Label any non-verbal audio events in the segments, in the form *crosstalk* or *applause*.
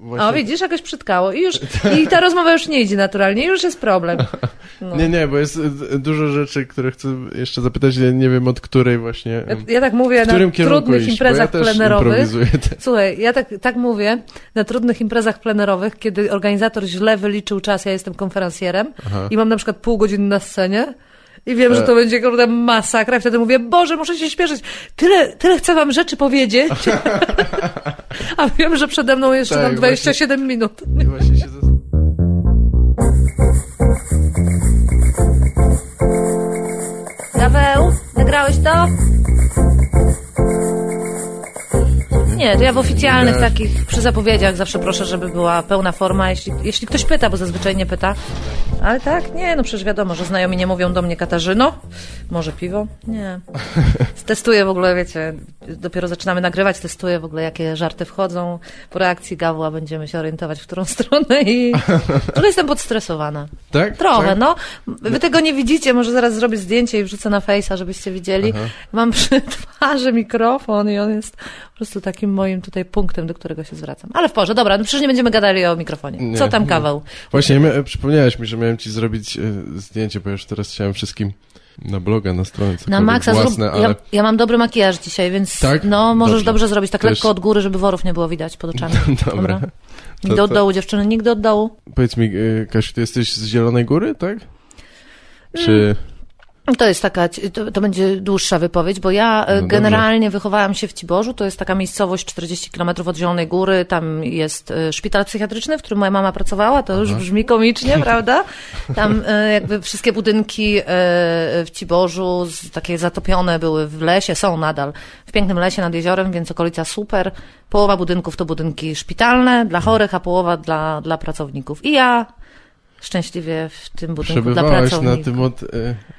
właśnie... O, widzisz, jakoś przytkało. I już *laughs* i ta rozmowa już nie idzie naturalnie, już jest problem. *laughs* No. Nie, nie, bo jest dużo rzeczy, które chcę jeszcze zapytać, ja nie wiem od której właśnie... Ja, ja tak mówię na trudnych iść, imprezach ja plenerowych. improwizuję. Słuchaj, ja tak, tak mówię na trudnych imprezach plenerowych, kiedy organizator źle wyliczył czas, ja jestem konferencjerem Aha. i mam na przykład pół godziny na scenie i wiem, że E. to będzie kurde masakra i wtedy mówię, Boże, muszę się śpieszyć. Tyle, tyle chcę wam rzeczy powiedzieć. *laughs* A wiem, że przede mną jeszcze Tak, mam 27 minut. I właśnie się Gaweł, nagrałeś to? Nie, to ja w oficjalnych takich, przy zapowiedziach zawsze proszę, żeby była pełna forma, jeśli, jeśli ktoś pyta, bo zazwyczaj nie pyta. Ale tak, nie, no przecież wiadomo, że znajomi nie mówią do mnie Katarzyno, może piwo? Nie. *laughs* Testuję w ogóle, wiecie, dopiero zaczynamy nagrywać, testuję w ogóle, jakie żarty wchodzą. Po reakcji Gawła będziemy się orientować, w którą *laughs* stronę i trochę jestem podstresowana. Tak? Trochę, tak? no. Wy tego nie widzicie, może zaraz zrobię zdjęcie i wrzucę na Face'a, żebyście widzieli. Aha. Mam przy *laughs* twarzy mikrofon i on jest po prostu takim moim tutaj punktem, do którego się zwracam. Ale w porze, dobra, no przecież nie będziemy gadali o mikrofonie. Nie, Co tam nie. kawał? Właśnie mia- przypomniałeś mi, że miałem ci zrobić e, zdjęcie, bo już teraz chciałem wszystkim na bloga, na stronę, Na maksa własne, zrób, ale... ja, ja mam dobry makijaż dzisiaj, więc Tak? no możesz Dobrze. dobrze, zrobić tak To lekko od góry, żeby worów nie było widać pod oczami. *laughs* Dobra. Nigdy To- od to- dołu, dziewczyny, nigdy od dołu. Powiedz mi, e, Kasiu, ty jesteś z Zielonej Góry, tak? Mm. To jest taka, to, to będzie dłuższa wypowiedź, bo ja e, No generalnie wychowałam się w Ciborzu, to jest taka miejscowość 40 km od Zielonej Góry, tam jest e, szpital psychiatryczny, w którym moja mama pracowała, to już brzmi komicznie, *laughs* prawda? Tam e, jakby wszystkie budynki w Ciborzu takie zatopione były w lesie, są nadal w pięknym lesie nad jeziorem, więc okolica super. Połowa budynków to budynki szpitalne dla chorych, a połowa dla, dla pracowników. I ja szczęśliwie w tym budynku dla pracowników. na tym od... E,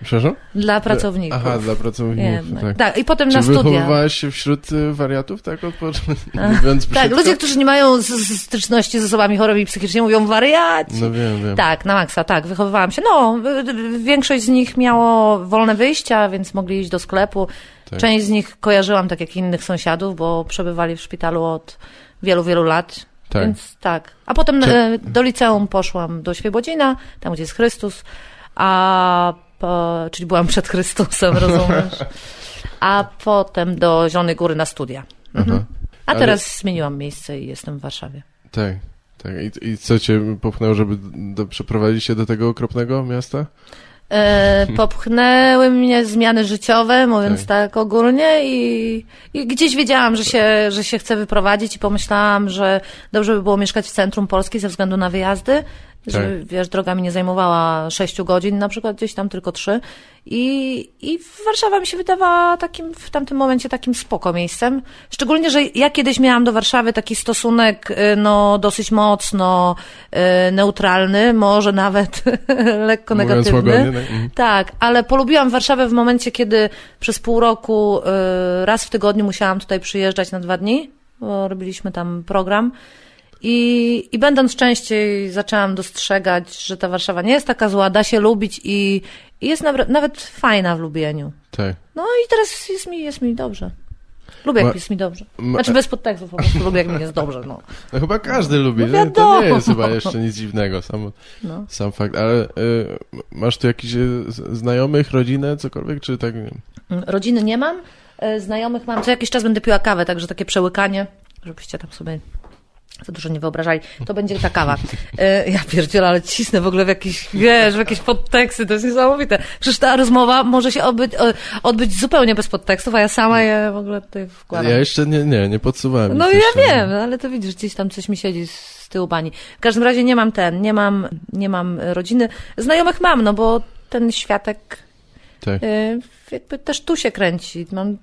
przepraszam? Dla pracowników. Aha, dla pracowników, Jednak. tak. tak. i potem Czy na studia. wychowywałaś się wśród e, wariatów, tak? Od początku? *laughs* Mówiąc Tak, ludzie, którzy nie mają z, z styczności z osobami chorymi psychicznie, mówią wariaci. No wiem, wiem. Tak, na maksa, tak, wychowywałam się. No, większość z nich miało wolne wyjścia, więc mogli iść do sklepu. Tak. Część z nich kojarzyłam tak jak innych sąsiadów, bo przebywali w szpitalu od wielu, wielu lat. Tak. Więc tak. A potem Czy- do liceum poszłam do Świebodzina, tam gdzie jest Chrystus, a po, czyli byłam przed Chrystusem, rozumiesz? *laughs* A potem do Zielonej Góry na studia. Mhm. Aha. A Ale- teraz zmieniłam miejsce i jestem w Warszawie. Tak, tak. I, I co cię popchnęło, żeby do, przeprowadzić się do tego okropnego miasta? E, *laughs* popchnęły mnie zmiany życiowe, mówiąc Tak. tak, ogólnie i, i gdzieś wiedziałam, że się, że się chcę wyprowadzić i pomyślałam, że dobrze by było mieszkać w centrum Polski ze względu na wyjazdy, Tak. wiesz, droga mi nie zajmowała sześciu godzin, na przykład gdzieś tam tylko trzy i, i Warszawa mi się wydawała takim, w tamtym momencie takim spoko miejscem, szczególnie, że ja kiedyś miałam do Warszawy taki stosunek, y, no, dosyć mocno y, neutralny, może nawet *laughs* lekko Mówiąc negatywny. łagodnie, tak? Mhm. Tak, ale polubiłam Warszawę w momencie, kiedy przez pół roku y, raz w tygodniu musiałam tutaj przyjeżdżać na dwa dni, bo robiliśmy tam program. I, I będąc częściej zaczęłam dostrzegać, że ta Warszawa nie jest taka zła, da się lubić i, i jest nawet, nawet fajna w lubieniu. Tak. No i teraz jest mi, jest mi dobrze. Lubię, jak Ma- jest mi dobrze. ma- Znaczy bez podtekstów, po prostu lubię, jak mi jest dobrze. No. No chyba każdy lubi, No nie? to nie jest chyba jeszcze nic dziwnego, sam, No. sam fakt. Ale y, masz tu jakichś y, znajomych, rodzinę, cokolwiek, czy tak? wiem? Rodziny nie mam, e, znajomych mam. Co jakiś czas będę piła kawę, także takie przełykanie, żebyście tam sobie za dużo nie wyobrażali. To będzie ta kawa. E, Ja pierdzielę, ale cisnę w ogóle w jakieś, wiesz, w jakieś podteksty, to jest niesamowite. Przecież ta rozmowa może się odbyć, odbyć zupełnie bez podtekstów, a ja sama je w ogóle tutaj wkładam. Ja jeszcze nie, nie, nie podsuwałem. No ja wiem, ale to widzisz, gdzieś tam coś mi siedzi z tyłu bani. W każdym razie nie mam ten, nie mam, nie mam rodziny. Znajomych mam, no bo ten światek Tak. Y, jakby też tu się kręci. Mam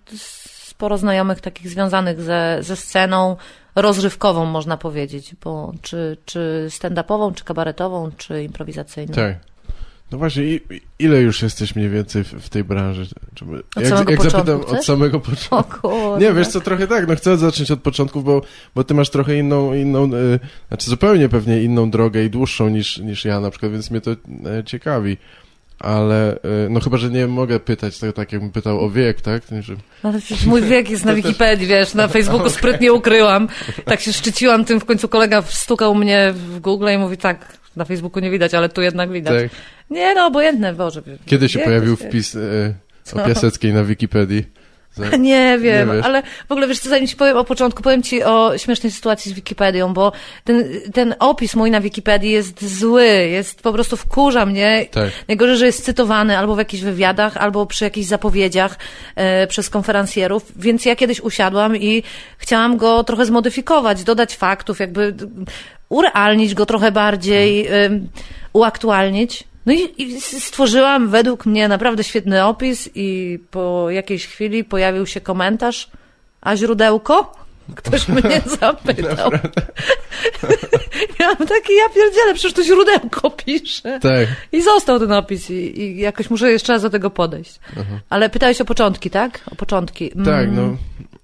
sporo znajomych takich związanych ze, ze sceną rozrywkową, można powiedzieć, bo czy, czy stand-upową, czy kabaretową, czy improwizacyjną. Tak. No właśnie, ile już jesteś mniej więcej w, tej branży? Od jak początku zapytam, chcesz? od samego początku. O. Nie, wiesz co, trochę tak, no chcę zacząć od początków, bo, bo ty masz trochę inną, inną y, znaczy zupełnie pewnie inną drogę i dłuższą niż, niż ja na przykład, więc mnie to e, ciekawi. Ale y, no chyba, że nie mogę pytać tak, tak jakbym pytał o wiek, tak? Że... No, mój wiek jest *laughs* na Wikipedii, wiesz, na Facebooku *laughs* sprytnie ukryłam. Tak się szczyciłam tym, w końcu kolega stukał mnie w Google i mówi tak, na Facebooku nie widać, ale tu jednak widać. Tak. Nie no, obojętne, Boże. Kiedy się pojawił wpis y, o *laughs* Piaseckiej na Wikipedii? Za... *laughs* Nie wiem, nie ale w ogóle wiesz co, zanim ci powiem o początku, powiem ci o śmiesznej sytuacji z Wikipedią, bo ten, ten opis mój na Wikipedii jest zły, jest po prostu wkurza mnie. Tak. Najgorzej, że jest cytowany albo w jakichś wywiadach, albo przy jakichś zapowiedziach e, przez konferencjerów, więc ja kiedyś usiadłam i chciałam go trochę zmodyfikować, dodać faktów, jakby urealnić go trochę bardziej, e, uaktualnić. No i, i, stworzyłam według mnie naprawdę świetny opis i po jakiejś chwili pojawił się komentarz, a źródełko? Ktoś *laughs* mnie zapytał. *laughs* Miałam taki, ja pierdzielę, przecież to źródełko pisze. Tak. I został ten opis i, i jakoś muszę jeszcze raz do tego podejść. Aha. Ale pytałeś o początki, tak? O początki. Tak, no.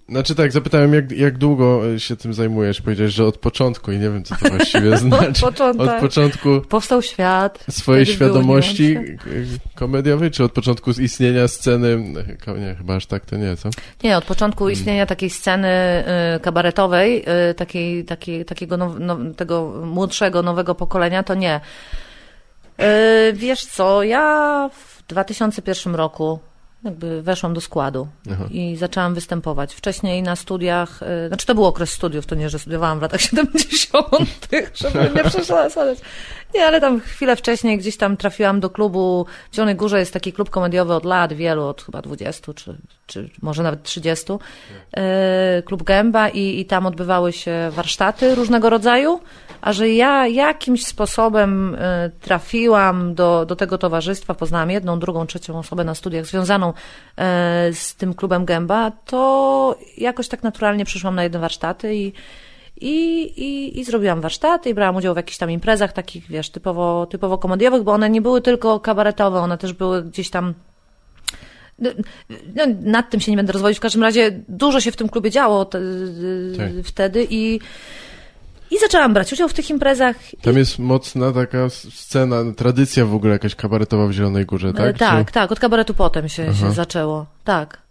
Znaczy tak, zapytałem, jak, jak długo e, się tym zajmujesz? Powiedziałeś, że od początku i nie wiem, co to właściwie *laughs* znaczy. od, od początku. Powstał świat. Swojej świadomości komediowej, czy od początku istnienia sceny? Nie, chyba aż tak to nie, co? Nie, od początku hmm. istnienia takiej sceny y, kabaretowej, y, takiej, takiej, takiego now, no, tego młodszego, nowego pokolenia, to nie. Y, wiesz co, ja w 2001 roku jakby weszłam do składu Aha. i zaczęłam występować. Wcześniej na studiach, y, znaczy to był okres studiów, to nie, że studiowałam w latach *laughs* 70., żeby nie przesadzać. Nie, ale tam chwilę wcześniej gdzieś tam trafiłam do klubu. W Zielonej Górze jest taki klub komediowy od lat, wielu, od chyba 20 czy, czy może nawet 30. Y, klub Gęba i, i tam odbywały się warsztaty różnego rodzaju a że ja jakimś sposobem y, trafiłam do, do tego towarzystwa, poznałam jedną, drugą, trzecią osobę na studiach związaną z tym klubem Gęba, to jakoś tak naturalnie przyszłam na jedne warsztaty i, i, i, i zrobiłam warsztaty i brałam udział w jakichś tam imprezach takich, wiesz, typowo, typowo komediowych, bo one nie były tylko kabaretowe, one też były gdzieś tam no, no nad tym się nie będę rozwodzić. W każdym razie dużo się w tym klubie działo te, tak. wtedy i i zaczęłam brać udział w tych imprezach. Tam i... jest mocna taka scena, tradycja w ogóle jakaś kabaretowa w Zielonej Górze, tak? E, tak, Czy... tak, od kabaretu potem się, się zaczęło, tak.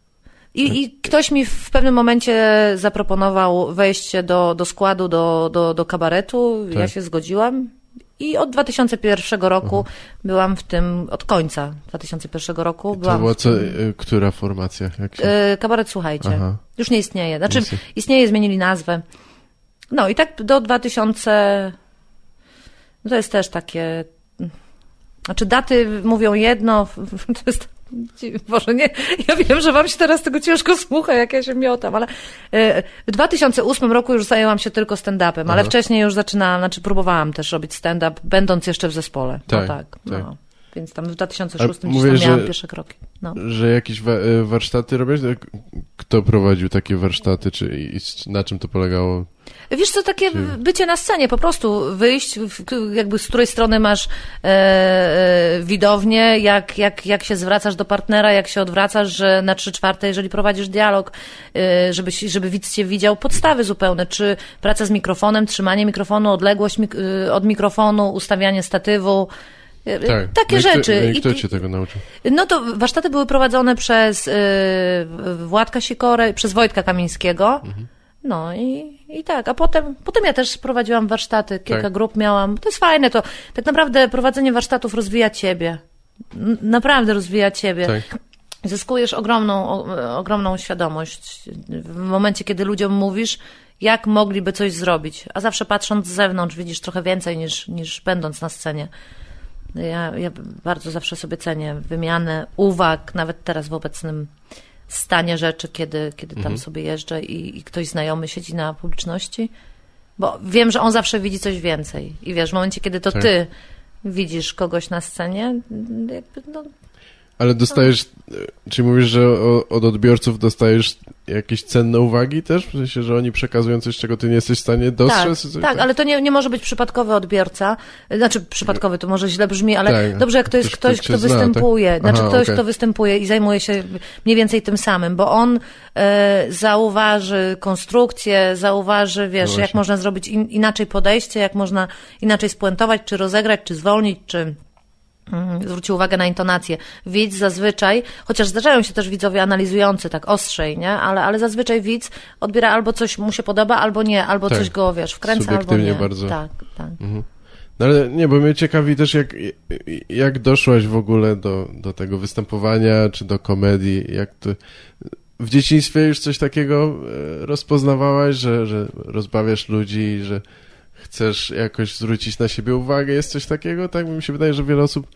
I, I ktoś mi w pewnym momencie zaproponował wejście do, do składu, do, do, do kabaretu. Tak. Ja się zgodziłam. I od 2001 roku Aha. byłam w tym, od końca 2001 roku. Byłam to była co, y, która formacja? Się... E, kabaret Słuchajcie. Aha. Już nie istnieje. Znaczy, istnieje, zmienili nazwę. No i tak do 2000. No to jest też takie. Znaczy, daty mówią jedno, *laughs* to jest. Boże, nie, ja wiem, że wam się teraz tego ciężko słucha, jak ja się miotam, ale e, w 2008 roku już zajęłam się tylko stand-upem, ale wcześniej już zaczynałam, znaczy próbowałam też robić stand-up, będąc jeszcze w zespole. Tak, no tak. tak. No. Więc tam w 2006 mówię, miałam że, pierwsze kroki. No. Że jakieś wa e, warsztaty robisz? Kto prowadził takie warsztaty? Czy na czym to polegało? Wiesz co, takie bycie na scenie, po prostu wyjść, jakby z której strony masz e, e, widownię, jak, jak, jak się zwracasz do partnera, jak się odwracasz, że na trzy czwarte, jeżeli prowadzisz dialog, e, żeby, żeby widz cię widział, podstawy zupełne, czy praca z mikrofonem, trzymanie mikrofonu, odległość mik e, od mikrofonu, ustawianie statywu, e, tak. Takie no rzeczy. No i kto cię tego nauczył? No to warsztaty były prowadzone przez y, Władka Sikorę, przez Wojtka Kamińskiego. Mhm. No i, i tak, a potem, potem ja też prowadziłam warsztaty, kilka tak. grup miałam. To jest fajne, to tak naprawdę prowadzenie warsztatów rozwija ciebie. Naprawdę rozwija ciebie. Tak. Zyskujesz ogromną, o, ogromną świadomość w momencie, kiedy ludziom mówisz, jak mogliby coś zrobić. A zawsze patrząc z zewnątrz widzisz trochę więcej niż, niż będąc na scenie. Ja, ja bardzo zawsze sobie cenię wymianę uwag, nawet teraz w obecnym stanie rzeczy, kiedy, kiedy tam mhm. sobie jeżdżę i, i ktoś znajomy siedzi na publiczności, bo wiem, że on zawsze widzi coś więcej. I wiesz, w momencie, kiedy to tak. ty widzisz kogoś na scenie, jakby, no, ale dostajesz, czy mówisz, że od odbiorców dostajesz jakieś cenne uwagi też? W sensie, że oni przekazują coś, czego ty nie jesteś w stanie dostrzec? Tak, tak, ale to nie, nie może być przypadkowy odbiorca. Znaczy, przypadkowy to może źle brzmi, ale tak, dobrze, jak to jest ktoś, kto występuje. tak? Znaczy, Aha, ktoś, okay. kto występuje i zajmuje się mniej więcej tym samym, bo on e, zauważy konstrukcję, zauważy, wiesz, no jak można zrobić in, inaczej podejście, jak można inaczej spuentować, czy rozegrać, czy zwolnić, czy zwrócił uwagę na intonację. Widz zazwyczaj, chociaż zdarzają się też widzowie analizujący tak ostrzej, nie? Ale, ale zazwyczaj widz odbiera albo coś mu się podoba, albo nie, albo Tak. coś go, wiesz, wkręca, albo nie. bardzo. Tak, tak. No ale nie, bo mnie ciekawi też, jak, jak doszłaś w ogóle do, do tego występowania, czy do komedii, jak to... W dzieciństwie już coś takiego e, rozpoznawałaś, że, że rozbawiasz ludzi, że chcesz jakoś zwrócić na siebie uwagę, jest coś takiego? Tak mi się wydaje, że wiele osób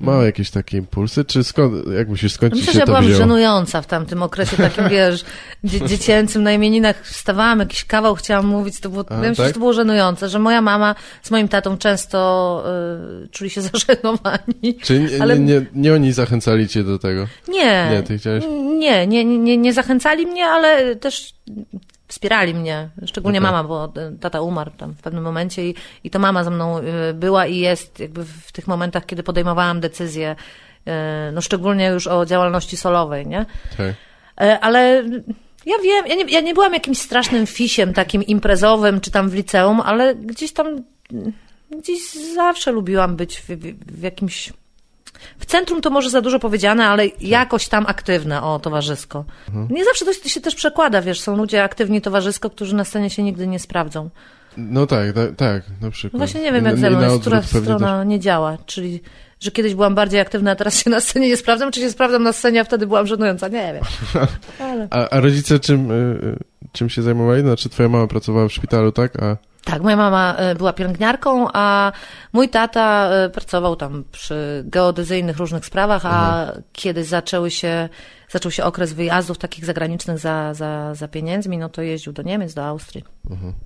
ma jakieś takie impulsy, czy skąd, jak skąd ci Myślę, się że ja to byłam wzięło? żenująca w tamtym okresie, takim, *laughs* wiesz, dzie dziecięcym na imieninach wstawałam, jakiś kawał chciałam mówić, to było, A, ja myślę, tak? że to było żenujące, że moja mama z moim tatą często y, czuli się *laughs* zażenowani. Czy nie, ale- nie, nie, nie oni zachęcali cię do tego? Nie, Nie, ty chciałeś- nie, nie, nie, nie zachęcali mnie, ale też wspierali mnie, szczególnie Okej. mama, bo tata umarł tam w pewnym momencie i, i to mama ze mną y, była i jest jakby w tych momentach, kiedy podejmowałam decyzję, y, no szczególnie już o działalności solowej, nie? Tak. E, Ale ja wiem, ja nie, ja nie byłam jakimś strasznym fisiem takim imprezowym, czy tam w liceum, ale gdzieś tam, mm, gdzieś zawsze lubiłam być w, w, w jakimś... W centrum to może za dużo powiedziane, ale jakoś tam aktywne, o, towarzysko. Nie zawsze to się też przekłada, wiesz, są ludzie aktywni towarzysko, którzy na scenie się nigdy nie sprawdzą. No tak, tak, tak, na przykład. No właśnie nie wiem, jak ze mną jest, która pewnie też. strona nie działa, czyli że kiedyś byłam bardziej aktywna, a teraz się na scenie nie sprawdzam, czy się sprawdzam na scenie, a wtedy byłam żenująca, nie wiem. Ale... *laughs* A, a rodzice czym, y, y, czym się zajmowali? Znaczy twoja mama pracowała w szpitalu, tak? A Tak, moja mama e, była pielęgniarką, a mój tata e, pracował tam przy geodezyjnych różnych sprawach, a kiedy zaczęły się, zaczął się okres wyjazdów takich zagranicznych za, za, za pieniędzmi, no to jeździł do Niemiec, do Austrii.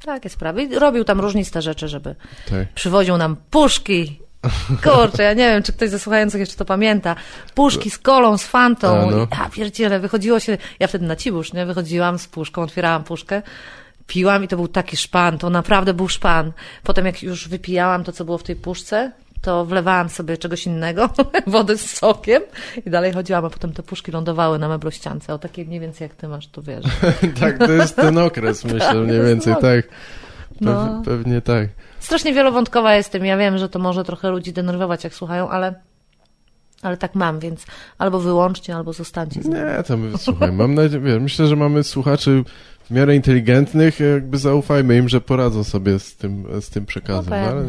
Takie sprawy. I robił tam różniste rzeczy, żeby tak. przywoził nam puszki. Kurczę, ja nie wiem, czy ktoś ze słuchających jeszcze to pamięta. Puszki z kolą, z fantą. A, no. I, a pierdziele, wychodziło się, ja wtedy na Cibóż, nie? Wychodziłam z puszką, otwierałam puszkę, piłam i to był taki szpan, to naprawdę był szpan. Potem jak już wypijałam to, co było w tej puszce, to wlewałam sobie czegoś innego, *laughs* wody z sokiem i dalej chodziłam, a potem te puszki lądowały na meblościance. O takie mniej więcej jak ty masz, to wiesz. *laughs* tak, to jest ten okres, *laughs* myślę, mniej jest więcej, tak. No. Pewnie tak. Strasznie wielowątkowa jestem. Ja wiem, że to może trochę ludzi denerwować, jak słuchają, ale, ale tak mam, więc albo wyłączcie, albo zostańcie. Nie, to my, słuchaj, mam nadzieję, myślę, że mamy słuchaczy w miarę inteligentnych, jakby zaufajmy im, że poradzą sobie z tym, z tym przekazem, No pewnie. ale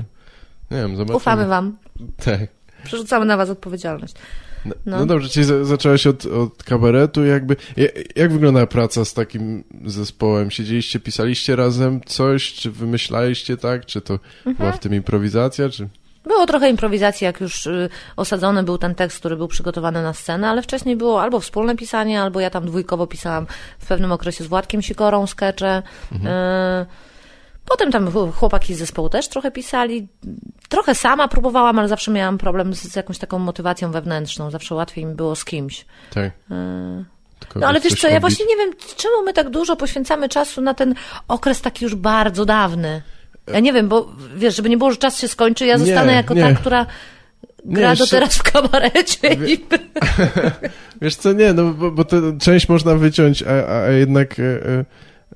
nie wiem, zobaczymy. Ufamy wam. Tak. Przerzucamy na was odpowiedzialność. No, No. no dobrze, czyli za, zaczęłaś od, od kabaretu, jakby, jak, jak wygląda praca z takim zespołem? Siedzieliście, pisaliście razem coś, czy wymyślaliście tak, czy to Mhm. była w tym improwizacja, czy... Było trochę improwizacji, jak już y, osadzony był ten tekst, który był przygotowany na scenę, ale wcześniej było albo wspólne pisanie, albo ja tam dwójkowo pisałam w pewnym okresie z Władkiem Sikorą skecze. Y, Potem tam ch- chłopaki z zespołu też trochę pisali. Trochę sama próbowałam, ale zawsze miałam problem z, z jakąś taką motywacją wewnętrzną. Zawsze łatwiej mi było z kimś. Tak. Y, No ale wiesz co, ja robić. właśnie nie wiem, czemu my tak dużo poświęcamy czasu na ten okres taki już bardzo dawny. Ja nie wiem, bo wiesz, żeby nie było, że czas się skończy, ja Nie, zostanę jako nie. ta, która gra do jeszcze- teraz w kabarecie Wie- i... *laughs* Wiesz co, nie, no bo, bo część można wyciąć, a, a jednak e,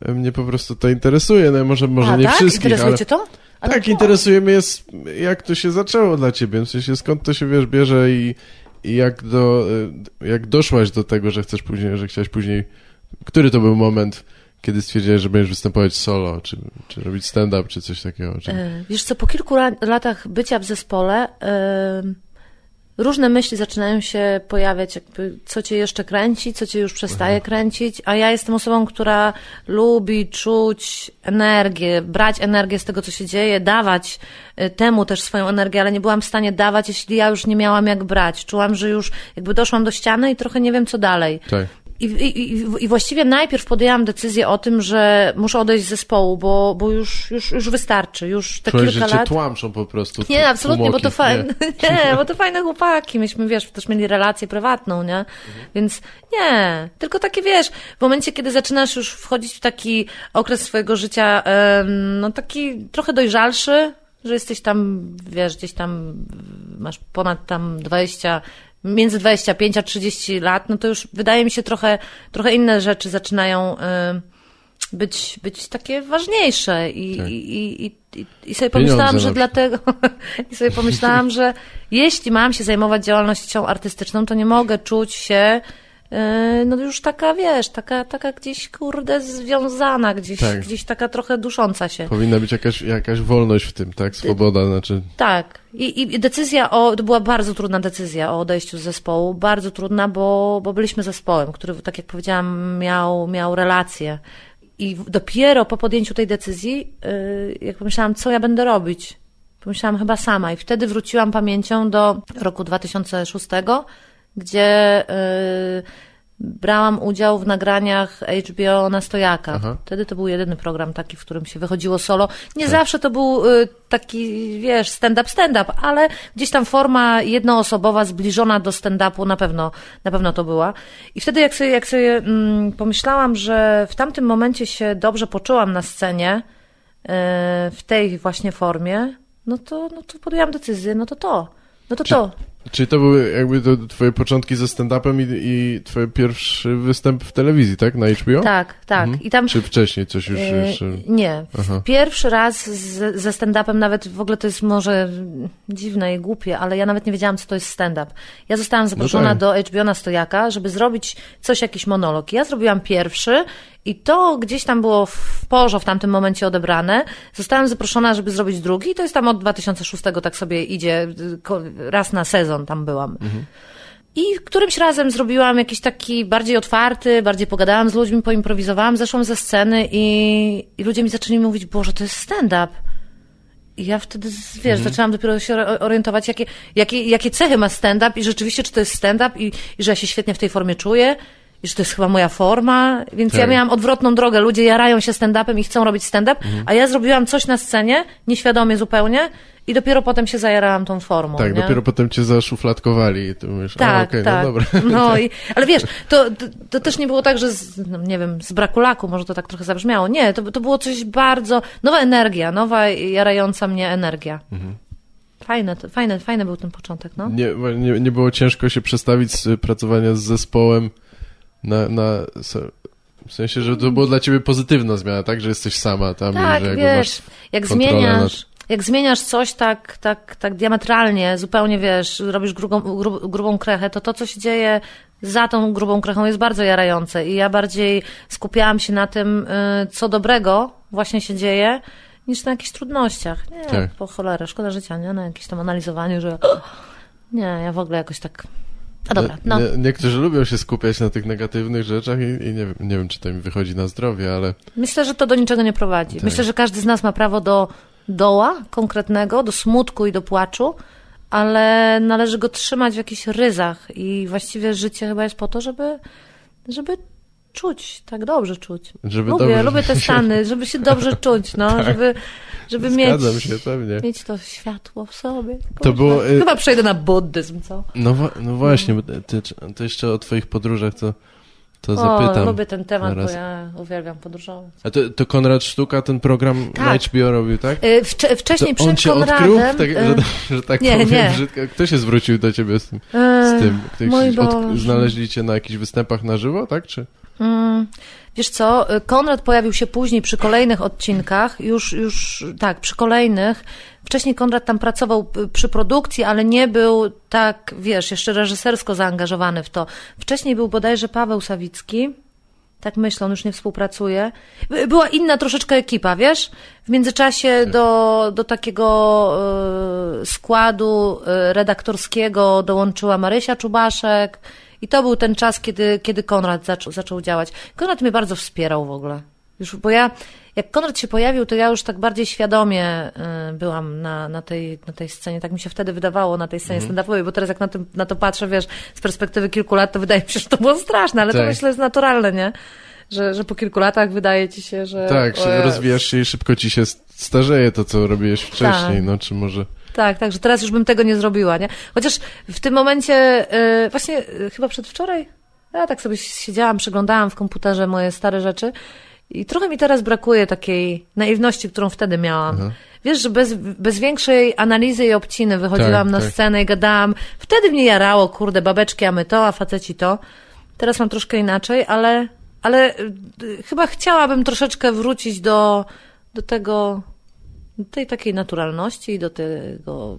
e, mnie po prostu to interesuje, no może, może A, nie tak? wszystkich, Interesuje ale... cię to? A Tak, to- interesuje mnie jest, jak to się zaczęło dla ciebie, w sensie skąd to się, wiesz, bierze i, i jak do, y, jak doszłaś do tego, że chcesz później, że chciałeś później, który to był moment, kiedy stwierdziłeś, że będziesz występować solo, czy, czy robić stand-up, czy coś takiego, czy... E, Wiesz co, po kilku latach bycia w zespole e, różne myśli zaczynają się pojawiać, jakby co cię jeszcze kręci, co cię już przestaje kręcić, a ja jestem osobą, która lubi czuć energię, brać energię z tego, co się dzieje, dawać e, temu też swoją energię, ale nie byłam w stanie dawać, jeśli ja już nie miałam jak brać. Czułam, że już jakby doszłam do ściany i trochę nie wiem, co dalej. Tak. I, i, właściwie najpierw podjęłam decyzję o tym, że muszę odejść z zespołu, bo, bo już, już, już wystarczy, już te Czułeś, kilka że cię lat. tłamszą po prostu. Nie, absolutnie, bo to tłumoki, fajne. nie. *laughs* Nie, bo to fajne chłopaki. Myśmy, wiesz, też mieli relację prywatną, nie? Więc nie, tylko takie, wiesz, w momencie, kiedy zaczynasz już wchodzić w taki okres swojego życia, no taki trochę dojrzalszy, że jesteś tam, wiesz, gdzieś tam masz ponad tam 20, między 25 a 30 lat, no to już wydaje mi się trochę, trochę inne rzeczy zaczynają em, być, być takie ważniejsze i, Tak. i, i, i, i sobie pomyślałam, że dlatego *laughs* i sobie pomyślałam, że jeśli mam się zajmować działalnością artystyczną, to nie mogę czuć się no już taka, wiesz, taka, taka gdzieś, kurde, związana, gdzieś, Tak. gdzieś taka trochę dusząca się. Powinna być jakaś, jakaś wolność w tym, tak? Swoboda, znaczy... Tak. I, I decyzja o, to była bardzo trudna decyzja o odejściu z zespołu, bardzo trudna, bo, bo byliśmy zespołem, który, tak jak powiedziałam, miał, miał relacje. I dopiero po podjęciu tej decyzji, yy, jak pomyślałam, co ja będę robić, pomyślałam chyba sama i wtedy wróciłam pamięcią do roku 2006, gdzie yy, brałam udział w nagraniach HBO na Stojaka. Aha. Wtedy to był jedyny program taki, w którym się wychodziło solo. Nie zawsze to był y, taki, wiesz, stand-up, stand-up, ale gdzieś tam forma jednoosobowa, zbliżona do stand-upu na pewno, na pewno to była. I wtedy jak sobie, jak sobie mm, pomyślałam, że w tamtym momencie się dobrze poczułam na scenie, y, w tej właśnie formie, no to, no to podjęłam decyzję, no to to. No to to. Czyli to były jakby to twoje początki ze stand-upem i, i twój pierwszy występ w telewizji, tak? Na HBO? Tak, tak. Mhm. I tam Czy wcześniej coś już... E, jeszcze... Nie. Aha. Pierwszy raz z, ze stand-upem, nawet w ogóle to jest może dziwne i głupie, ale ja nawet nie wiedziałam, co to jest stand-up. Ja zostałam zaproszona tak. do HBO na stojaka, żeby zrobić coś, jakiś monolog. Ja zrobiłam pierwszy i to gdzieś tam było w porze w tamtym momencie odebrane. Zostałam zaproszona, żeby zrobić drugi i to jest tam od 2006 tak sobie idzie, y, raz na sezon tam byłam. I którymś razem zrobiłam jakiś taki bardziej otwarty, bardziej pogadałam z ludźmi, poimprowizowałam, zeszłam ze sceny i, i ludzie mi zaczęli mówić, Boże, to jest stand-up. I ja wtedy, wiesz, zaczęłam dopiero się ori- orientować, jakie, jakie, jakie cechy ma stand-up i rzeczywiście, czy to jest stand-up i, i że ja się świetnie w tej formie czuję i że to jest chyba moja forma, więc ja Tak. miałam odwrotną drogę. Ludzie jarają się stand-upem i chcą robić stand-up, a ja zrobiłam coś na scenie, nieświadomie zupełnie i dopiero potem się zajarałam tą formą. Tak, nie? dopiero potem cię zaszufladkowali i ty mówisz, a Tak, okej, tak. no dobra. No *laughs* i, ale wiesz, to, to, to też nie było tak, że z, no, nie wiem, z braku laku, może to tak trochę zabrzmiało. Nie, to, to było coś bardzo, nowa energia, nowa jarająca mnie energia. Mhm. Fajne, fajne, fajny był ten początek, no. Nie, nie, nie było ciężko się przestawić z pracowania z zespołem na, na... W sensie, że to było dla ciebie pozytywna zmiana, tak? Że jesteś sama tam i Tak, że jakby wiesz, jak zmieniasz, jak zmieniasz coś tak, tak, tak diametralnie, zupełnie wiesz, robisz grubą, grub, grubą krechę, to to, co się dzieje za tą grubą krechą jest bardzo jarające i ja bardziej skupiałam się na tym, y, co dobrego właśnie się dzieje, niż na jakichś trudnościach. Nie, Tak. po cholerę, szkoda życia, nie? Na jakimś tam analizowaniu, że *gasps* nie, ja w ogóle jakoś tak... A dobra, no. Nie, niektórzy lubią się skupiać na tych negatywnych rzeczach i, i nie, wiem, nie wiem, czy to im wychodzi na zdrowie, ale Myślę, że to do niczego nie prowadzi. Tak. Myślę, że każdy z nas ma prawo do doła konkretnego, do smutku i do płaczu, ale należy go trzymać w jakichś ryzach i właściwie życie chyba jest po to, żeby, żeby czuć, tak dobrze czuć. żeby Lubię, dobrze... lubię te stany, żeby się dobrze *laughs* czuć, no, żeby, żeby mieć, Zgadzam się, pewnie. mieć to światło w sobie. To było, y- Chyba przejdę na buddyzm, co? No, no właśnie, ty, to jeszcze o twoich podróżach to, to O, zapytam. lubię ten temat, zaraz. bo ja uwielbiam podróżować. A to, to Konrad Sztuka ten program Tak. HBO robił, tak? Y, Wcze, wcześniej to on przed cię Konradem... odkrył? Tak, y, że, że tak nie, powiem nie. brzydko. Kto się zwrócił do ciebie z tym? y, Z tym? Ktoś mój od, Boże. znaleźli cię na jakichś występach na żywo, tak? Czy? Mm, Wiesz co, y, Konrad pojawił się później przy kolejnych odcinkach, już, już tak, przy kolejnych. Wcześniej Konrad tam pracował y, przy produkcji, ale nie był tak, wiesz, jeszcze reżysersko zaangażowany w to. Wcześniej był bodajże Paweł Sawicki, tak myślę, on już nie współpracuje. By- Była inna troszeczkę ekipa, wiesz? W międzyczasie do, do takiego y, składu y, redaktorskiego dołączyła Marysia Czubaszek i to był ten czas, kiedy, kiedy Konrad zaczął, zaczął działać. Konrad mnie bardzo wspierał w ogóle. Już, bo ja, jak Konrad się pojawił, to ja już tak bardziej świadomie y, byłam na, na, tej, na tej scenie. Tak mi się wtedy wydawało na tej scenie stand-upowej, bo teraz jak na, tym, na to patrzę, wiesz, z perspektywy kilku lat, to wydaje mi się, że to było straszne, ale to Tak. myślę jest naturalne, nie? Że, że po kilku latach wydaje ci się, że... Tak, że Jezu. rozwijasz się i szybko ci się starzeje to, co robiłeś wcześniej, Tak. no czy może... Tak, tak, że teraz już bym tego nie zrobiła, nie? Chociaż w tym momencie, y, właśnie y, chyba przedwczoraj, ja tak sobie siedziałam, przeglądałam w komputerze moje stare rzeczy i trochę mi teraz brakuje takiej naiwności, którą wtedy miałam. Aha. Wiesz, że bez, bez większej analizy i obciny wychodziłam Tak, na tak. scenę i gadałam. Wtedy mnie jarało, kurde, babeczki, a my to, a faceci to. Teraz mam troszkę inaczej, ale, ale y, chyba chciałabym troszeczkę wrócić do, do tego, do tej takiej naturalności do tego,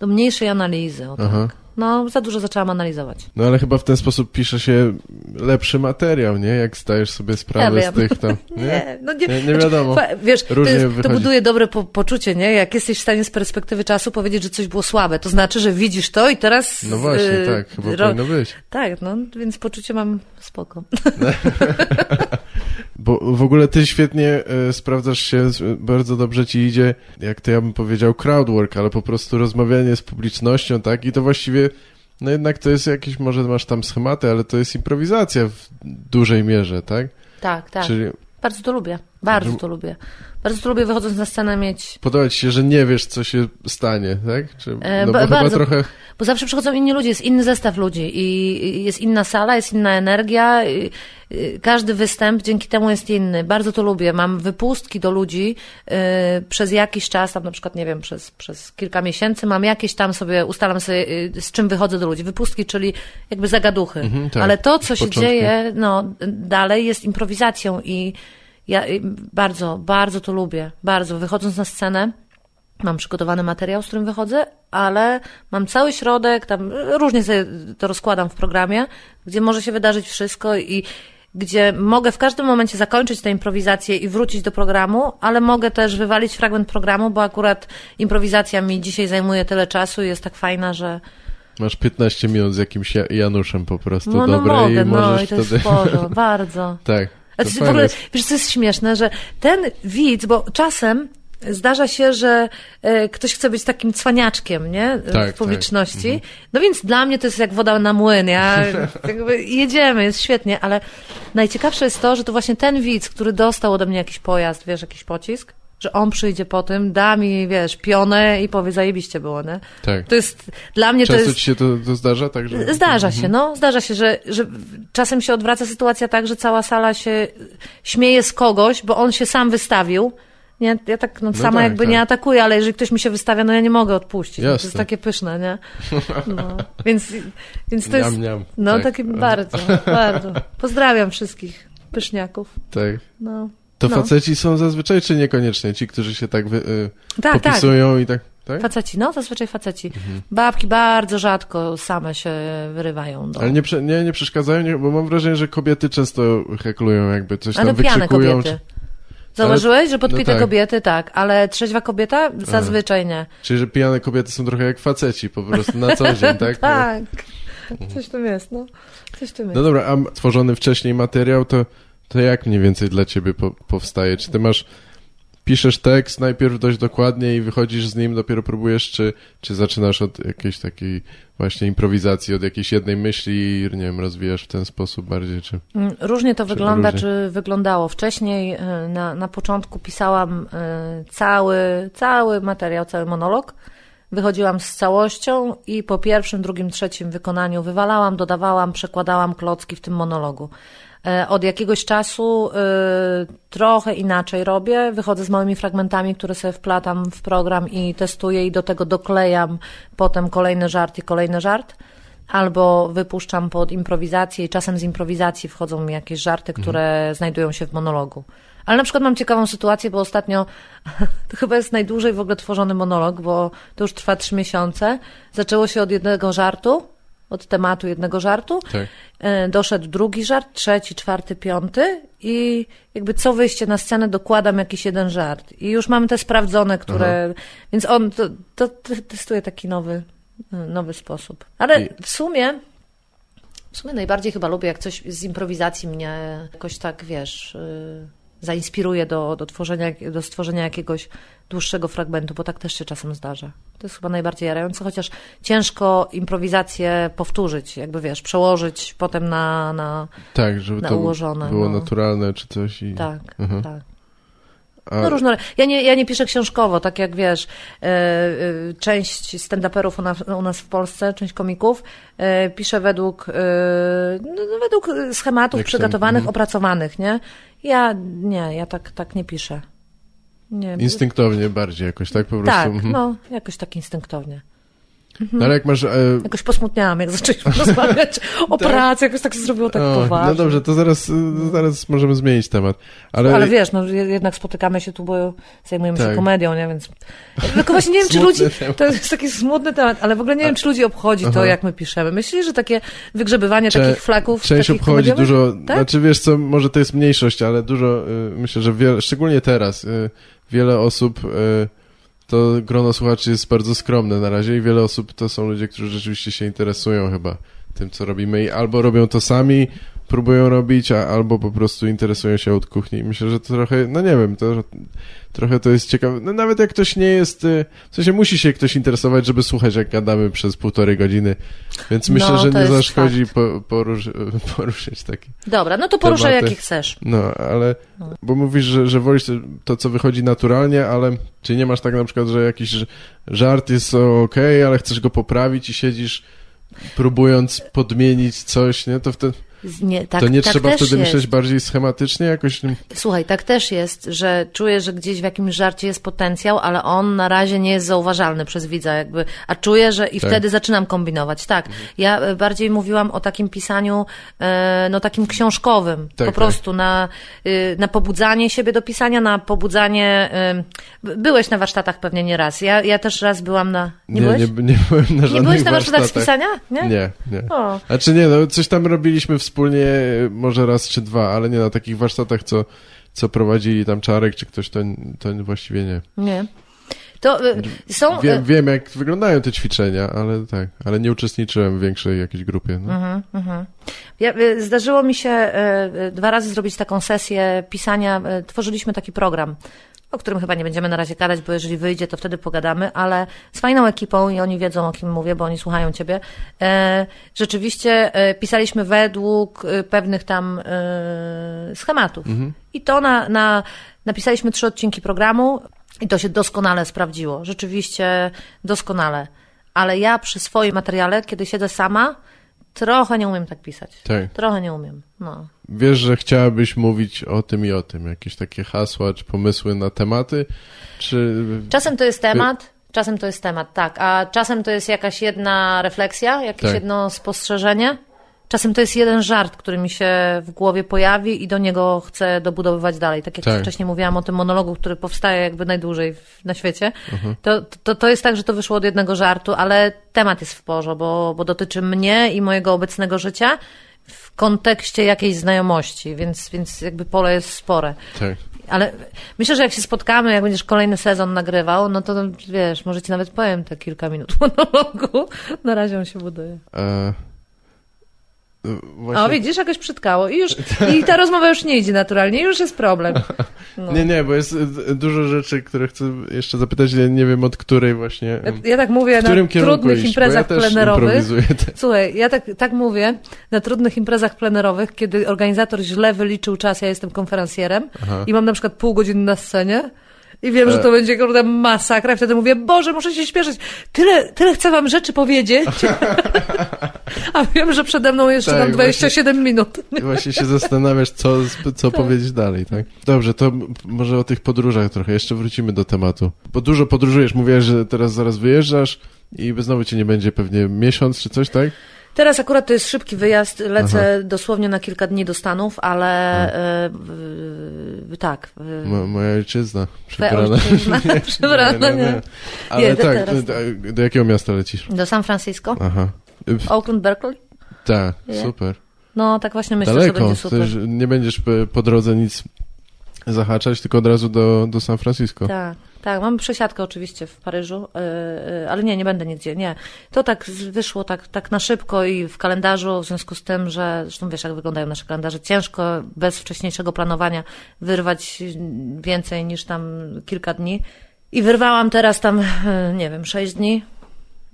do mniejszej analizy. O tak. No, za dużo zaczęłam analizować. No ale chyba w ten sposób pisze się lepszy materiał, nie? Jak zdajesz sobie sprawę Ja z tych tam. *laughs* Nie, Nie, no nie, nie, nie wiadomo. Fa- Wiesz, to, jest, to buduje dobre po, poczucie, nie? Jak jesteś w stanie z perspektywy czasu powiedzieć, że coś było słabe, to znaczy, że widzisz to i teraz... No właśnie, y, tak, chyba ro- powinno być. Tak, no, więc poczucie mam spoko. *laughs* Bo w ogóle ty świetnie e, sprawdzasz się, bardzo dobrze ci idzie, jak to ja bym powiedział, crowdwork, ale po prostu rozmawianie z publicznością, tak? I to właściwie, no jednak to jest jakieś, może masz tam schematy, ale to jest improwizacja w dużej mierze, tak? Tak, tak. Czyli Bardzo to lubię. Bardzo to lubię. Bardzo to lubię wychodząc na scenę mieć... podoba ci się, że nie wiesz, co się stanie, tak? Czy, E, no bo bardzo. trochę... Bo zawsze przychodzą inni ludzie, jest inny zestaw ludzi i jest inna sala, jest inna energia. Każdy występ dzięki temu jest inny. Bardzo to lubię. Mam wypustki do ludzi y, przez jakiś czas, tam na przykład, nie wiem, przez, przez kilka miesięcy mam jakieś tam sobie, ustalam sobie, y, z czym wychodzę do ludzi. Wypustki, czyli jakby zagaduchy. Mhm, tak, Ale to, co się dzieje no, dalej, jest improwizacją i ja y, bardzo, bardzo to lubię. Bardzo. Wychodząc na scenę, Mam przygotowany materiał, z którym wychodzę, ale mam cały środek, tam różnie sobie to rozkładam w programie, gdzie może się wydarzyć wszystko i gdzie mogę w każdym momencie zakończyć tę improwizację i wrócić do programu, ale mogę też wywalić fragment programu, bo akurat improwizacja mi dzisiaj zajmuje tyle czasu i jest tak fajna, że Masz 15 minut z jakimś Ja- Januszem po prostu, no, no dobre mogę, i no możesz i to wtedy... jest sporo, *laughs* bardzo. tak. A to w ogóle, jest. wiesz, co jest śmieszne, że ten widz, bo czasem zdarza się, że e, ktoś chce być takim cwaniaczkiem, nie? Tak, tak. w publiczności. No więc dla mnie to jest jak woda na młyn. Ja *laughs* jedziemy, jest świetnie, ale najciekawsze jest to, że to właśnie ten widz, który dostał ode mnie jakiś pojazd, wiesz, jakiś pocisk, że on przyjdzie po tym, da mi, wiesz, pionę i powie, zajebiście było, nie? Tak. To jest, dla mnie to Często jest... ci się to, to zdarza? Tak, że... Zdarza się, no, zdarza się, że, że czasem się odwraca sytuacja tak, że cała sala się śmieje z kogoś, bo on się sam wystawił. Nie, ja tak no, sama tak, jakby tak. nie atakuję, ale jeżeli ktoś mi się wystawia, no ja nie mogę odpuścić. No, to Jasne. jest takie pyszne, nie? *laughs* No, więc, więc to jest. Niam, niam. No, Tak. takie bardzo, bardzo. *laughs* Pozdrawiam wszystkich pyszniaków. Tak. No. To no. faceci są zazwyczaj, czy niekoniecznie? Ci, którzy się tak wy, y, Tak, tak. popisują i tak, tak? Faceci, no, zazwyczaj faceci. Babki bardzo rzadko same się wyrywają do. Ale nie, nie, nie przeszkadzają, nie, bo mam wrażenie, że kobiety często heklują, jakby coś tam Ale pijane wykrzykują. kobiety. Zauważyłeś, że podpite no tak. kobiety tak, ale trzeźwa kobieta zazwyczaj nie. czyli, że pijane kobiety są trochę jak faceci, po prostu na co dzień, *laughs* tak? Tak. Coś tu jest, no. Coś tu jest. No dobra, a tworzony wcześniej materiał, to, to jak mniej więcej dla ciebie po, powstaje? Czy ty masz, piszesz tekst najpierw dość dokładnie i wychodzisz z nim, dopiero próbujesz, czy, czy zaczynasz od jakiejś takiej właśnie improwizacji, od jakiejś jednej myśli i, nie wiem, rozwijasz w ten sposób bardziej, czy... Mm, Różnie to wygląda, różnie? czy wyglądało. Wcześniej y, na, na początku pisałam y, cały, cały materiał, cały monolog. Wychodziłam z całością i po pierwszym, drugim, trzecim wykonaniu wywalałam, dodawałam, przekładałam klocki w tym monologu. E, Od jakiegoś czasu y, trochę inaczej robię. Wychodzę z małymi fragmentami, które sobie wplatam w program i testuję i do tego doklejam potem kolejny żart i kolejny żart. Albo wypuszczam pod improwizację i czasem z improwizacji wchodzą mi jakieś żarty, które znajdują się w monologu. Ale na przykład mam ciekawą sytuację, bo ostatnio *laughs* to chyba jest najdłużej w ogóle tworzony monolog, bo to już trwa trzy miesiące. Zaczęło się od jednego żartu, od tematu jednego żartu. Tak. E, Doszedł drugi żart, trzeci, czwarty, piąty i jakby co wyjście na scenę dokładam jakiś jeden żart. I już mamy te sprawdzone, które... Więc on to, to, to testuje taki nowy, nowy sposób. Ale w sumie... W sumie najbardziej chyba lubię, jak coś z improwizacji mnie jakoś tak, wiesz, yy, zainspiruje do, do, tworzenia, do stworzenia jakiegoś dłuższego fragmentu, bo tak też się czasem zdarza. To jest chyba najbardziej jarające, chociaż ciężko improwizację powtórzyć, jakby wiesz, przełożyć potem na, na Tak, żeby Na to ułożone, było no. naturalne, czy coś i... tak, Mhm. tak. A, No różno. Ja nie, ja nie piszę książkowo, tak jak wiesz, e, część stand-uperów u nas, u nas w Polsce, część komików, e, pisze według, e, no, według schematów Jak przygotowanych, mhm. opracowanych, nie? Ja nie, ja tak, tak nie piszę. Nie. Instynktownie bardziej jakoś, tak? Po prostu. Tak, no, jakoś tak instynktownie. No ale jak masz... E... Jakoś posmutniałam, jak zaczęliśmy *laughs* rozmawiać o tak? pracy, jakoś tak się zrobiło tak o, poważnie. No dobrze, to zaraz, zaraz możemy zmienić temat. Ale, ale wiesz, no jednak spotykamy się tu, bo zajmujemy tak. się komedią, nie, więc... Tylko właśnie nie wiem, czy ludzi... Temat. To jest taki smutny temat, ale w ogóle nie wiem, czy ludzi obchodzi Aha. to, jak my piszemy. Myślisz, że takie wygrzebywanie Cze takich flaków... Część obchodzi dużo... Tak? Znaczy, wiesz co, może to jest mniejszość, ale dużo, y, myślę, że wiele, szczególnie teraz, y, wiele osób... Y, to grono słuchaczy jest bardzo skromne na razie i wiele osób to są ludzie, którzy rzeczywiście się interesują chyba tym, co robimy i albo robią to sami, próbują robić, a, albo po prostu interesują się od kuchni. Myślę, że to trochę, no nie wiem, to trochę to jest ciekawe. No nawet jak ktoś nie jest, y, w sensie musi się ktoś interesować, żeby słuchać, jak gadamy przez półtorej godziny, więc myślę, no, że nie zaszkodzi po, porusz, *laughs* poruszyć takie Dobra, no to poruszaj jaki chcesz. No, ale, no. bo mówisz, że, że wolisz to, co wychodzi naturalnie, ale czy nie masz tak na przykład, że jakiś żart jest ok, ale chcesz go poprawić i siedzisz próbując podmienić coś, nie? To wtedy... Nie, tak, to nie tak trzeba wtedy jest. myśleć bardziej schematycznie jakoś? Słuchaj, tak też jest, że czuję, że gdzieś w jakimś żarcie jest potencjał, ale on na razie nie jest zauważalny przez widza jakby, a czuję, że i tak. wtedy zaczynam kombinować. Tak, mhm. ja e, bardziej mówiłam o takim pisaniu, e, no takim książkowym, tak, po tak. prostu na, y, na pobudzanie siebie do pisania, na pobudzanie... Byłeś na warsztatach pewnie nie raz. Ja, ja też raz byłam na... Nie, nie byłeś? Nie, nie byłem na żadnych Nie byłeś na warsztatach, warsztatach pisania? Nie, nie. nie. O. Znaczy nie, no coś tam robiliśmy w wspólnie może raz czy dwa, ale nie na takich warsztatach, co, co prowadzili tam Czarek czy ktoś, to, to właściwie nie. Nie. To y, są... Wiem, y, wiem, jak wyglądają te ćwiczenia, ale tak, ale nie uczestniczyłem w większej jakiejś grupie. No. Uh-huh, uh-huh. Ja, y, zdarzyło mi się dwa razy zrobić taką sesję pisania. Tworzyliśmy taki program o którym chyba nie będziemy na razie gadać, bo jeżeli wyjdzie, to wtedy pogadamy, ale z fajną ekipą i oni wiedzą, o kim mówię, bo oni słuchają ciebie. E, rzeczywiście e, pisaliśmy według e, pewnych tam schematów. Mhm. I to na, na, napisaliśmy trzy odcinki programu i to się doskonale sprawdziło. Rzeczywiście doskonale. Ale ja przy swoim materiale, kiedy siedzę sama, trochę nie umiem tak pisać. Tak. Trochę nie umiem. No wiesz, że chciałabyś mówić o tym i o tym, jakieś takie hasła czy pomysły na tematy, czy... Czasem to jest temat, czasem to jest temat, tak, a czasem to jest jakaś jedna refleksja, jakieś tak. jedno spostrzeżenie, czasem to jest jeden żart, który mi się w głowie pojawi i do niego chcę dobudowywać dalej. Tak jak tak. wcześniej mówiłam o tym monologu, który powstaje jakby najdłużej na świecie, uh-huh. to, to, to jest tak, że to wyszło od jednego żartu, ale temat jest w porze, bo, bo dotyczy mnie i mojego obecnego życia w kontekście jakiejś znajomości, więc, więc jakby pole jest spore. Tak. Ale myślę, że jak się spotkamy, jak będziesz kolejny sezon nagrywał, no to wiesz, może ci nawet powiem te kilka minut *laughs* monologu. Na razie on się buduje. E Właśnie... O, widzisz, jakoś przytkało. I już i ta rozmowa już nie idzie naturalnie, już jest problem. *laughs* No. Nie, nie, bo jest dużo rzeczy, które chcę jeszcze zapytać, ja nie wiem od której właśnie. Ja, ja tak mówię na trudnych iść, imprezach ja plenerowych. Słuchaj, ja tak, tak mówię na trudnych imprezach plenerowych, kiedy organizator źle wyliczył czas, ja jestem konferencjerem Aha. i mam na przykład pół godziny na scenie i wiem, że to e. będzie kurde masakra. I wtedy mówię, Boże, muszę się śpieszyć. Tyle, tyle chcę wam rzeczy powiedzieć. *laughs* A wiem, że przede mną jeszcze tak, mam 27 właśnie, minut. Właśnie się zastanawiasz, co, co tak. powiedzieć dalej, tak? Dobrze, to może o tych podróżach trochę. Jeszcze wrócimy do tematu. Bo dużo podróżujesz. Mówiłaś, że teraz zaraz wyjeżdżasz i znowu cię nie będzie pewnie miesiąc czy coś, tak? Teraz akurat to jest szybki wyjazd, lecę Aha. dosłownie na kilka dni do Stanów, ale e, tak. Mo, moja ojczyzna, przebrana. przebrana, *laughs* nie, nie, nie. Ale nie, tak, do, do, jakiego miasta lecisz? Do San Francisco. Aha. Oakland, Berkeley. Tak, super. No, tak właśnie myślę, Daleko. że będzie super. nie będziesz po drodze nic zahaczać, tylko od razu do, do San Francisco. Tak. Tak, mam przesiadkę oczywiście w Paryżu, yy, ale nie, nie będę nigdzie, nie. To tak wyszło tak, tak na szybko i w kalendarzu, w związku z tym, że zresztą wiesz, jak wyglądają nasze kalendarze, ciężko bez wcześniejszego planowania wyrwać więcej niż tam kilka dni. I wyrwałam teraz tam, yy, nie wiem, sześć dni.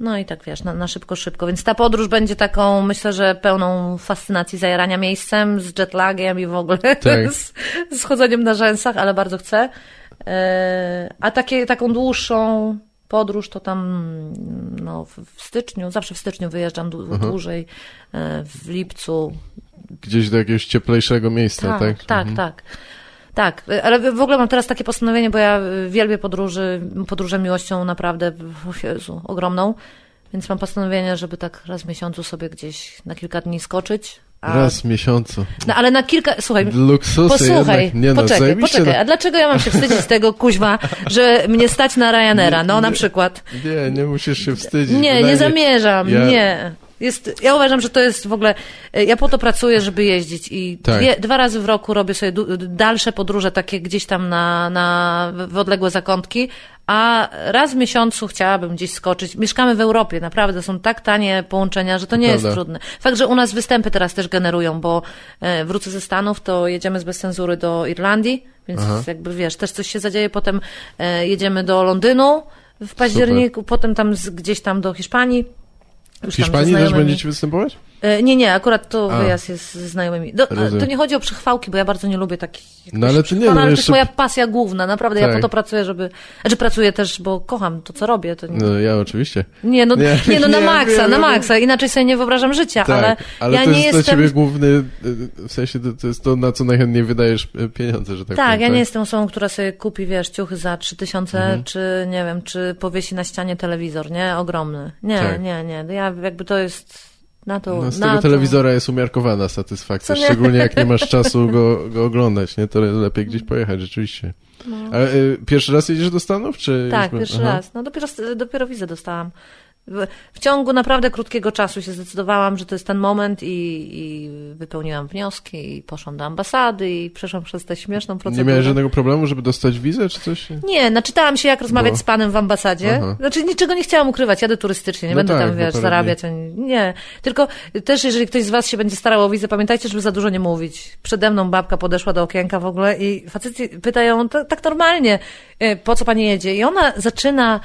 No i tak wiesz, na, na szybko, szybko. Więc ta podróż będzie taką, myślę, że pełną fascynacji zajarania miejscem, z jetlagiem i w ogóle tak. *laughs* z, z chodzeniem na rzęsach, ale bardzo chcę. E, a takie, taką dłuższą podróż to tam no, w styczniu, zawsze w styczniu wyjeżdżam dłużej, e, w lipcu. Gdzieś do jakiegoś cieplejszego miejsca, tak? Tak, tak. Mhm. tak. Tak, ale w ogóle mam teraz takie postanowienie, bo ja wielbię podróży, podróże miłością naprawdę, Jezu, ogromną. Więc mam postanowienie, żeby tak raz w miesiącu sobie gdzieś na kilka dni skoczyć. A... Raz w miesiącu. No ale na kilka, słuchaj, Luksusy posłuchaj, jednak. Nie no, poczekaj, poczekaj, no. a dlaczego ja mam się wstydzić z tego, kuźwa, że mnie stać na Ryanaira, no na przykład. Nie, nie musisz się wstydzić. Nie, nie zamierzam, ja- nie. Jest, ja uważam, że to jest w ogóle. e, Ja po to pracuję, żeby jeździć i Tak. dwie, dwa razy w roku robię sobie dalsze podróże, takie gdzieś tam na, na, w odległe zakątki, a raz w miesiącu chciałabym gdzieś skoczyć. Mieszkamy w Europie, naprawdę są tak tanie połączenia, że to nie Prawda. jest trudne. Fakt, że u nas występy teraz też generują, bo e, wrócę ze Stanów, to jedziemy z bez cenzury do Irlandii, więc Aha. jakby wiesz, też coś się zadzieje, potem e, jedziemy do Londynu w październiku, potem tam z, gdzieś tam do Hiszpanii. Już W Hiszpanii też będziecie występować? E, Nie, nie, akurat to A. wyjazd jest ze znajomymi. Do, to nie chodzi o przechwałki, bo ja bardzo nie lubię takich. No ale to nie, no, ale to jeszcze- jest moja pasja główna, naprawdę. Ja Tak. po to pracuję, żeby. Znaczy pracuję też, bo kocham to, co robię. To nie, No ja oczywiście. nie, no, nie, Nie, no *laughs* na nie, maksa, na maksa. Inaczej sobie nie wyobrażam życia, Tak, ale, ale ja to nie jest dla jestem. ciebie główny, y, w sensie to, to jest to, na co najchętniej wydajesz y, pieniądze, że tak Tak, powiem. ja nie jestem osobą, która sobie kupi, wiesz, ciuchy za 3000, Mhm. czy nie wiem, czy powiesi na ścianie telewizor, nie? Ogromny. Nie, Tak. nie, nie. Ja jakby to jest na to. No, z tego to... telewizora jest umiarkowana satysfakcja, szczególnie jak nie masz *laughs* czasu go, go oglądać, nie? To lepiej gdzieś pojechać, rzeczywiście. Ale y, pierwszy raz jedziesz do Stanów, czy... No. Tak, już- pierwszy aha. raz. No dopiero, dopiero wizę dostałam. W, w ciągu naprawdę krótkiego czasu się zdecydowałam, że to jest ten moment i, i wypełniłam wnioski i poszłam do ambasady i przeszłam przez tę śmieszną Nie procedurę. miałeś żadnego problemu, żeby dostać wizę, czy coś? Nie, naczytałam się, jak rozmawiać Bo- z panem w ambasadzie. Aha. Znaczy, niczego nie chciałam ukrywać, jadę turystycznie, nie No będę tak, tam, no wiesz, zarabiać. Ani... Nie, tylko też, jeżeli ktoś z was się będzie starał o wizę, pamiętajcie, żeby za dużo nie mówić. Przede mną babka podeszła do okienka w ogóle i faceci pytają tak normalnie, e, po co pani jedzie? I ona zaczyna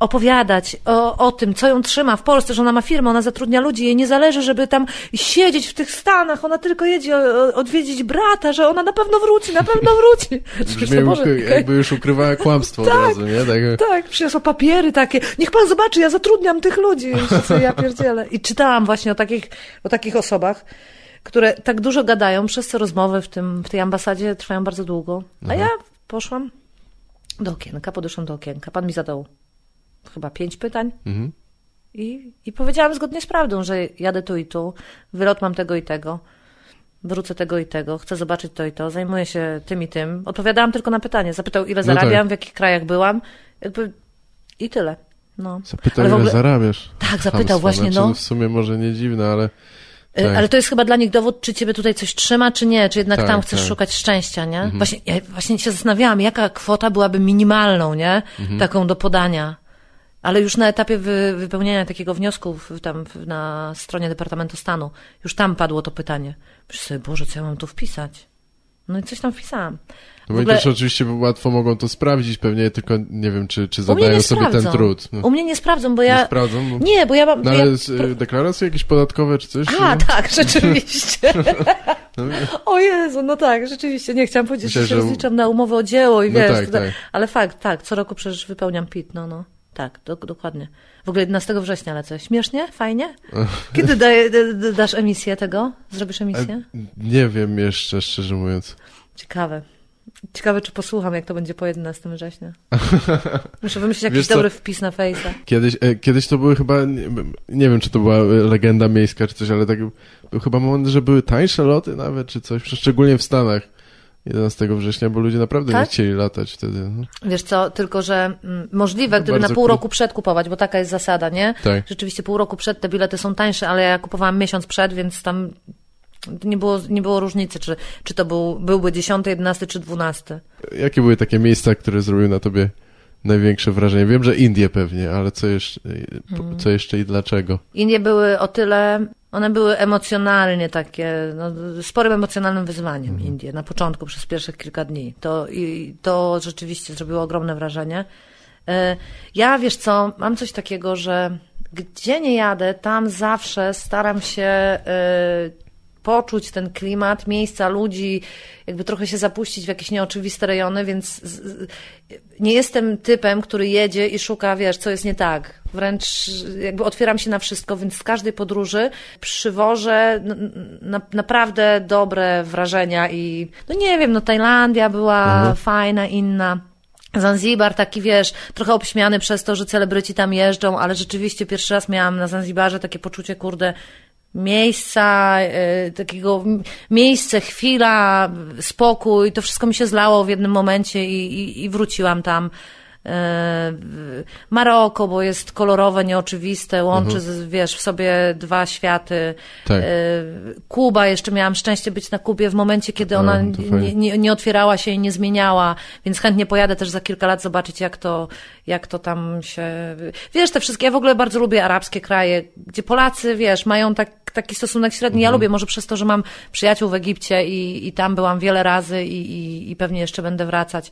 opowiadać o, o tym, co ją trzyma w Polsce, że ona ma firmę, ona zatrudnia ludzi, jej nie zależy, żeby tam siedzieć w tych Stanach, ona tylko jedzie odwiedzić brata, że ona na pewno wróci, na pewno wróci. *laughs* Brzmi, Boże, jakby już ukrywała kłamstwo od razu, nie? Tak, tak, przyniosła papiery takie. Niech pan zobaczy, ja zatrudniam tych ludzi. Wszyscy, ja pierdzielę. I czytałam właśnie o takich, o takich osobach, które tak dużo gadają, przez co rozmowy w, tym, w tej ambasadzie trwają bardzo długo. A ja poszłam do okienka, podeszłam do okienka. Pan mi zadał chyba pięć pytań. Mhm. I, I powiedziałam zgodnie z prawdą, że jadę tu i tu, wylot mam tego i tego, wrócę tego i tego, chcę zobaczyć to i to, zajmuję się tym i tym. Odpowiadałam tylko na pytanie. Zapytał, ile No zarabiam, tak. w jakich krajach byłam. Jakby i tyle. No. Zapytał, w ile ogóle- zarabiasz. Tak, zapytał właśnie, znaczy, no. W sumie może nie dziwne, ale... Y, Tak. Ale to jest chyba dla nich dowód, czy ciebie tutaj coś trzyma, czy nie, czy jednak Tak, tam chcesz tak. szukać szczęścia, nie? Właśnie, ja właśnie się zastanawiałam, jaka kwota byłaby minimalną, nie? Mhm. Taką do podania. Ale już na etapie wy, wypełniania takiego wniosku w, tam w, na stronie Departamentu Stanu, już tam padło to pytanie. Myślę sobie, Boże, co ja mam tu wpisać? No i coś tam wpisałam. No ogóle- też oczywiście łatwo mogą to sprawdzić, pewnie tylko nie wiem, czy, czy zadają nie sobie ten trud. No, U mnie nie sprawdzą, bo nie ja... sprawdzą. Bo... Nie, bo ja mam... No ja... ale y, deklaracje jakieś podatkowe czy coś? A, nie? tak, *laughs* rzeczywiście. *laughs* No, O Jezu, no tak, rzeczywiście. Nie chciałam powiedzieć, że Myślę, się że- rozliczam na umowę o dzieło i No wiesz, tak, tak. ale fakt, tak, co roku przecież wypełniam PIT, no, no. Tak, do, dokładnie. W ogóle 11 września lecę. Śmiesznie? Fajnie? Kiedy daje, dasz emisję tego? Zrobisz emisję? Nie wiem jeszcze, szczerze mówiąc. Ciekawe. Ciekawe, czy posłucham, jak to będzie po 11 września. *laughs* Muszę wymyślić jakiś Wiesz co? dobry wpis na Face'a. Kiedyś, e, kiedyś to były chyba, nie, nie wiem czy to była e, legenda miejska czy coś, ale tak był chyba moment, że były tańsze loty nawet czy coś, szczególnie w Stanach 11 września, bo ludzie naprawdę nie Tak? chcieli latać wtedy. No. Wiesz co, tylko że mm, możliwe, gdyby na pół roku przed kupować, bo taka jest zasada, nie? Tak. Rzeczywiście pół roku przed te bilety są tańsze, ale ja kupowałam miesiąc przed, więc tam nie było, nie było różnicy, czy, czy to był, byłby 10, 11 czy 12. Jakie były takie miejsca, które zrobiły na tobie największe wrażenie? Wiem, że Indie pewnie, ale co jeszcze, po- co jeszcze i dlaczego? Indie były o tyle, one były emocjonalnie takie, no, sporym emocjonalnym wyzwaniem Indie na początku, przez pierwszych kilka dni. To, i, to rzeczywiście zrobiło ogromne wrażenie. E, Ja, wiesz co, mam coś takiego, że gdzie nie jadę, tam zawsze staram się e, poczuć ten klimat, miejsca, ludzi, jakby trochę się zapuścić w jakieś nieoczywiste rejony, więc nie jestem typem, który jedzie i szuka, wiesz, co jest nie tak. Wręcz jakby otwieram się na wszystko, więc z każdej podróży przywożę na, naprawdę dobre wrażenia i no nie wiem, no Tajlandia była fajna, inna. Zanzibar taki, wiesz, trochę obśmiany przez to, że celebryci tam jeżdżą, ale rzeczywiście pierwszy raz miałam na Zanzibarze takie poczucie, kurde, miejsca, y, takiego miejsce, chwila, spokój, to wszystko mi się zlało w jednym momencie i, i, i wróciłam tam. E, Maroko, bo jest kolorowe, nieoczywiste, łączy, mhm. wiesz, w sobie dwa światy. Tak. E, Kuba, jeszcze miałam szczęście być na Kubie w momencie, kiedy ona nie, nie, nie, otwierała się i nie zmieniała, więc chętnie pojadę też za kilka lat zobaczyć, jak to, jak to tam się... Wiesz, te wszystkie, ja w ogóle bardzo lubię arabskie kraje, gdzie Polacy, wiesz, mają tak, taki stosunek średni. Mhm. Ja lubię, może przez to, że mam przyjaciół w Egipcie i, i tam byłam wiele razy i, i, i pewnie jeszcze będę wracać.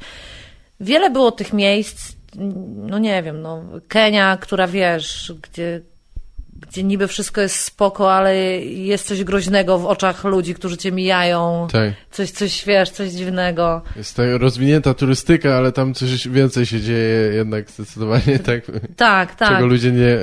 Wiele było tych miejsc, no nie wiem, no Kenia, która wiesz, gdzie gdzie niby wszystko jest spoko, ale jest coś groźnego w oczach ludzi, którzy cię mijają. Tak. Coś, coś, wiesz, coś dziwnego. Jest tak rozwinięta turystyka, ale tam coś więcej się dzieje jednak zdecydowanie, *laughs* tak? Tak, tak. Czego ludzie nie,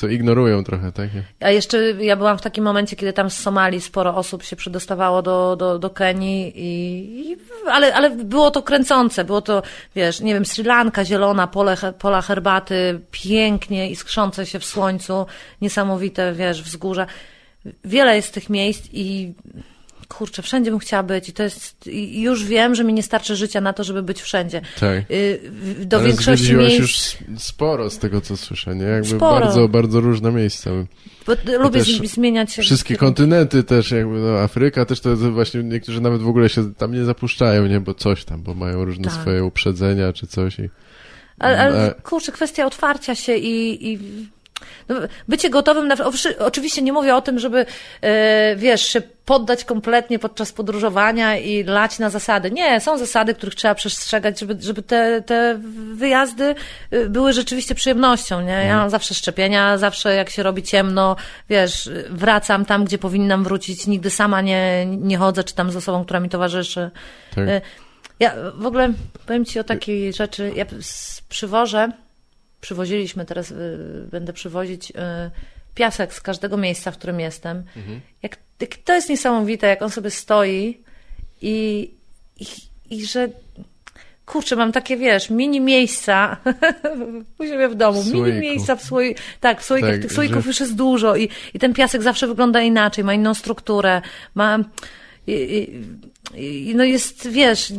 to e, ignorują trochę, tak? A jeszcze ja byłam w takim momencie, kiedy tam z Somalii sporo osób się przedostawało do, do, do Kenii i, i ale, ale było to kręcące, było to, wiesz, nie wiem, Sri Lanka, zielona, pole, pola herbaty, pięknie iskrzące się w słońcu, niesamowite niesamowite, wiesz, wzgórza. Wiele jest tych miejsc i kurczę, wszędzie bym chciała być i to jest, i już wiem, że mi nie starczy życia na to, żeby być wszędzie. Tak. Y, do Ale większości miejsc... już sporo z tego, co słyszę, nie? Jakby sporo. bardzo, bardzo różne miejsca. Bo lubię zmieniać się. Wszystkie kontynenty też, jakby no, Afryka też to jest właśnie, niektórzy nawet w ogóle się tam nie zapuszczają, nie? Bo coś tam, bo mają różne tak. swoje uprzedzenia czy coś i... Ale, ale kurczę, kwestia otwarcia się i, i no, bycie gotowym na. Oczywiście nie mówię o tym, żeby, e, wiesz, się poddać kompletnie podczas podróżowania i lać na zasady. Nie, są zasady, których trzeba przestrzegać, żeby, żeby te, te wyjazdy e, były rzeczywiście przyjemnością. Nie? Ja mam zawsze szczepienia, zawsze jak się robi ciemno, wiesz, wracam tam, gdzie powinnam wrócić. Nigdy sama nie, nie chodzę, czy tam z osobą, która mi towarzyszy. Tak. E, ja w ogóle powiem Ci o takiej rzeczy. Ja przywożę przywoziliśmy, teraz y, będę przywozić y, piasek z każdego miejsca, w którym jestem. Mhm. Jak, jak, to jest niesamowite, jak on sobie stoi i, i, i że kurczę, mam takie, wiesz, mini miejsca *laughs* u siebie w domu, w mini miejsca w słoiku, tak, w słoikach, tak, tych słoików że... już jest dużo i, i ten piasek zawsze wygląda inaczej, ma inną strukturę, ma, i, i, no jest, wiesz,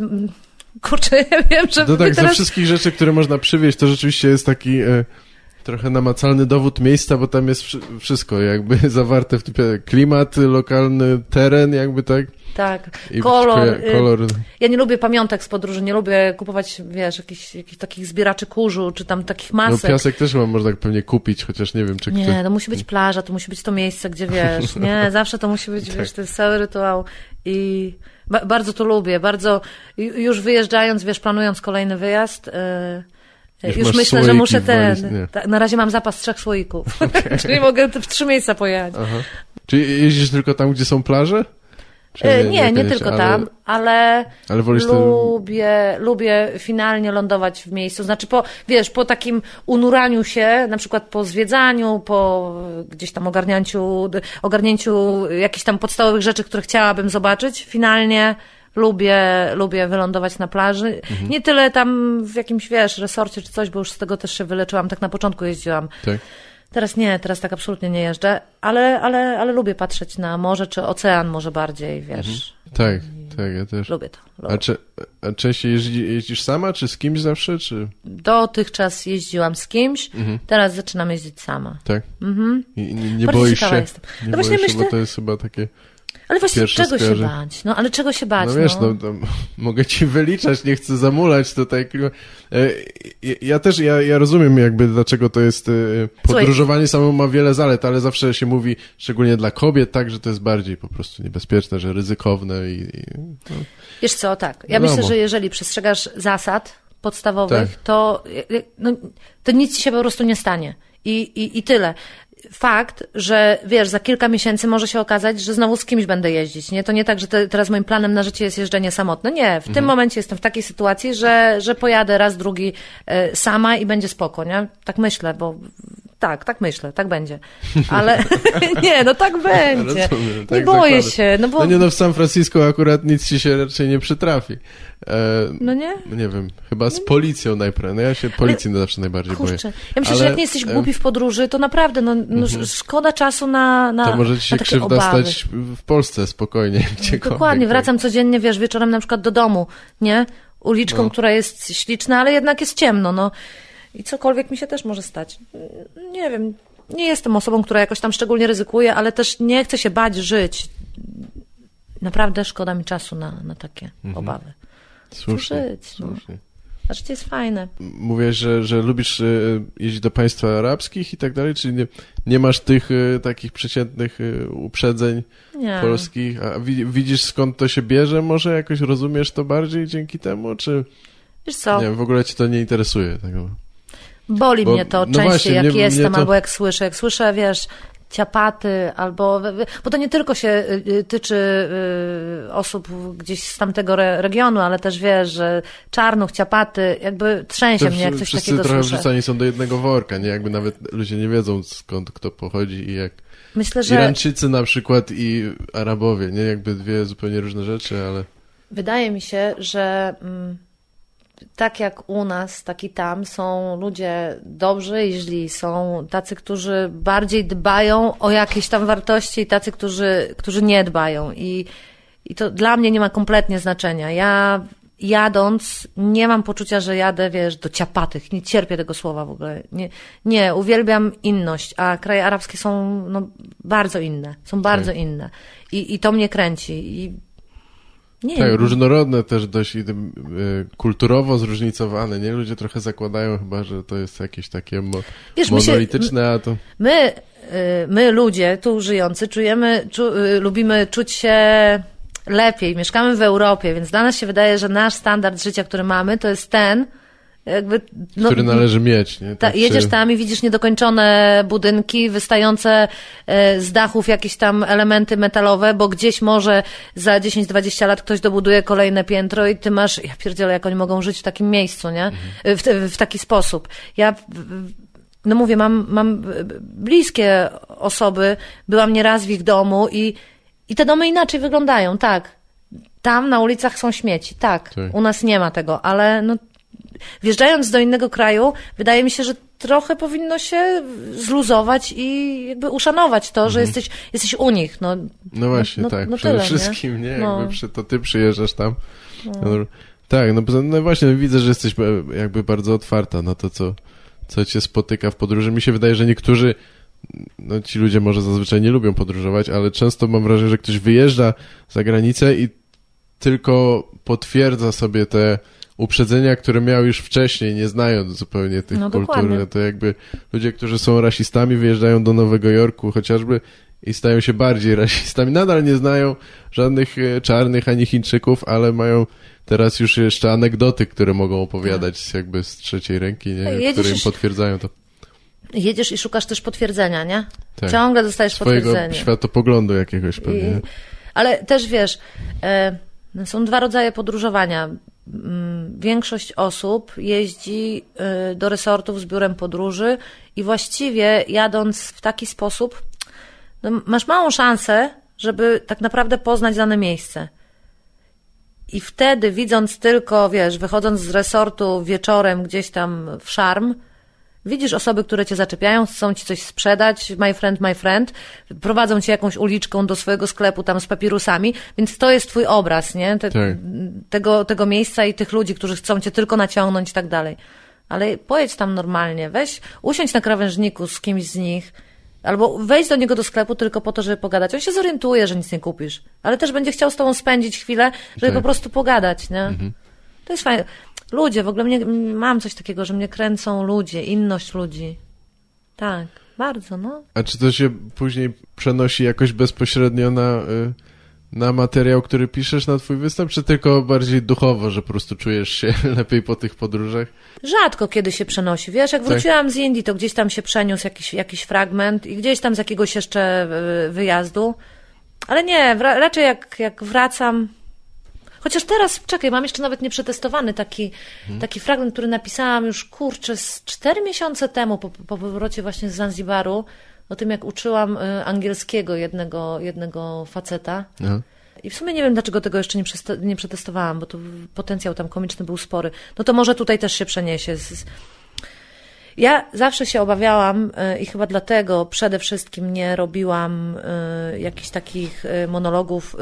Kurczę, ja wiem, że... No tak, teraz... ze wszystkich rzeczy, które można przywieźć, to rzeczywiście jest taki... E, trochę namacalny dowód miejsca, bo tam jest wszystko jakby *laughs* zawarte w typie klimat, lokalny teren, jakby tak. Tak, I kolor. Y, kolor. Ja nie lubię pamiątek z podróży, nie lubię kupować, wiesz, jakichś, jakichś takich zbieraczy kurzu, czy tam takich masek. No piasek też mam, można tak pewnie kupić, chociaż nie wiem, czy Nie, kto... to musi być plaża, to musi być to miejsce, gdzie wiesz, *laughs* nie, zawsze to musi być, tak. wiesz, to jest cały rytuał i ba bardzo to lubię, bardzo, już wyjeżdżając, wiesz, planując kolejny wyjazd, yy, już, już myślę, że muszę ten. Ta, na razie mam zapas trzech słoików. Okay. *laughs* Czyli mogę w trzy miejsca pojechać. Aha. Czyli jeździsz tylko tam, gdzie są plaże? Nie, nie, nie, tylko ale, tam, ale, ale lubię, ten... lubię finalnie lądować w miejscu. Znaczy, po, wiesz, po takim unuraniu się, na przykład po zwiedzaniu, po gdzieś tam ogarnięciu, ogarnięciu jakichś tam podstawowych rzeczy, które chciałabym zobaczyć, finalnie lubię, lubię wylądować na plaży. Mhm. Nie tyle tam w jakimś, wiesz, resorcie czy coś, bo już z tego też się wyleczyłam. Tak na początku jeździłam. Tak Teraz nie, teraz tak absolutnie nie jeżdżę, ale, ale, ale lubię patrzeć na morze czy ocean może bardziej, wiesz. Mhm. Tak, tak, ja też. Lubię to. Lubię. A, czy, a częściej jeździ, jeździsz sama, czy z kimś zawsze, czy? Dotychczas jeździłam z kimś, mhm. teraz zaczynam jeździć sama. Tak? Mhm. I nie, nie boisz się? Jestem. Nie no właśnie się, myślę... bo to jest chyba takie... Ale właśnie czego się bać? No ale czego się bać? No wiesz, no, no *laughs* mogę ci wyliczać, nie chcę zamulać tutaj. E, ja też, ja, ja rozumiem jakby dlaczego to jest, e, podróżowanie samo ma wiele zalet, ale zawsze się mówi, szczególnie dla kobiet, tak, że to jest bardziej po prostu niebezpieczne, że ryzykowne i... i no. Wiesz co, tak, ja Wiadomo. myślę, że jeżeli przestrzegasz zasad podstawowych, tak. to, no, to nic ci się po prostu nie stanie. I, i, I tyle fakt, że wiesz, za kilka miesięcy może się okazać, że znowu z kimś będę jeździć. Nie? To nie tak, że te, teraz moim planem na życie jest jeżdżenie samotne. Nie, w mhm. tym momencie jestem w takiej sytuacji, że, że pojadę raz, drugi e, sama i będzie spoko, nie? Tak myślę, bo tak, tak myślę, tak będzie. Ale *laughs* nie, no tak będzie. Rozumiem, tak nie boję się, no bo... No nie no, w San Francisco akurat nic ci się raczej nie przytrafi. E, No nie? Nie wiem, chyba z policją najpierw. No ja się policji zawsze najbardziej boję. Kurczę. Ja myślę, Ale, że jak nie jesteś e, Mhm. głupi w podróży, to naprawdę, no, no szkoda czasu na, na To może ci się krzywda obawy. stać w Polsce spokojnie, gdziekolwiek. Dokładnie, tak. wracam codziennie, wiesz, wieczorem na przykład do domu, nie? Uliczką, No. która jest śliczna, ale jednak jest ciemno, no. I cokolwiek mi się też może stać. Nie wiem, nie jestem osobą, która jakoś tam szczególnie ryzykuje, ale też nie chcę się bać żyć. Naprawdę szkoda mi czasu na, na takie Mhm. obawy. Słusznie, żyć, no. słusznie. A życie jest fajne. Mówiłeś, że, że lubisz e, jeździć do państw arabskich i tak dalej, czyli nie, nie masz tych e, takich przeciętnych e, uprzedzeń Nie. polskich, a wi- widzisz skąd to się bierze? Może jakoś rozumiesz to bardziej dzięki temu, czy Wiesz co, nie w ogóle ci to nie interesuje? Tego? Boli Bo- mnie to no częściej, właśnie, jak mnie- mnie jestem, to- albo jak słyszę. Jak słyszę, wiesz, ciapaty, albo... Bo to nie tylko się y, y, tyczy y, osób gdzieś z tamtego re, regionu, ale też, wiesz, że czarnuch, ciapaty, jakby trzęsie To mnie, jak coś wszyscy takiego trochę słyszę. wrzucani są do jednego worka, nie? Jakby nawet ludzie nie wiedzą skąd kto pochodzi i jak Myślę, że Irańczycy na przykład i Arabowie, nie? Jakby dwie zupełnie różne rzeczy, ale wydaje mi się, że mm, tak jak u nas, tak i tam są ludzie dobrzy i źli. Są tacy, którzy bardziej dbają o jakieś tam wartości i tacy, którzy, którzy nie dbają. I, I to dla mnie nie ma kompletnie znaczenia. Ja jadąc nie mam poczucia, że jadę, wiesz, do ciapatych. Nie cierpię tego słowa w ogóle. Nie, nie uwielbiam inność, a kraje arabskie są no, bardzo inne. Są bardzo inne. I, I to mnie kręci. I nie tak, wiem. różnorodne też dość y, kulturowo zróżnicowane, nie? Ludzie trochę zakładają chyba, że to jest jakieś takie mo- Wiesz, my się- monolityczne, a to... My, y, my ludzie tu żyjący, czujemy, czu, y, lubimy czuć się lepiej. Mieszkamy w Europie, więc dla nas się wydaje, że nasz standard życia, który mamy, to jest ten, jakby. No, który należy mieć, nie? ta, Tak, jedziesz czy- tam i widzisz niedokończone budynki, wystające e, z dachów jakieś tam elementy metalowe, bo gdzieś może za 10-20 lat ktoś dobuduje kolejne piętro i ty masz, ja pierdzielę, jak oni mogą żyć w takim miejscu, nie? W, w taki sposób. Ja, no mówię, mam, mam bliskie osoby, byłam nieraz w ich domu i, i te domy inaczej wyglądają, tak. Tam na ulicach są śmieci, tak. Tak. U nas nie ma tego, ale no, wjeżdżając do innego kraju, wydaje mi się, że trochę powinno się zluzować i jakby uszanować to, że jesteś, jesteś u nich. No, No właśnie, no, tak. no Przede tyle, nie? wszystkim, nie? No. Jakby przy, to ty przyjeżdżasz tam. No. Tak, no, no właśnie, widzę, że jesteś e, jakby bardzo otwarta na to, co, co cię spotyka w podróży. Mi się wydaje, że niektórzy, no ci ludzie może zazwyczaj nie lubią podróżować, ale często mam wrażenie, że ktoś wyjeżdża za granicę i tylko potwierdza sobie te uprzedzenia, które miał już wcześniej, nie znając zupełnie tych No, kultur. dokładnie. To jakby ludzie, którzy są rasistami, wyjeżdżają do Nowego Jorku chociażby i stają się bardziej *laughs* rasistami. Nadal nie znają żadnych e, czarnych ani Chińczyków, ale mają teraz już jeszcze anegdoty, które mogą opowiadać jakby z trzeciej ręki, nie? Które im potwierdzają to jedziesz i szukasz też potwierdzenia, nie? Tak. Ciągle dostajesz swojego potwierdzenie. światopoglądu jakiegoś pewnie. I, ale też wiesz, e, są dwa rodzaje podróżowania. Większość osób jeździ e, do resortów z biurem podróży i właściwie jadąc w taki sposób, no, masz małą szansę, żeby tak naprawdę poznać dane miejsce. I wtedy, widząc tylko, wiesz, wychodząc z resortu wieczorem gdzieś tam w szarm, Widzisz osoby, które cię zaczepiają, chcą ci coś sprzedać, my friend, my friend, prowadzą cię jakąś uliczką do swojego sklepu tam z papirusami, więc to jest twój obraz, nie? Te, Tak. tego, tego miejsca i tych ludzi, którzy chcą cię tylko naciągnąć i tak dalej. Ale pojedź tam normalnie, weź, usiądź na krawężniku z kimś z nich, albo wejdź do niego do sklepu tylko po to, żeby pogadać. On się zorientuje, że nic nie kupisz, ale też będzie chciał z tobą spędzić chwilę, żeby Tak. po prostu pogadać, nie? To jest fajne. Ludzie, w ogóle mnie, mam coś takiego, że mnie kręcą ludzie, inność ludzi. Tak, bardzo, no. A czy to się później przenosi jakoś bezpośrednio na, y, na materiał, który piszesz na twój występ, czy tylko bardziej duchowo, że po prostu czujesz się *laughs* lepiej po tych podróżach? Rzadko kiedy się przenosi. Wiesz, jak Tak. wróciłam z Indii, to gdzieś tam się przeniósł jakiś, jakiś fragment i gdzieś tam z jakiegoś jeszcze y, wyjazdu. Ale nie, raczej jak, jak wracam, Chociaż teraz, czekaj, mam jeszcze nawet nieprzetestowany taki, hmm. taki fragment, który napisałam już, kurczę, z cztery miesiące temu po, po powrocie właśnie z Zanzibaru, o tym, jak uczyłam y, angielskiego jednego, jednego faceta. I w sumie nie wiem, dlaczego tego jeszcze nie, nie przetestowałam, bo to potencjał tam komiczny był spory. No to może tutaj też się przeniesie. Ja zawsze się obawiałam y, i chyba dlatego przede wszystkim nie robiłam y, jakichś takich monologów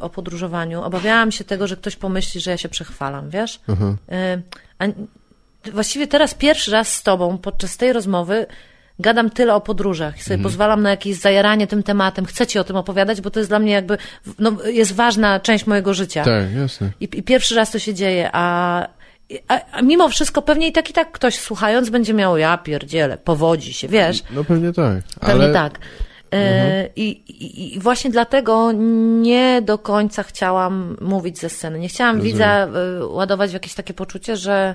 o podróżowaniu. Obawiałam się tego, że ktoś pomyśli, że ja się przechwalam, wiesz? Mhm. A właściwie teraz pierwszy raz z tobą podczas tej rozmowy gadam tyle o podróżach i sobie mhm. pozwalam na jakieś zajaranie tym tematem, chcę ci o tym opowiadać, bo to jest dla mnie jakby, no, jest ważna część mojego życia. Tak, jasne. I, i pierwszy raz to się dzieje, a, a, a, mimo wszystko pewnie i tak i tak ktoś słuchając będzie miał, ja pierdzielę, powodzi się, wiesz? No pewnie tak. Pewnie tak. E, mhm. I, i, I, właśnie dlatego nie do końca chciałam mówić ze sceny. Nie chciałam Rozumiem. widza e, ładować w jakieś takie poczucie, że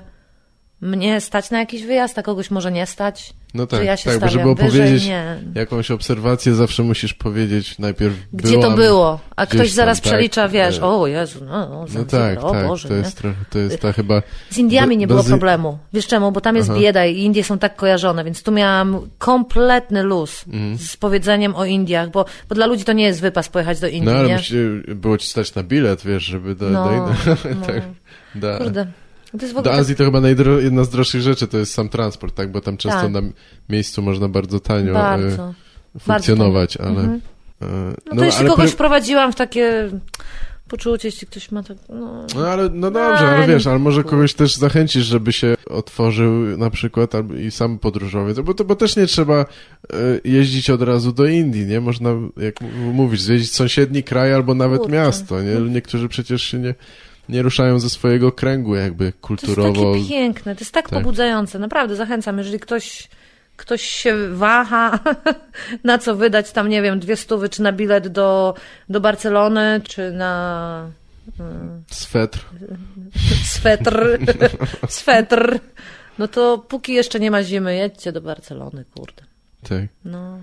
mnie stać na jakiś wyjazd, a kogoś może nie stać. No tak, ja tak, bo żeby opowiedzieć nie. jakąś obserwację, zawsze musisz powiedzieć najpierw Gdzie byłam, to było, a ktoś zaraz tam, przelicza, tak, wiesz, o Jezu, no, no, no tak, o tak, Boże, to jest, trochę, to jest ta chyba... Z Indiami nie było problemu, wiesz czemu, bo tam jest Aha. bieda i Indie są tak kojarzone, więc tu miałam kompletny luz mhm. z powiedzeniem o Indiach, bo, bo dla ludzi to nie jest wypas pojechać do Indii, No ale nie? było ci stać na bilet, wiesz, żeby do... No, do, *laughs* no. tak, da. Kurde. Do Azji to chyba najdro... jedna z droższych rzeczy to jest sam transport, tak? Bo tam często tak. na miejscu można bardzo tanio e, bardzo. funkcjonować, bardzo ale... Mhm. No, no to jeśli ale kogoś prowadziłam w takie poczucie, jeśli ktoś ma tak... No, no ale no dobrze, ale wiesz, ale może kogoś też zachęcisz, żeby się otworzył na przykład i sam podróżowiec, bo, to, bo też nie trzeba e, jeździć od razu do Indii, nie? Można, jak mówisz, zwiedzić sąsiedni kraj albo nawet Kurczę. miasto, nie? Niektórzy przecież się nie nie ruszają ze swojego kręgu jakby kulturowo. To jest takie piękne, to jest tak, tak. pobudzające. Naprawdę zachęcam, jeżeli ktoś ktoś się waha, *laughs* na co wydać tam, nie wiem, dwie stówy, czy na bilet do, do Barcelony, czy na... Hmm, swetr. Swetr. *laughs* Swetr. No to póki jeszcze nie ma zimy, jedźcie do Barcelony, kurde. Tak. No.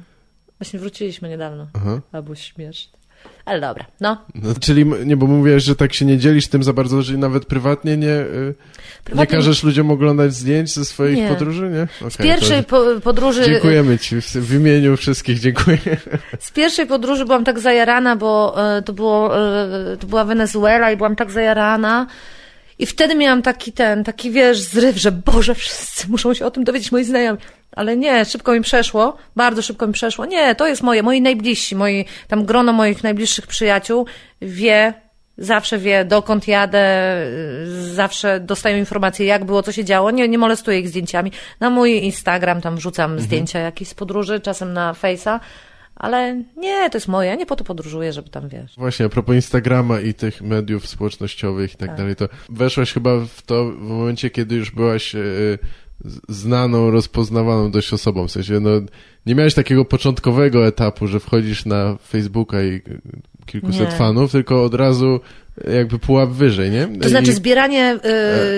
Właśnie wróciliśmy niedawno. Aha. Albo śmieszne. Ale dobra, no. no. Czyli, nie, bo mówiłaś, że tak się nie dzielisz tym za bardzo, że nawet prywatnie nie, y, prywatnie... nie każesz ludziom oglądać zdjęć ze swoich nie. podróży, nie? Okay, Z pierwszej to... podróży... Dziękujemy ci, w imieniu wszystkich dziękuję. Z pierwszej podróży byłam tak zajarana, bo y, to, było, y, to była Wenezuela i byłam tak zajarana, i wtedy miałam taki ten, taki wiesz, zryw, że Boże, wszyscy muszą się o tym dowiedzieć, moi znajomi. Ale nie, szybko mi przeszło, bardzo szybko mi przeszło. Nie, to jest moje, moi najbliżsi, moi, tam grono moich najbliższych przyjaciół wie, zawsze wie, dokąd jadę, zawsze dostają informacje, jak było, co się działo. Nie, nie molestuję ich zdjęciami. Na mój Instagram tam wrzucam mhm. zdjęcia jakieś z podróży, czasem na Face'a. Ale nie, to jest moje, ja nie po to podróżuję, żeby tam, wiesz. Właśnie, a propos Instagrama i tych mediów społecznościowych i tak, tak. dalej, to weszłaś chyba w to w momencie, kiedy już byłaś e, znaną, rozpoznawaną dość osobą. W sensie, no, nie miałeś takiego początkowego etapu, że wchodzisz na Facebooka i kilkuset nie. fanów, tylko od razu jakby pułap wyżej, nie? To znaczy zbieranie,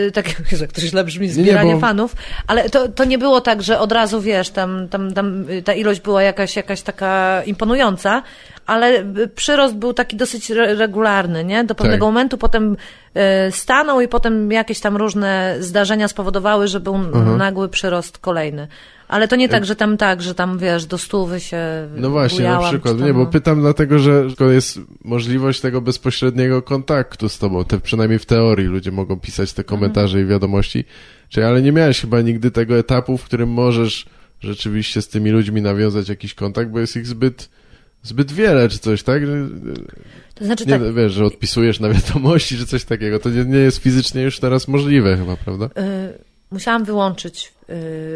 yy, tak *laughs* jak to źle brzmi, zbieranie nie, nie, bo... fanów, ale to, to nie było tak, że od razu, wiesz, tam, tam, tam ta ilość była jakaś, jakaś taka imponująca, ale przyrost był taki dosyć regularny, nie? Do pewnego tak. momentu potem y, stanął i potem jakieś tam różne zdarzenia spowodowały, że był mhm. nagły przyrost kolejny. Ale to nie tak, że tam tak, że tam wiesz, do stówy się. No właśnie, na przykład. Tam... Nie, bo pytam dlatego, że jest możliwość tego bezpośredniego kontaktu z tobą. Te, przynajmniej w teorii ludzie mogą pisać te komentarze mhm. i wiadomości. Czyli, ale nie miałeś chyba nigdy tego etapu, w którym możesz rzeczywiście z tymi ludźmi nawiązać jakiś kontakt, bo jest ich zbyt zbyt wiele, czy coś, tak? To znaczy nie, tak... Wiesz, że odpisujesz na wiadomości, czy coś takiego. To nie, nie jest fizycznie już teraz możliwe chyba, prawda? Y musiałam wyłączyć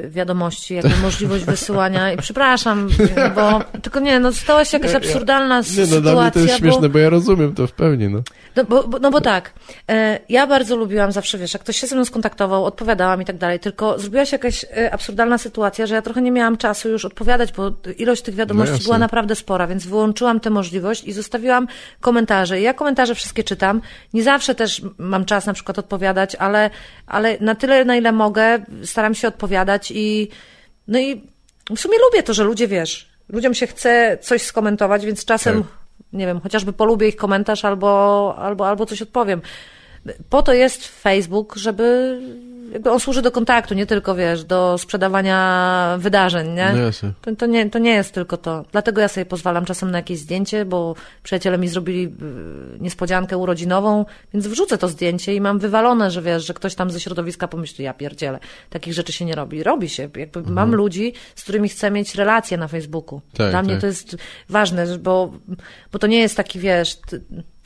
wiadomości, jakby możliwość wysyłania i przepraszam, bo tylko nie, no stała się jakaś absurdalna ja, nie, no, Dla mnie to jest śmieszne, bo, bo ja rozumiem to w pełni, no. No bo, bo, no bo tak, e, ja bardzo lubiłam zawsze, wiesz, jak ktoś się ze mną skontaktował, odpowiadałam i tak dalej, tylko zrobiła się jakaś e, absurdalna sytuacja, że ja trochę nie miałam czasu już odpowiadać, bo ilość tych wiadomości no była naprawdę spora, więc wyłączyłam tę możliwość i zostawiłam komentarze. I ja komentarze wszystkie czytam. Nie zawsze też mam czas na przykład odpowiadać, ale, ale na tyle, na ile mogę, staram się odpowiadać i no i w sumie lubię to, że ludzie, wiesz, ludziom się chce coś skomentować, więc czasem tak nie wiem, chociażby polubię ich komentarz albo, albo, albo coś odpowiem. Po to jest Facebook, żeby jakby on służy do kontaktu, nie tylko, wiesz, do sprzedawania wydarzeń, nie? No. To, to, nie, to nie jest tylko to. Dlatego ja sobie pozwalam czasem na jakieś zdjęcie, bo przyjaciele mi zrobili y, niespodziankę urodzinową, więc wrzucę to zdjęcie i mam wywalone, że wiesz, że ktoś tam ze środowiska pomyśli, ja pierdzielę, takich rzeczy się nie robi. Robi się. Jakby Mam ludzi, z którymi chcę mieć relacje na Facebooku. Tak, Dla mnie tak. to jest ważne, bo, bo to nie jest taki, wiesz... Ty,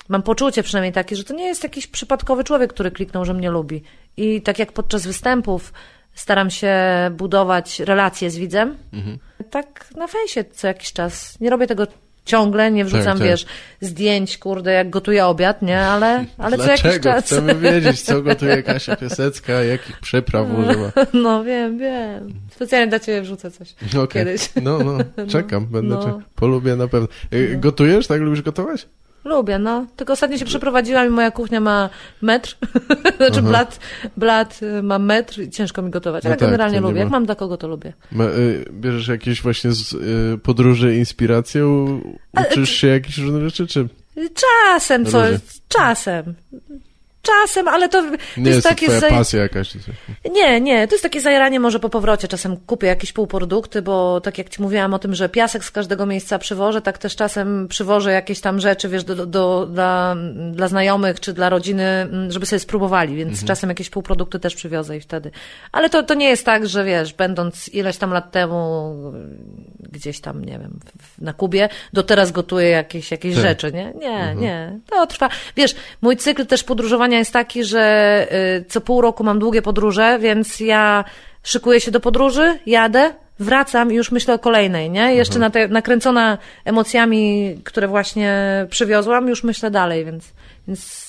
Mam poczucie przynajmniej takie, że to nie jest jakiś przypadkowy człowiek, który kliknął, że mnie lubi. I tak jak podczas występów staram się budować relacje z widzem, Mhm. tak na fejsie co jakiś czas. Nie robię tego ciągle, nie wrzucam, Tak, tak. wiesz, zdjęć, kurde, jak gotuję obiad, nie? Ale, *laughs* ale co jakiś czas. Chcemy wiedzieć, co *laughs* gotuje Kasia Piasecka, jakich przypraw używa. *laughs* No wiem, wiem. Specjalnie dla ciebie wrzucę coś. Okej. Kiedyś. No, no, czekam, będę no. czekał. Polubię na pewno. Y, Gotujesz, tak? Lubisz gotować? Lubię, no. Tylko ostatnio się przeprowadziłam i moja kuchnia ma metr. *laughs* znaczy blat, blat y, ma metr i ciężko mi gotować. No Ale tak, generalnie lubię. ma. Jak mam dla kogo, to lubię. Ma, y, bierzesz jakieś właśnie z y, podróży inspirację? U, uczysz się jakichś różnych rzeczy, czy Czasem coś, czasem. Czasem, ale to, to nie jest takie twoja zaj- pasja jakaś? Nie, nie, to jest takie zajaranie może po powrocie. Czasem kupię jakieś półprodukty, bo tak jak ci mówiłam o tym, że piasek z każdego miejsca przywożę, tak też czasem przywożę jakieś tam rzeczy, wiesz, do, do, do, dla, dla znajomych czy dla rodziny, mm, żeby sobie spróbowali, więc czasem jakieś półprodukty też przywiozę i wtedy. Ale to, to nie jest tak, że wiesz, będąc ileś tam lat temu y, gdzieś tam, nie wiem, na Kubie, do teraz gotuję jakieś, jakieś Tak. rzeczy, nie? Nie, nie. To trwa. Wiesz, mój cykl też podróżowania jest taki, że y, co pół roku mam długie podróże, więc ja szykuję się do podróży, jadę, wracam i już myślę o kolejnej, nie? Jeszcze na te, nakręcona emocjami, które właśnie przywiozłam, już myślę dalej, więc, więc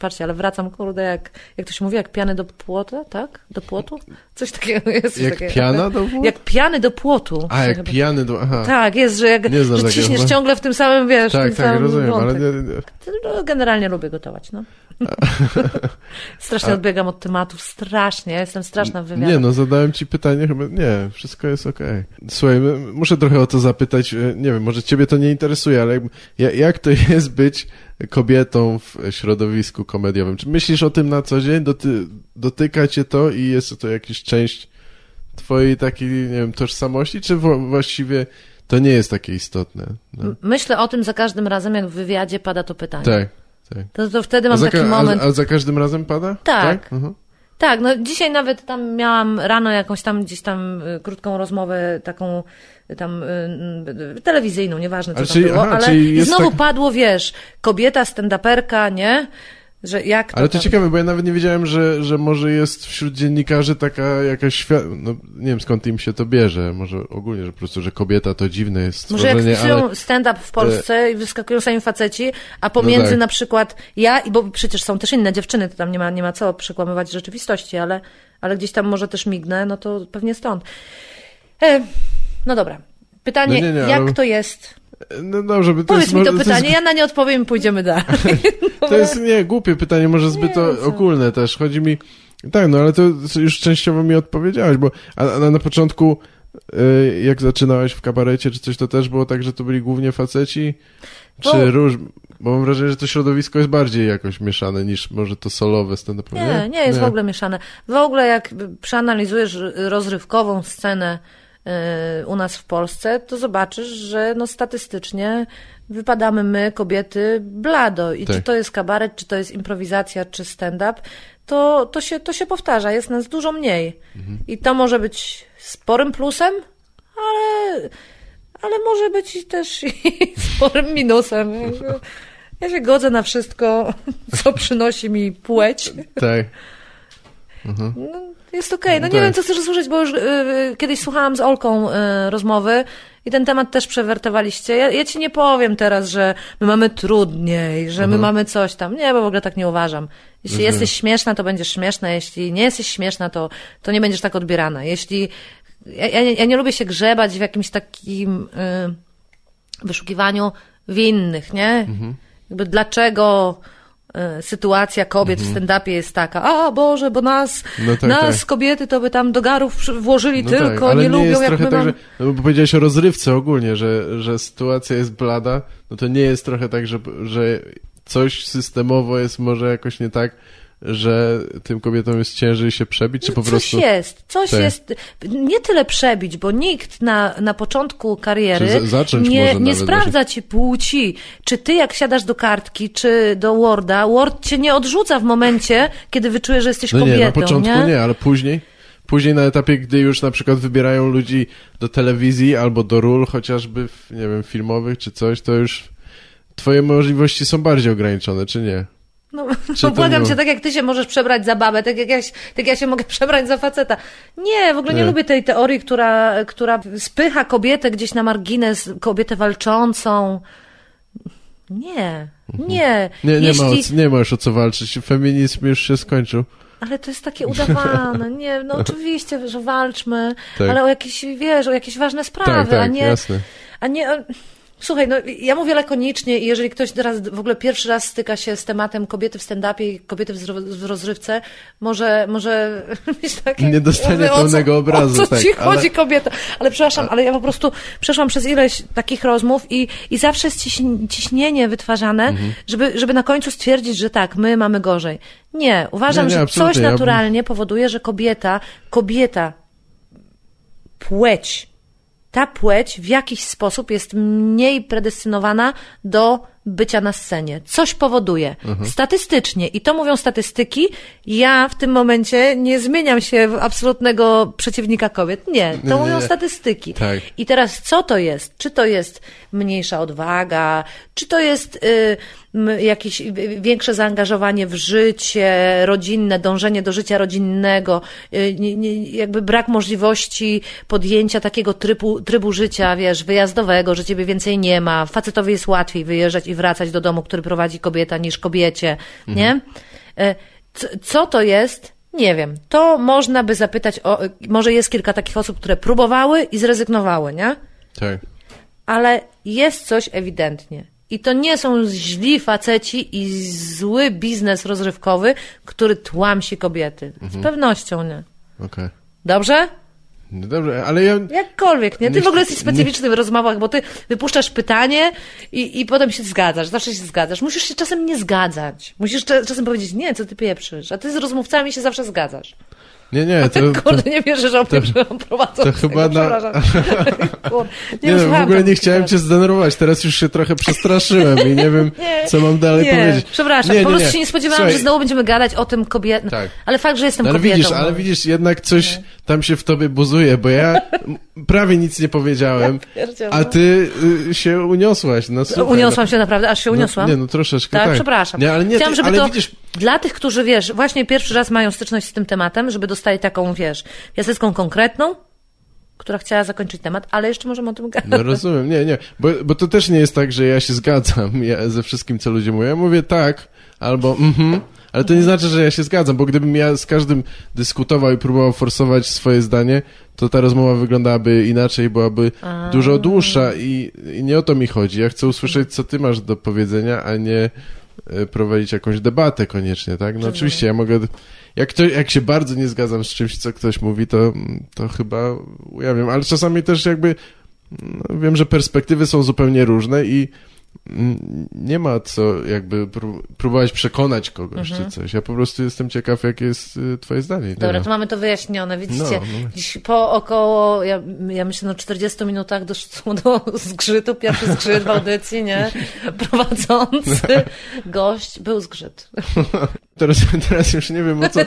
patrzcie, ale wracam, kurde, jak, jak to się mówi, jak piany do płota, tak? Do płotu? Coś takiego *laughs* jest. Jak takiego. piana do płotu? Jak piany do płotu. A, jak Chyba- pijany do... Aha. tak, jest, że jak że ciśniesz ciągle w tym samym, wiesz, tak, tym tak, samym rozumiem, ale generalnie lubię gotować, no. *laughs* strasznie odbiegam od tematów, strasznie, ja jestem straszna w wywiadach. Nie, no zadałem ci pytanie, chyba nie, wszystko jest okej. Słuchaj, m- muszę trochę o to zapytać, e, nie wiem, może ciebie to nie interesuje, ale jak, ja- jak to *laughs* jest być kobietą w środowisku komediowym? Czy myślisz o tym na co dzień? Doty, dotyka cię to i jest to jakaś część twojej takiej, nie wiem, tożsamości, czy właściwie to nie jest takie istotne? No. Myślę o tym za każdym razem, jak w wywiadzie pada to pytanie. Tak, tak. To, to wtedy mam taki moment. a, a za każdym razem pada? Tak. Mhm. Tak, no dzisiaj nawet tam miałam rano jakąś tam gdzieś tam y, krótką rozmowę taką y, tam y, y, telewizyjną, nieważne co Ale tam czyli- było, aha, ale i znowu tak- padło, wiesz, kobieta stand-uperka, nie? Że jak Ale to tam- ciekawe, bo ja nawet nie wiedziałem, że, że może jest wśród dziennikarzy taka jakaś świat... No, nie wiem skąd im się to bierze. Może ogólnie, że po prostu, że kobieta to dziwne jest Może jak wpisują ale... stand-up w Polsce i wyskakują sami faceci, a pomiędzy No tak. na przykład ja, i bo przecież są też inne dziewczyny, to tam nie ma, nie ma co przekłamywać rzeczywistości, ale, ale gdzieś tam może też mignę, no to pewnie stąd. E, no dobra. Pytanie, No nie, nie, jak ale- to jest? No dobrze, by to Powiedz jest, mi to pytanie, jest, ja na nie odpowiem i pójdziemy dalej. *laughs* *laughs* to jest, nie, głupie pytanie, może zbyt Nie, o- co? ogólne też. Chodzi mi... Tak, no ale to już częściowo mi odpowiedziałeś, bo a, a na początku y, jak zaczynałeś w kabarecie czy coś, to też było tak, że to byli głównie faceci? Czy Bo- róż... Bo mam wrażenie, że to środowisko jest bardziej jakoś mieszane niż może to solowe stand Nie, nie jest w ogóle mieszane. W ogóle jak przeanalizujesz rozrywkową scenę u nas w Polsce, to zobaczysz, że no statystycznie wypadamy my, kobiety, blado. I Tak. czy to jest kabaret, czy to jest improwizacja, czy stand-up, to, to, się, to się powtarza. Jest nas dużo mniej. I to może być sporym plusem, ale, ale może być też *laughs* i sporym minusem. Ja się godzę na wszystko, co przynosi mi płeć. Tak. No, jest okej. No No nie tak. wiem, co chcesz usłyszeć, bo już y, y, kiedyś słuchałam z Olką y, rozmowy i ten temat też przewertowaliście. Ja, ja ci nie powiem teraz, że my mamy trudniej, że my mamy coś tam. Nie, bo w ogóle tak nie uważam. Jeśli Mhm. jesteś śmieszna, to będziesz śmieszna. Jeśli nie jesteś śmieszna, to, to nie będziesz tak odbierana. Jeśli... Ja, ja, nie, ja nie lubię się grzebać w jakimś takim y, wyszukiwaniu winnych, nie? Jakby dlaczego sytuacja kobiet w stand-upie jest taka, a Boże, bo nas, Mhm. No tak, nas tak. kobiety to by tam do garów włożyli No tylko, tak, ale nie, lubią jak my tak, mamy... że, no bo powiedziałeś o rozrywce ogólnie, że, że sytuacja jest blada, no to nie jest trochę tak, że, że coś systemowo jest może jakoś nie tak, że tym kobietom jest ciężej się przebić, czy po coś prostu... jest, coś Tak. jest, nie tyle przebić, bo nikt na, na początku kariery nie, nie sprawdza ci płci. Czy ty jak siadasz do kartki, czy do Worda, Word cię nie odrzuca w momencie, kiedy wyczuje, że jesteś No kobietą, nie, na początku nie? ale później? Później na etapie, gdy już na przykład wybierają ludzi do telewizji albo do ról chociażby, nie wiem, filmowych czy coś, to już twoje możliwości są bardziej ograniczone, czy nie? No, *laughs* no błagam cię, tak jak ty się możesz przebrać za babę, tak jak ja, się- tak ja się mogę *laughs* przebrać za faceta. Nie, w ogóle nie, Nie. lubię tej teorii, która, która spycha kobietę gdzieś na margines, kobietę walczącą. Nie, nie. Nie, nie, Jeśli... ma, o, nie ma już o co walczyć. Feminizm już się skończył. Ale to jest takie udawane. *laughs* Nie, no oczywiście, że walczmy, Tak. ale o jakieś, wiesz, o jakieś ważne sprawy, Tak, tak, a nie... jasne. A nie... Słuchaj, no ja mówię lakonicznie i jeżeli ktoś teraz w ogóle pierwszy raz styka się z tematem kobiety w stand-upie i kobiety w rozrywce, może, może *laughs* mieć takie... Nie dostanie o pełnego obrazu, O co tak, ci ale- chodzi, kobieta? Ale przepraszam, ale ja po prostu przeszłam przez ileś takich rozmów i, i zawsze jest ciś- ciśnienie wytwarzane, Mhm. żeby, żeby na końcu stwierdzić, że tak, my mamy gorzej. Nie, uważam, Nie, nie, że coś ja bym- naturalnie powoduje, że kobieta, kobieta, płeć, ta płeć w jakiś sposób jest mniej predestynowana do bycia na scenie. Coś powoduje. Mhm. Statystycznie. I to mówią statystyki. Ja w tym momencie nie zmieniam się w absolutnego przeciwnika kobiet. Nie. To Nie, mówią nie. statystyki. Tak. I teraz co to jest? Czy to jest mniejsza odwaga? Czy to jest y, jakieś większe zaangażowanie w życie rodzinne, dążenie do życia rodzinnego, y, nie, nie, jakby brak możliwości podjęcia takiego trybu, trybu życia, wiesz, wyjazdowego, że ciebie więcej nie ma. Facetowi jest łatwiej wyjeżdżać i wracać do domu, który prowadzi kobieta, niż kobiecie, nie? Y, Co, co to jest? Nie wiem. To można by zapytać o, może jest kilka takich osób, które próbowały i zrezygnowały, nie? Tak. ale jest coś ewidentnie. I to nie są źli faceci i zły biznes rozrywkowy, który tłamsi kobiety. Z pewnością nie. Okej. Dobrze? No dobrze, ale ja... Jakkolwiek, nie? Ty Nie w ogóle jesteś specyficzny w rozmowach, bo ty wypuszczasz pytanie i, i potem się zgadzasz, zawsze się zgadzasz. Musisz się czasem nie zgadzać. Musisz czasem powiedzieć, nie, co ty pieprzysz, a ty z rozmówcami się zawsze zgadzasz. Nie, nie, to... *laughs* to... Kurde, nie wierzę, że o mnie prowadzą. to chyba na- *laughs* Nie, no, w ogóle nie chciałem cię zdenerwować, teraz już się trochę przestraszyłem i nie wiem, *laughs* Nie, co mam dalej nie, powiedzieć. Przepraszam, Nie, po nie, prostu nie. się nie spodziewałam, Słuchaj, że znowu będziemy gadać o tym kobiet. Tak. Ale fakt, że jestem No, ale kobietą. widzisz, ale no. widzisz, jednak coś tam się w tobie buzuje, bo ja prawie nic nie powiedziałem, a ty y, się uniosłaś. No, słuchaj, Uniosłam się naprawdę, aż się no, uniosłam. Nie, no troszeczkę tak, tak. przepraszam. Nie, ale nie, Chciałam, żeby ale to widzisz, dla tych, którzy, wiesz, właśnie pierwszy raz mają styczność z tym tematem, żeby dostali taką, wiesz, piasecką konkretną, która chciała zakończyć temat, ale jeszcze możemy o tym gadać. No rozumiem, nie, nie, bo, bo to też nie jest tak, że ja się zgadzam *laughs* ja, ze wszystkim, co ludzie mówią. Ja mówię tak, albo mhm, ale to nie znaczy, że ja się zgadzam, bo gdybym ja z każdym dyskutował i próbował forsować swoje zdanie, to ta rozmowa wyglądałaby inaczej, byłaby dużo dłuższa i, i nie o to mi chodzi. Ja chcę usłyszeć, co ty masz do powiedzenia, a nie prowadzić jakąś debatę koniecznie, tak? No oczywiście, ja mogę... Jak, to, jak się bardzo nie zgadzam z czymś, co ktoś mówi, to, to chyba ujawniam, ale czasami też jakby no, wiem, że perspektywy są zupełnie różne i nie ma co jakby pró- próbować przekonać kogoś czy coś. Ja po prostu jestem ciekaw, jakie jest y, twoje zdanie. Dobra, to mamy to wyjaśnione. Widzicie, No, no. po około, ja, ja myślę, no 40 minutach doszło do *laughs* zgrzytu, pierwszy zgrzyt w audycji, nie? *laughs* Prowadzący gość był zgrzyt. *laughs* Teraz, teraz już nie wiem, o co,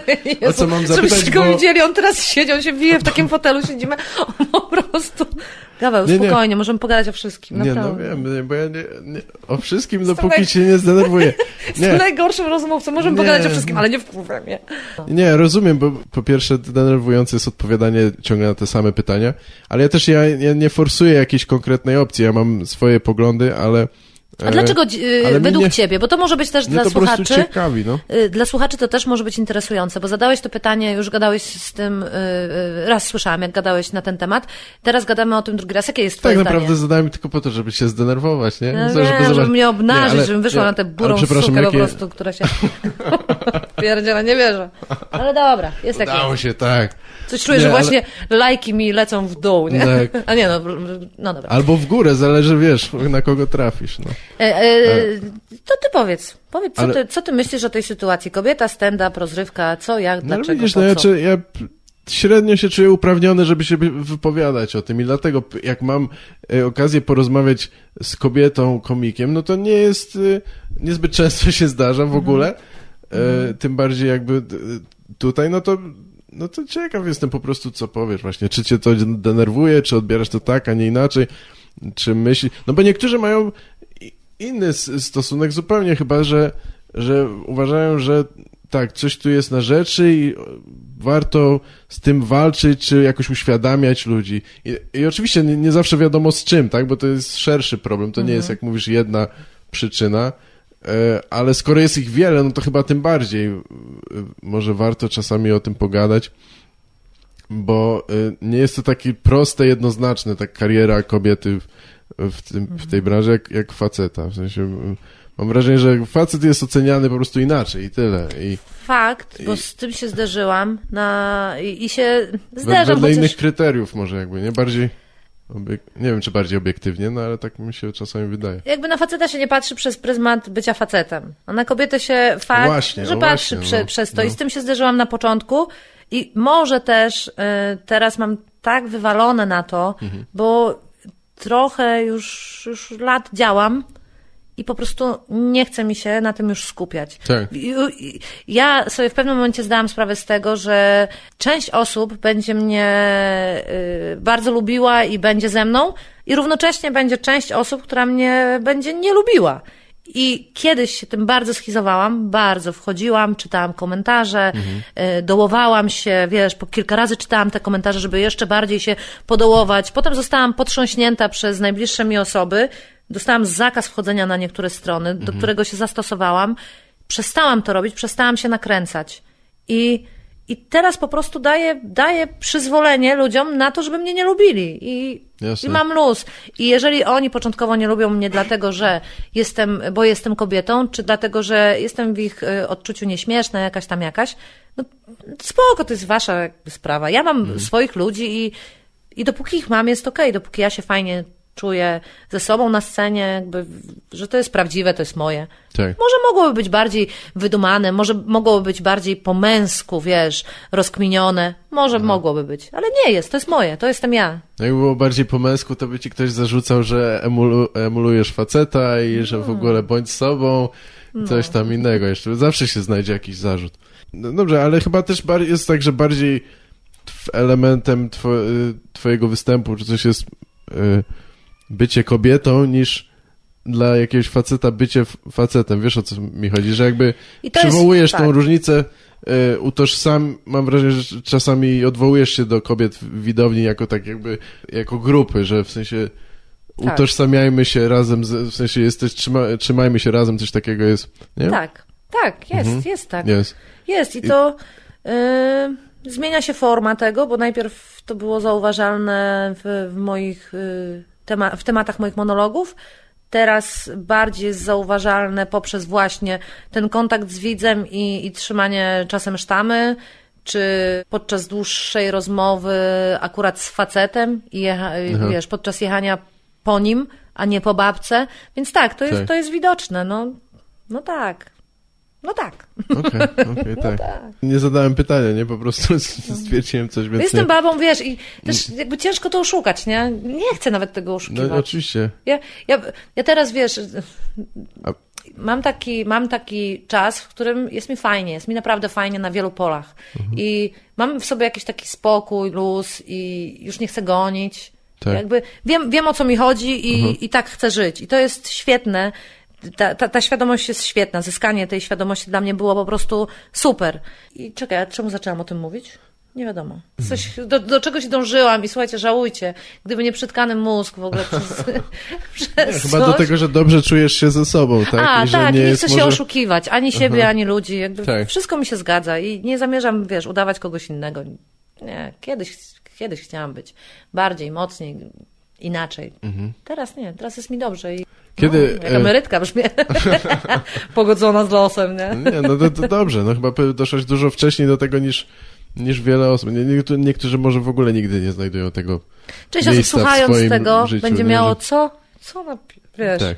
o co mam zapytać, Żebyście go bo... widzieli, on teraz siedzi, on się wije w takim fotelu, siedzimy, on po prostu... Gaweł, Nie, nie. spokojnie, możemy pogadać o wszystkim, Nie, no naprawdę. wiem, nie, bo ja nie, nie, o wszystkim, dopóki naj- cię nie zdenerwuję. *laughs* Nie, Jestem najgorszym rozmówcą, możemy Nie. pogadać o wszystkim, ale nie wpływem mnie. Nie, rozumiem, bo po pierwsze denerwujące jest odpowiadanie ciągle na te same pytania, ale ja też ja, ja nie forsuję jakiejś konkretnej opcji, ja mam swoje poglądy, ale A dlaczego y, według nie, ciebie? Bo to może być też dla to słuchaczy. ciekawi, no. Y, dla słuchaczy to też może być interesujące, bo zadałeś to pytanie, już gadałeś z tym, y, raz słyszałam, jak gadałeś na ten temat. Teraz gadamy o tym drugi raz. Jakie jest twoje Tak zdanie? naprawdę zadałem tylko po to, żeby się zdenerwować, nie? No, żeby, nie, żeby mnie obnażyć, nie, ale, żebym wyszła na tę burą sukę jakie... po prostu, która się *laughs* pierdziela, nie wierzę. Ale dobra, jest tak. Udało się, tak. Coś czuję, nie, że właśnie ale... lajki mi lecą w dół, nie? Tak. *laughs* A nie, no, no dobra. Albo w górę, zależy, wiesz, na kogo trafisz, no. E, e, to ty powiedz, powiedz, co, Ale... ty, co ty myślisz o tej sytuacji? Kobieta, stand-up, rozrywka, co, jak, no, dlaczego, widzisz, no, ja, czy, ja średnio się czuję uprawniony, żeby się wypowiadać o tym i dlatego jak mam e, okazję porozmawiać z kobietą, komikiem, no to nie jest, e, niezbyt często się zdarza w mhm. ogóle, mhm. tym bardziej jakby tutaj, no to no to ciekaw jestem po prostu, co powiesz właśnie. Czy cię to denerwuje, czy odbierasz to tak, a nie inaczej, czy myśli... No bo niektórzy mają inny stosunek zupełnie, chyba, że, że uważają, że tak, coś tu jest na rzeczy i warto z tym walczyć, czy jakoś uświadamiać ludzi. I, i oczywiście nie, nie, zawsze wiadomo z czym, tak, bo to jest szerszy problem, to nie jest, mhm. jak mówisz, jedna przyczyna, ale skoro jest ich wiele, no to chyba tym bardziej e, może warto czasami o tym pogadać, bo e, nie jest to takie proste, jednoznaczne, tak kariera kobiety w, tym, w tej branży jak, jak faceta. W sensie mam wrażenie, że facet jest oceniany po prostu inaczej i tyle. I, Fakt, bo z tym się zderzyłam na, i, i się zderzam. Wedle chociaż... innych kryteriów może jakby, nie? Bardziej... Obiek... Nie wiem, czy bardziej obiektywnie, no ale tak mi się czasami wydaje. Jakby na faceta się nie patrzy przez pryzmat bycia facetem. A na kobietę się fakt, właśnie, że patrzy właśnie, prze, no, przez to. No. I z tym się zderzyłam na początku. I może też y, teraz mam tak wywalone na to, mhm. bo trochę już, już lat działam i po prostu nie chce mi się na tym już skupiać. Tak. Ja sobie w pewnym momencie zdałam sprawę z tego, że część osób będzie mnie y, bardzo lubiła i będzie ze mną, i równocześnie będzie część osób, która mnie będzie nie lubiła. I kiedyś się tym bardzo schizowałam, bardzo wchodziłam, czytałam komentarze, mhm. dołowałam się, wiesz, po kilka razy czytałam te komentarze, żeby jeszcze bardziej się podołować. Potem zostałam potrząśnięta przez najbliższe mi osoby, dostałam zakaz wchodzenia na niektóre strony, mhm. do którego się zastosowałam. Przestałam to robić, przestałam się nakręcać. I i teraz po prostu daję, daję przyzwolenie ludziom na to, żeby mnie nie lubili. I, i mam luz. I jeżeli oni początkowo nie lubią mnie dlatego, że jestem, bo jestem kobietą, czy dlatego, że jestem w ich y, odczuciu nieśmieszna, jakaś tam jakaś, no spoko, to jest wasza sprawa. Ja mam mhm. swoich ludzi i, i dopóki ich mam, jest okej. Okay. Dopóki ja się fajnie czuję ze sobą na scenie, jakby, że to jest prawdziwe, to jest moje. Tak. Może mogłoby być bardziej wydumane, może mogłoby być bardziej po męsku, wiesz, rozkminione. Może Aha. mogłoby być, ale nie jest, to jest moje, to jestem ja. No jakby było bardziej po męsku, to by ci ktoś zarzucał, że emulu, emulujesz faceta i że w ogóle bądź sobą, no. coś tam innego jeszcze. Zawsze się znajdzie jakiś zarzut. No dobrze, ale chyba też jest tak, że bardziej elementem two, y, twojego występu, czy coś jest... Yy, bycie kobietą niż dla jakiegoś faceta bycie facetem. Wiesz o co mi chodzi, że jakby przywołujesz jest, tą tak. różnicę, y, utożsam, mam wrażenie, że czasami odwołujesz się do kobiet w widowni jako tak jakby, jako grupy, że w sensie tak. utożsamiajmy się razem, w sensie jesteś, trzyma, trzymajmy się razem, coś takiego jest, nie? Tak, tak, jest, mhm. jest tak. Jest. Jest i to... Y, zmienia się forma tego, bo najpierw to było zauważalne w, w moich y, tema w tematach moich monologów. Teraz bardziej jest zauważalne poprzez właśnie ten kontakt z widzem i, i trzymanie czasem sztamy, czy podczas dłuższej rozmowy akurat z facetem i wiesz, podczas jechania po nim, a nie po babce. Więc tak, to jest, tak. to jest widoczne. No, no tak. No tak. Okej, okay, okay, no tak. tak. Nie zadałem pytania, nie? Po prostu *laughs* stwierdziłem coś więcej. Jestem babą, wiesz, i też jakby ciężko to oszukać, nie? Nie chcę nawet tego oszukiwać. No oczywiście. Ja, ja, ja teraz, wiesz, A... mam, taki, mam taki czas, w którym jest mi fajnie, jest mi naprawdę fajnie na wielu polach. Mhm. I mam w sobie jakiś taki spokój, luz i już nie chcę gonić. Tak. Jakby wiem, wiem o co mi chodzi i, mhm. i tak chcę żyć. I to jest świetne ta, ta, ta świadomość jest świetna. Zyskanie tej świadomości dla mnie było po prostu super. I czekaj, czemu zaczęłam o tym mówić? Nie wiadomo. Coś, do, do czegoś dążyłam i słuchajcie, żałujcie. Gdyby nie przytkany mózg w ogóle *laughs* przez, przez Chyba do tego, że dobrze czujesz się ze sobą, tak? A, I tak, nie nie chcę się może... oszukiwać, ani siebie, ani ludzi. Jakby Tak. Wszystko mi się zgadza i nie zamierzam, wiesz, udawać kogoś innego. Nie, kiedyś, kiedyś chciałam być bardziej, mocniej, inaczej. Teraz nie, teraz jest mi dobrze i Kiedy, no, jak emerytka brzmi. *laughs* Pogodzona z losem, nie? Nie, no to, to dobrze, no chyba doszłaś dużo wcześniej do tego niż, niż wiele osób. Nie, niektórzy, może w ogóle nigdy nie znajdują tego. Część osób słuchając tego życiu, będzie miało że- co? Co na... Wiesz, Tak.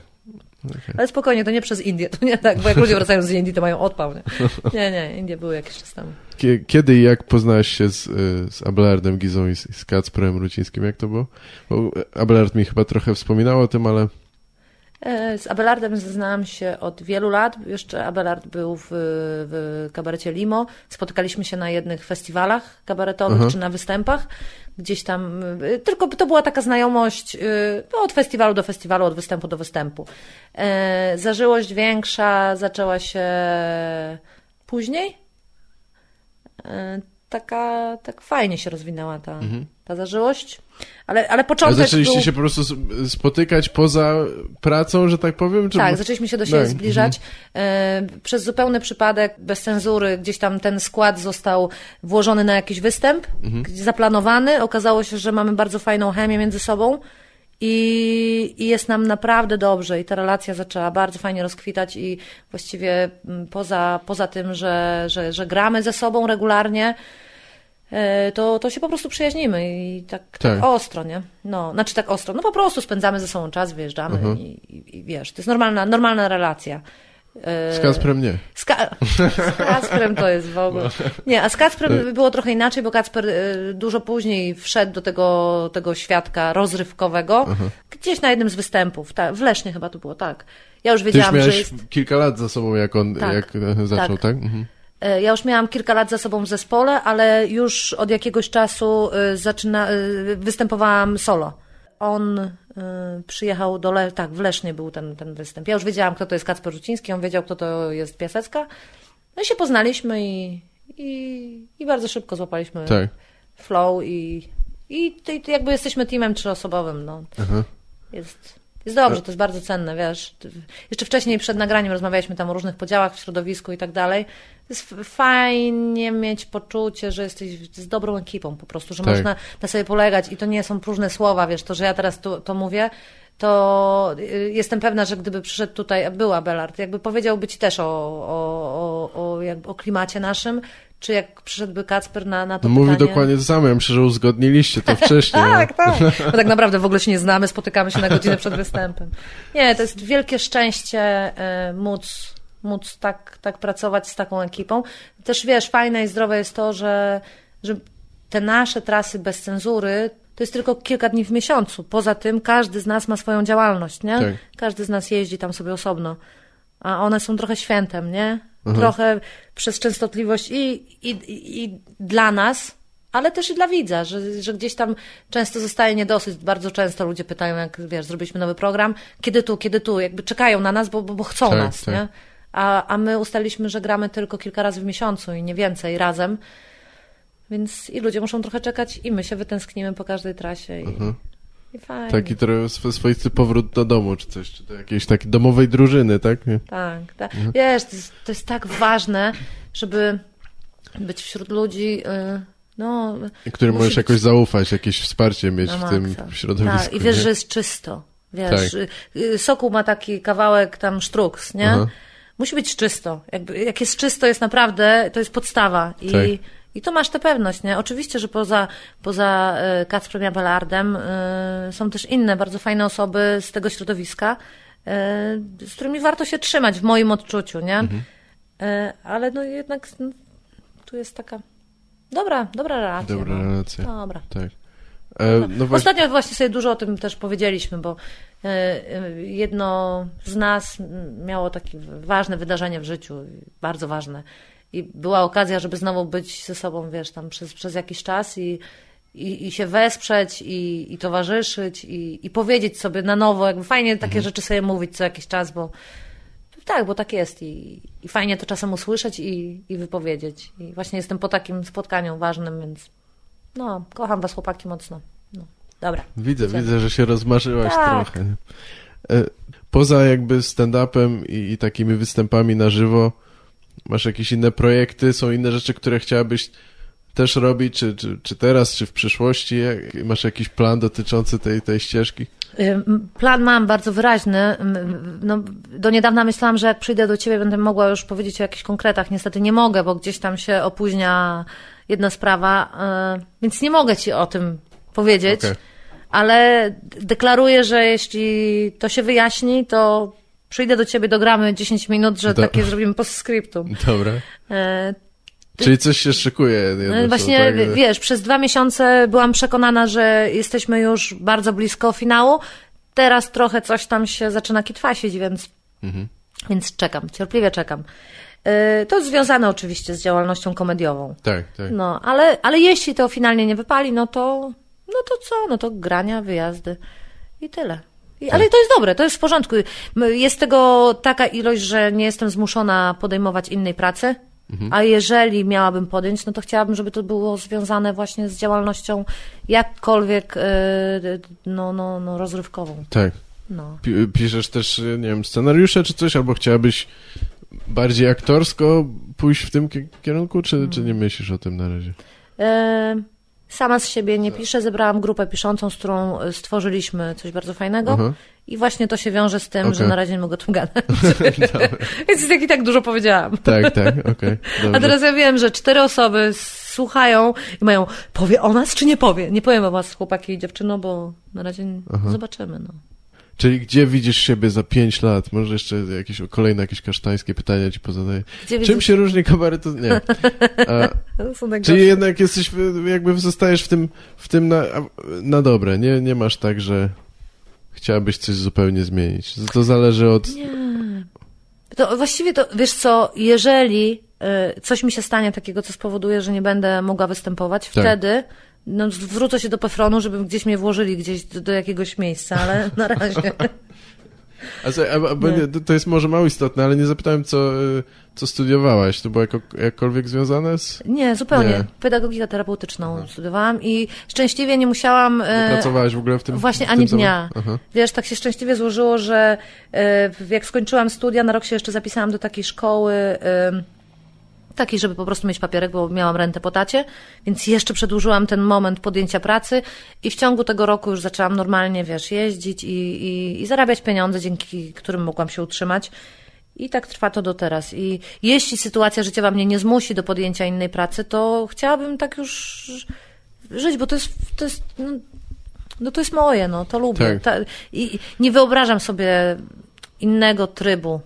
Ale spokojnie, to nie przez Indię, to nie tak, bo jak ludzie wracają z Indii, to mają odpał, nie? *laughs* Nie, nie, Indie były jakiś czas temu. Kie- Kiedy i jak poznałeś się z, y, z Abelardem Gizą i z, z Kacprem Rucińskim? Jak to było? Bo Abelard mi chyba trochę wspominał o tym, ale Z Abelardem znałam się od wielu lat. Jeszcze Abelard był w, w kabarecie Limo. Spotykaliśmy się na jednych festiwalach kabaretowych Aha. czy na występach. Gdzieś tam, y, tylko to była taka znajomość y, no, od festiwalu do festiwalu, od występu do występu. E, Zażyłość większa zaczęła się później. E, Taka, tak fajnie się rozwinęła ta, ta zażyłość. Ale, ale początek zaczęliście był... się po prostu spotykać poza pracą, że tak powiem? Czy Tak, zaczęliśmy się do siebie Tak, zbliżać. E, Przez zupełny przypadek, bez cenzury, gdzieś tam ten skład został włożony na jakiś występ, gdzie- zaplanowany. Okazało się, że mamy bardzo fajną chemię między sobą i, i jest nam naprawdę dobrze. I ta relacja zaczęła bardzo fajnie rozkwitać i właściwie mm, poza, poza tym, że, że, że gramy ze sobą regularnie, to, to się po prostu przyjaźnimy i tak, tak. Tak. ostro, nie? No, znaczy tak ostro. No po prostu spędzamy ze sobą czas, wyjeżdżamy i, i, i wiesz, to jest normalna, normalna relacja. E, Z Kacprem nie. z, Ka- *laughs* z Kacprem to jest w ogóle. Nie, a z Kacprem było trochę inaczej, bo Kacper dużo później wszedł do tego, tego świadka rozrywkowego, gdzieś na jednym z występów. Ta, w Lesznie chyba to było, tak. Ja już Ty już wiedziałam, że jest. kilka lat za sobą, jak on Tak, jak e, zaczął, tak. tak? Mhm. E, Ja już miałam kilka lat za sobą w zespole, ale już od jakiegoś czasu y, zaczyna, y, występowałam solo. On przyjechał do Le- tak, w Lesznie był ten, ten występ. Ja już wiedziałam, kto to jest Kacper Ruciński, on wiedział, kto to jest Piasecka. No i się poznaliśmy i, i, i bardzo szybko złapaliśmy Tak. flow i, i, i jakby jesteśmy teamem trzyosobowym, no. Aha. Jest, jest dobrze, to jest bardzo cenne, wiesz. Jeszcze wcześniej przed nagraniem rozmawialiśmy tam o różnych podziałach w środowisku i tak dalej. Jest fajnie mieć poczucie, że jesteś z dobrą ekipą po prostu, że Tak. można na sobie polegać i to nie są próżne słowa, wiesz, to, że ja teraz to, to mówię, to y, jestem pewna, że gdyby przyszedł tutaj, był Abelard, jakby powiedziałby ci też o, o, o, o, jakby o klimacie naszym, czy jak przyszedłby Kacper na, na to No mówi pytanie. dokładnie to samo. Ja myślę, że uzgodniliście to wcześniej. *laughs* no. Tak, tak. Bo tak naprawdę w ogóle się nie znamy, spotykamy się na godzinę przed występem. Nie, to jest wielkie szczęście e, móc, móc tak, tak pracować z taką ekipą. Też wiesz, fajne i zdrowe jest to, że, że te nasze trasy bez cenzury to jest tylko kilka dni w miesiącu. Poza tym każdy z nas ma swoją działalność, nie? Tak. Każdy z nas jeździ tam sobie osobno. A one są trochę świętem, nie? Trochę przez częstotliwość i, i, i, i dla nas, ale też i dla widza, że, że gdzieś tam często zostaje niedosyt. Bardzo często ludzie pytają, jak wiesz, zrobiliśmy nowy program, kiedy tu, kiedy tu, jakby czekają na nas, bo, bo, bo chcą Tak, nas, tak. nie? A, a my ustaliliśmy, że gramy tylko kilka razy w miesiącu i nie więcej razem. Więc i ludzie muszą trochę czekać, i my się wytęsknimy po każdej trasie. I, i fajnie. Taki trochę swo- swoisty powrót do domu, czy coś, czy do jakiejś takiej domowej drużyny, tak? Nie? Tak, tak. Wiesz, to jest, to jest tak ważne, żeby być wśród ludzi, y, no... Którym musi możesz być jakoś zaufać, jakieś wsparcie mieć na w tym maksa. środowisku. Tak, i wiesz, nie? że jest czysto. Wiesz, Tak. y, y, Sokół ma taki kawałek tam sztruks, nie? Aha. Musi być czysto. Jakby, jak jest czysto, jest naprawdę, to jest podstawa. I, Tak. I to masz tę pewność, nie? Oczywiście, że poza, poza y, Kacprem Abelardem y, są też inne bardzo fajne osoby z tego środowiska, y, z którymi warto się trzymać w moim odczuciu, nie? Mhm. Ale no jednak no, tu jest taka dobra, dobra relacja. Dobra no. relacja. Dobra. Tak. E, no właśnie, Ostatnio właśnie sobie dużo o tym też powiedzieliśmy, bo e, e, jedno z nas miało takie ważne wydarzenie w życiu, bardzo ważne. I była okazja, żeby znowu być ze sobą, wiesz, tam przez, przez jakiś czas i, i, i się wesprzeć, i, i towarzyszyć, i, i powiedzieć sobie na nowo, jakby fajnie takie rzeczy sobie mówić co jakiś czas, bo tak, bo tak jest i, i fajnie to czasem usłyszeć i, i wypowiedzieć. I właśnie jestem po takim spotkaniu ważnym, więc no, kocham was chłopaki mocno. No, dobra. Widzę, Idziemy. widzę, że się rozmarzyłaś Tak. trochę. E, Poza jakby stand-upem i, i takimi występami na żywo, masz jakieś inne projekty, są inne rzeczy, które chciałabyś też robić, czy, czy, czy teraz, czy w przyszłości? Masz jakiś plan dotyczący tej, tej ścieżki? Plan mam bardzo wyraźny. No, do niedawna myślałam, że jak przyjdę do ciebie, będę mogła już powiedzieć o jakichś konkretach. Niestety nie mogę, bo gdzieś tam się opóźnia jedna sprawa, yy, więc nie mogę ci o tym powiedzieć. Okej. Ale deklaruję, że jeśli to się wyjaśni, to przyjdę do ciebie, dogramy 10 minut, że Do- takie zrobimy postscriptum. Dobra. Yy, Czyli coś się szykuje. co, Właśnie, tak, wiesz, przez dwa miesiące byłam przekonana, że jesteśmy już bardzo blisko finału. Teraz trochę coś tam się zaczyna kitwasić, więc, Mhm. więc czekam, cierpliwie czekam. Yy, To związane oczywiście z działalnością komediową. Tak, tak. No, ale, ale jeśli to finalnie nie wypali, no to, no to co? No to grania, wyjazdy i tyle. Ale to jest dobre, to jest w porządku. Jest tego taka ilość, że nie jestem zmuszona podejmować innej pracy. A jeżeli miałabym podjąć, no to chciałabym, żeby to było związane właśnie z działalnością jakkolwiek yy, no, no, no, rozrywkową. tak. No. Pi- Piszesz też, nie wiem, scenariusze czy coś, albo chciałabyś bardziej aktorsko pójść w tym ki- kierunku, czy, czy nie myślisz o tym na razie? E, Sama z siebie nie piszę, zebrałam grupę piszącą, z którą e, stworzyliśmy coś bardzo fajnego Aha. i właśnie to się wiąże z tym, Okej. że na razie nie mogę o tym gadać. *laughs* *laughs* Więc tak i tak dużo powiedziałam. Tak, tak, okej. *laughs* A dobrze. teraz ja wiem, że cztery osoby słuchają i mają, powie o nas czy nie powie? Nie powiem o was, chłopaki i dziewczyno, bo na razie zobaczymy. No. Czyli gdzie widzisz siebie za pięć lat? Może jeszcze jakieś kolejne jakieś kasztańskie pytania ci pozadaję. Gdzie Czym widzę- się różni kabaret? Nie. *laughs* A, czyli jednak jesteś, jakby zostajesz w tym, w tym na, na dobre. Nie, nie masz tak, że chciałabyś coś zupełnie zmienić. To zależy od... To właściwie to, wiesz co, jeżeli y, coś mi się stanie takiego, co spowoduje, że nie będę mogła występować, Tak. wtedy no, zwrócę się do Pefronu, żeby gdzieś mnie włożyli gdzieś do, do jakiegoś miejsca, ale na razie. *laughs* A, co- a, a, Nie. nie, to- jest może mało istotne, ale nie zapytałem, co, co studiowałaś. To było jako, jakkolwiek związane z... Nie, zupełnie. Nie. Pedagogikę terapeutyczną studiowałam i szczęśliwie nie musiałam... e, Pracowałaś w ogóle w tym Właśnie w ani tym dnia. Aha. Wiesz, tak się szczęśliwie złożyło, że e, jak skończyłam studia, na rok się jeszcze zapisałam do takiej szkoły, takiej, żeby po prostu mieć papierek, bo miałam rentę po tacie, więc jeszcze przedłużyłam ten moment podjęcia pracy i w ciągu tego roku już zaczęłam normalnie, wiesz, jeździć i, i, i zarabiać pieniądze, dzięki którym mogłam się utrzymać. I tak trwa to do teraz. I jeśli sytuacja życiowa mnie nie zmusi do podjęcia innej pracy, to chciałabym tak już żyć, bo to jest, to jest no, no to jest moje, no to lubię. Tak. Ta, I nie wyobrażam sobie innego trybu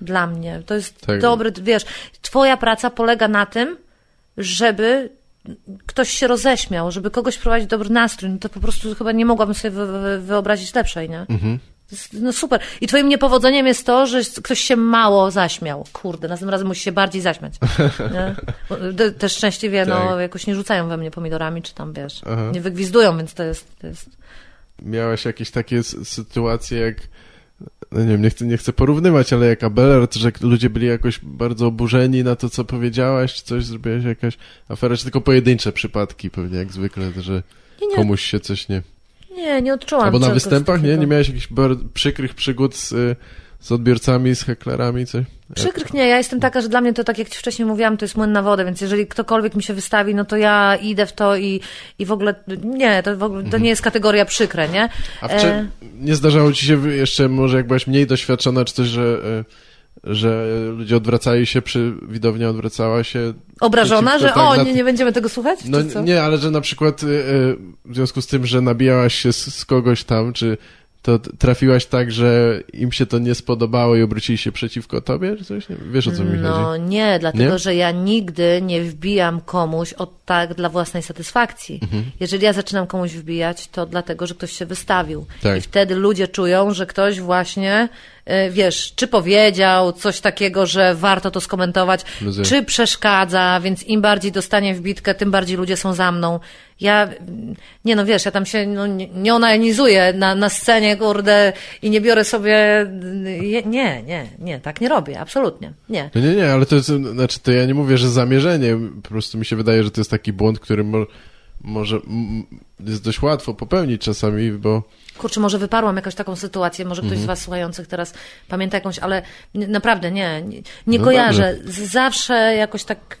dla mnie. To jest Tak. dobry, wiesz, twoja praca polega na tym, żeby ktoś się roześmiał, żeby kogoś prowadzić dobry nastrój, no to po prostu chyba nie mogłabym sobie wy, wy, wyobrazić lepszej, nie? Mhm. No super. I twoim niepowodzeniem jest to, że ktoś się mało zaśmiał. Kurde, następnym razem musi się bardziej zaśmiać. Nie? *laughs* Też szczęśliwie, no, Tak. jakoś nie rzucają we mnie pomidorami, czy tam, wiesz, Aha. nie wygwizdują, więc to jest, to jest... Miałaś jakieś takie sytuacje jak, no nie wiem, nie chcę, nie chcę porównywać, ale jak Abelard, że ludzie byli jakoś bardzo oburzeni na to, co powiedziałaś, czy coś, zrobiłaś jakaś afera, czy tylko pojedyncze przypadki pewnie, jak zwykle, że Nie, nie, komuś się coś nie... nie, nie odczułam Albo na występach, nie? Nie miałeś jakichś przykrych przygód z, y, z odbiorcami, z heklerami, coś? Przykrych nie, ja jestem taka, że dla mnie to, tak jak ci wcześniej mówiłam, to jest młyn na wodę, więc jeżeli ktokolwiek mi się wystawi, no to ja idę w to i, i w ogóle, nie, to w ogóle, to nie jest kategoria przykre, nie? A czym, nie zdarzało ci się jeszcze, może jak byłaś mniej doświadczona, czy coś, że, y, że ludzie odwracali się, przy widownia odwracała się Obrażona, że tak, o, nie, nie będziemy tego słuchać? No czy co? nie, ale że na przykład y, y, w związku z tym, że nabijałaś się z, z kogoś tam, czy to trafiłaś tak, że im się to nie spodobało i obrócili się przeciwko tobie, czy coś? Nie, wiesz o co mi chodzi? No nie, dlatego Nie? że ja nigdy nie wbijam komuś od tak dla własnej satysfakcji. Mhm. Jeżeli ja zaczynam komuś wbijać, to dlatego, że ktoś się wystawił. Tak. I wtedy ludzie czują, że ktoś właśnie, wiesz, czy powiedział coś takiego, że warto to skomentować, czy przeszkadza, więc im bardziej dostanie wbitkę, tym bardziej ludzie są za mną. ja, nie no wiesz, ja tam się no, nie, onanizuję na, na scenie, kurde, i nie biorę sobie, nie, nie, nie, tak nie robię, absolutnie, nie. No nie, nie, ale to jest, znaczy to ja nie mówię, że zamierzenie, po prostu mi się wydaje, że to jest taki błąd, który mo, może, jest dość łatwo popełnić czasami, bo kurczę, może wyparłam jakąś taką sytuację, może ktoś mhm. z was słuchających teraz pamięta jakąś, ale naprawdę nie, nie, nie no kojarzę. Dobrze. Zawsze jakoś tak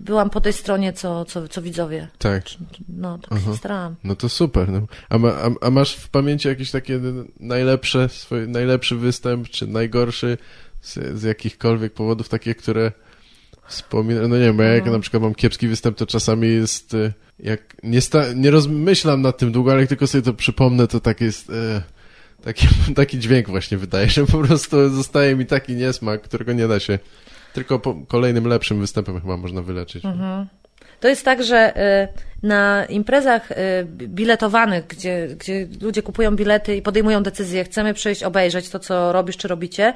byłam po tej stronie, co, co, co widzowie. Tak. No, tak Aha. się starałam. No to super. No. A, ma, a, a, masz w pamięci jakieś takie najlepsze, swój najlepszy występ, czy najgorszy z, z jakichkolwiek powodów, takie, które wspominam, no nie wiem, bo ja jak no. na przykład mam kiepski występ, to czasami jest, y, jak nie, sta, nie rozmyślam nad tym długo, ale jak tylko sobie to przypomnę, to tak jest... E, taki, *laughs* taki dźwięk właśnie wydaje, że po prostu zostaje mi taki niesmak, którego nie da się tylko kolejnym lepszym występem chyba można wyleczyć. Mhm. To jest tak, że y, na imprezach biletowanych, gdzie, gdzie ludzie kupują bilety i podejmują decyzję, chcemy przyjść obejrzeć to, co robisz czy robicie,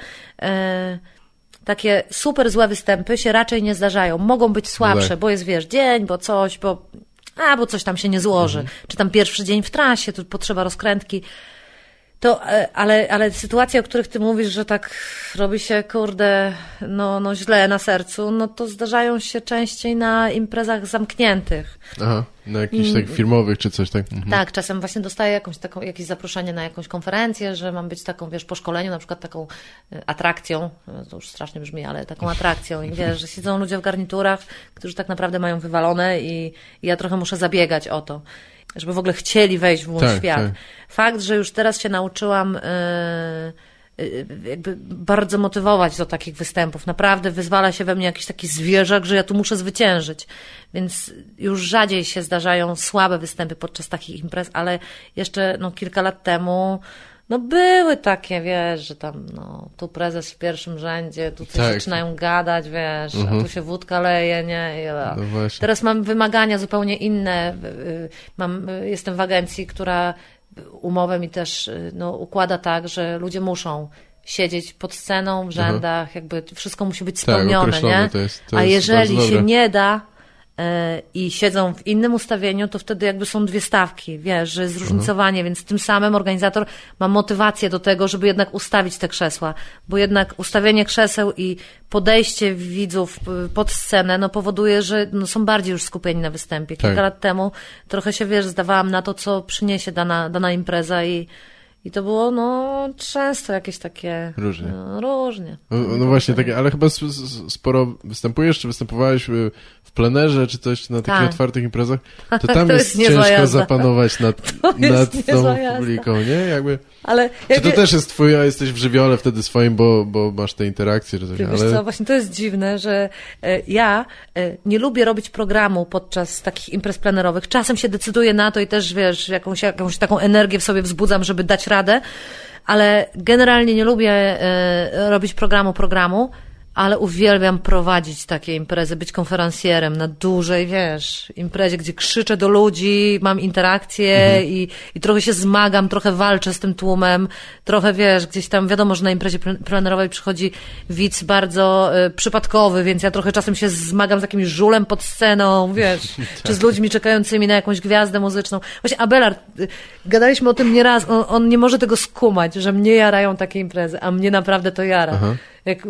takie super złe występy się raczej nie zdarzają. Mogą być słabsze, tak. bo jest, wiesz, dzień, bo coś, bo, a, bo coś tam się nie złoży. Mhm. Czy tam pierwszy dzień w trasie, tu potrzeba rozkrętki. To, e, ale, ale sytuacje, o których ty mówisz, że tak robi się, kurde, no, no źle na sercu, no to zdarzają się częściej na imprezach zamkniętych. Aha, na jakichś tak firmowych czy coś tak. Mhm. Tak, czasem właśnie dostaję jakąś taką, jakieś zaproszenie na jakąś konferencję, że mam być taką, wiesz, po szkoleniu, na przykład taką e, atrakcją, to już strasznie brzmi, ale taką atrakcją i wiesz, że siedzą ludzie w garniturach, którzy tak naprawdę mają wywalone i, i ja trochę muszę zabiegać o to żeby w ogóle chcieli wejść w mój tak, świat. Tak. Fakt, że już teraz się nauczyłam yy, jakby bardzo motywować do takich występów. Naprawdę wyzwala się we mnie jakiś taki zwierzak, że ja tu muszę zwyciężyć. Więc już rzadziej się zdarzają słabe występy podczas takich imprez, ale jeszcze no, kilka lat temu no były takie, wiesz, że tam, no, tu prezes w pierwszym rzędzie, tu coś tak. zaczynają gadać, wiesz, uh -huh. a mhm. tu się wódka leje, nie? No Teraz mam wymagania zupełnie inne. Mam, jestem w agencji, która umowę mi też no, układa tak, że ludzie muszą siedzieć pod sceną w rzędach, jakby wszystko musi być tak, spełnione, tak, nie? To jest, to a jeżeli się nie da, i siedzą w innym ustawieniu, to wtedy jakby są dwie stawki, wiesz, że zróżnicowanie, mhm. więc tym samym organizator ma motywację do tego, żeby jednak ustawić te krzesła, bo jednak ustawienie krzeseł i podejście widzów y, pod scenę, no powoduje, że no, są bardziej już skupieni na występie. Kilka tak. lat temu trochę się, wiesz, zdawałam na to, co przyniesie dana, dana impreza i i to było, no, często jakieś takie... Różnie. No, różnie. No, no właśnie, takie, ale chyba sporo występujesz, czy występowałeś y, w plenerze, czy coś na takich tak. otwartych imprezach, to *laughs* tam to jest, jest ciężko jazda. *laughs* zapanować nad, nad tą publiką, nie? Jakby... Ale Czy to też jest twój, a jesteś w żywiole wtedy swoim, bo, bo masz te interakcje, czy coś, Wiesz ale... co, właśnie to jest dziwne, że e, ja e, nie lubię robić programu podczas takich imprez plenerowych. Czasem się decyduję na to i też, wiesz, jakąś, jakąś taką energię w sobie wzbudzam, żeby dać radę, ale generalnie nie lubię e, robić programu programu, ale uwielbiam prowadzić takie imprezy, być konferencjerem na dużej, wiesz, imprezie, gdzie krzyczę do ludzi, mam interakcje mhm. i, i trochę się zmagam, trochę walczę z tym tłumem, trochę, wiesz, gdzieś tam, wiadomo, że na imprezie plenerowej przychodzi widz bardzo y, przypadkowy, więc ja trochę czasem się zmagam z jakimś żulem pod sceną, wiesz, *laughs* czy z ludźmi czekającymi na jakąś gwiazdę muzyczną. Właśnie Abelard, y, gadaliśmy o tym nieraz, on, on nie może tego skumać, że mnie jarają takie imprezy, a mnie naprawdę to jara. Aha jak,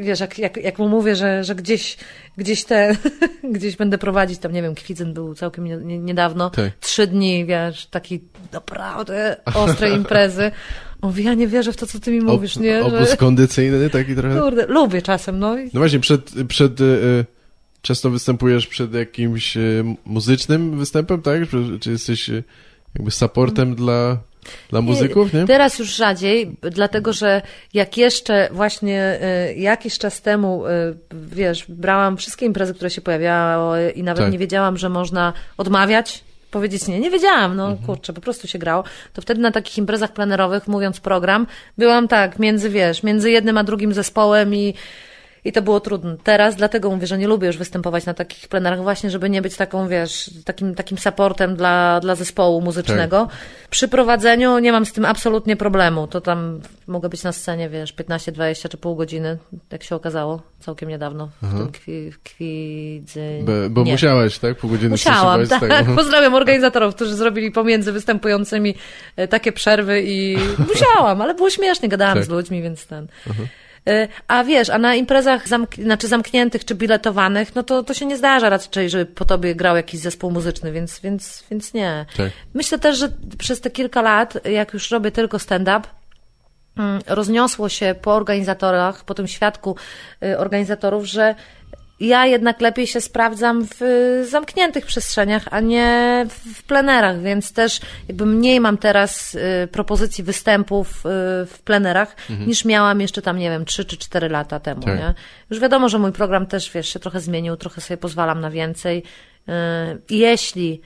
wiesz, jak, jak, jak mu mówię, że, że gdzieś, gdzieś te, *laughs* gdzieś będę prowadzić, tam nie wiem, Kwidzyn był całkiem nie, nie, niedawno, tak. trzy dni, wiesz, taki naprawdę ostrej *laughs* imprezy. On ja nie wierzę w to, co ty mi mówisz, Ob, nie? Obóz że... kondycyjny taki trochę? Kurde, lubię czasem, no. No właśnie, przed, przed y, często występujesz przed jakimś y, muzycznym występem, tak? Czy jesteś y, jakby supportem mm. dla dla muzyków, nie? Teraz już rzadziej, dlatego że jak jeszcze właśnie y, jakiś czas temu, y, wiesz, brałam wszystkie imprezy, które się pojawiały i nawet tak. nie wiedziałam, że można odmawiać, powiedzieć nie, nie wiedziałam, no mhm. kurczę, po prostu się grało, to wtedy na takich imprezach plenerowych, mówiąc program, byłam tak, między, wiesz, między jednym a drugim zespołem i I to było trudne. Teraz dlatego mówię, że nie lubię już występować na takich plenarach właśnie, żeby nie być taką, wiesz, takim, takim supportem dla, dla zespołu muzycznego. Tak. Przy prowadzeniu nie mam z tym absolutnie problemu. To tam mogę być na scenie, wiesz, 15, 20 czy pół godziny, jak się okazało, całkiem niedawno, w tym kwi, kwidzy... Bo, bo musiałaś, tak? Pół godziny Musiałam, tak. *laughs* Pozdrawiam organizatorów, którzy zrobili pomiędzy występującymi e, takie przerwy i *laughs* musiałam, ale było śmiesznie, gadałam tak. z ludźmi, więc ten... Y, a wiesz, a na imprezach zamk znaczy zamkniętych czy biletowanych, no to, to się nie zdarza raczej, żeby po tobie grał jakiś zespół muzyczny, więc, więc, więc nie. Tak. Myślę też, że przez te kilka lat, jak już robię tylko stand-up, mm, rozniosło się po organizatorach, po tym świadku y, organizatorów, że ja jednak lepiej się sprawdzam w zamkniętych przestrzeniach, a nie w plenerach, więc też jakby mniej mam teraz y, propozycji występów y, w plenerach, mhm. niż miałam jeszcze tam, nie wiem, 3 czy 4 lata temu, tak. nie? Już wiadomo, że mój program też, wiesz, się trochę zmienił, trochę sobie pozwalam na więcej. Y, jeśli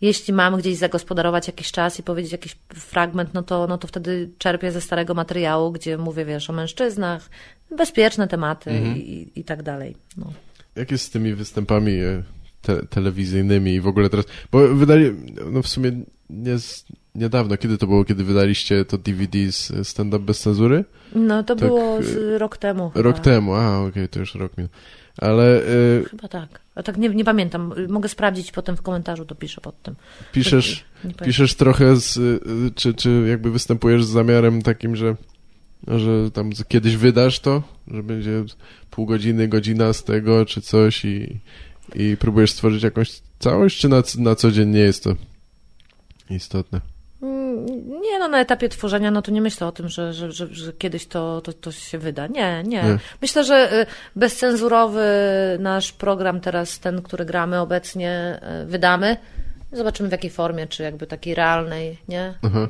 jeśli mam gdzieś zagospodarować jakiś czas i powiedzieć jakiś fragment, no to, no to wtedy czerpię ze starego materiału, gdzie mówię, wiesz, o mężczyznach, bezpieczne tematy mhm. i, i tak dalej. No. Jak jest z tymi występami e, te, telewizyjnymi i w ogóle teraz? Bo wydali, no w sumie nie z, niedawno, kiedy to było, kiedy wydaliście to DVD z Stand Up Bez Cenzury? No to tak, było z, rok temu. Rok chyba. temu, a okej, okay, to już rok minął. Ale... Y... Chyba tak. A tak nie, nie pamiętam. Mogę sprawdzić potem w komentarzu, to piszę pod tym. Piszesz, piszesz trochę z, czy, czy jakby występujesz z zamiarem takim, że że tam kiedyś wydasz to, że będzie pół godziny, godzina z tego, czy coś i, i próbujesz stworzyć jakąś całość, czy na, na co dzień nie jest to istotne? Mm, nie, no na etapie tworzenia, no to nie myślę o tym, że, że, że, że kiedyś to, to, to się wyda. Nie, nie, nie. Myślę, że y, bezcenzurowy nasz program teraz, ten, który gramy obecnie, y, wydamy. Zobaczymy w jakiej formie, czy jakby takiej realnej, nie? Aha.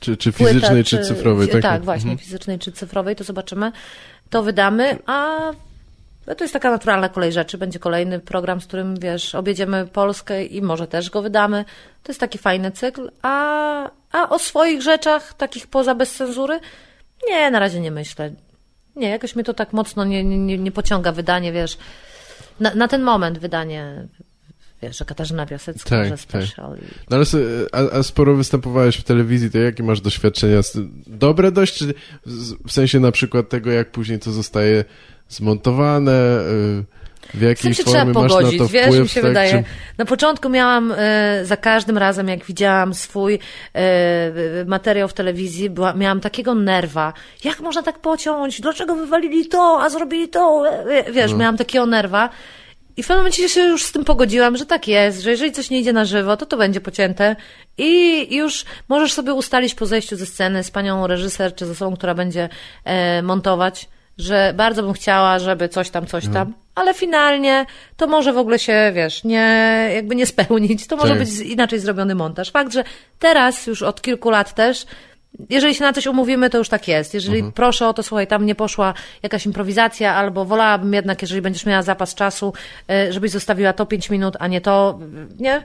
Czy, czy fizycznej, czy, czy cyfrowej. Tak, tak właśnie, mhm. fizycznej czy cyfrowej, to zobaczymy. To wydamy, a to jest taka naturalna kolej rzeczy. Będzie kolejny program, z którym, wiesz, objedziemy Polskę i może też go wydamy. To jest taki fajny cykl. A, a o swoich rzeczach, takich poza bez cenzury, nie, na razie nie myślę. Nie, jakoś mnie to tak mocno nie, nie, nie pociąga wydanie, wiesz. Na, na ten moment wydanie wiesz, że Katarzyna Piasecka, tak, że tak. special. Tak. No ale a, a, sporo występowałeś w telewizji, to jakie masz doświadczenia? Dobre dość, czy w sensie na przykład tego, jak później to zostaje zmontowane, y, w jakiej formie trzeba pogodzić, masz na to wiesz, wpływ, mi się tak, wydaje. Czy... Na początku miałam e, za każdym razem, jak widziałam swój e, materiał w telewizji, była, miałam takiego nerwa. Jak można tak pociąć? Dlaczego wywalili to, a zrobili to? E, wiesz, no. miałam takiego nerwa. I w pewnym momencie się już z tym pogodziłam, że tak jest, że jeżeli coś nie idzie na żywo, to to będzie pocięte i już możesz sobie ustalić po zejściu ze sceny z panią reżyser czy z osobą, która będzie e, montować, że bardzo bym chciała, żeby coś tam, coś tam, mhm. ale finalnie to może w ogóle się, wiesz, nie, jakby nie spełnić, to może tak. być inaczej zrobiony montaż. Fakt, że teraz już od kilku lat też jeżeli się na coś umówimy, to już tak jest. Jeżeli mhm. proszę o to, słuchaj, tam nie poszła jakaś improwizacja, albo wolałabym jednak, jeżeli będziesz miała zapas czasu, e, żebyś zostawiła to 5 minut, a nie to, nie?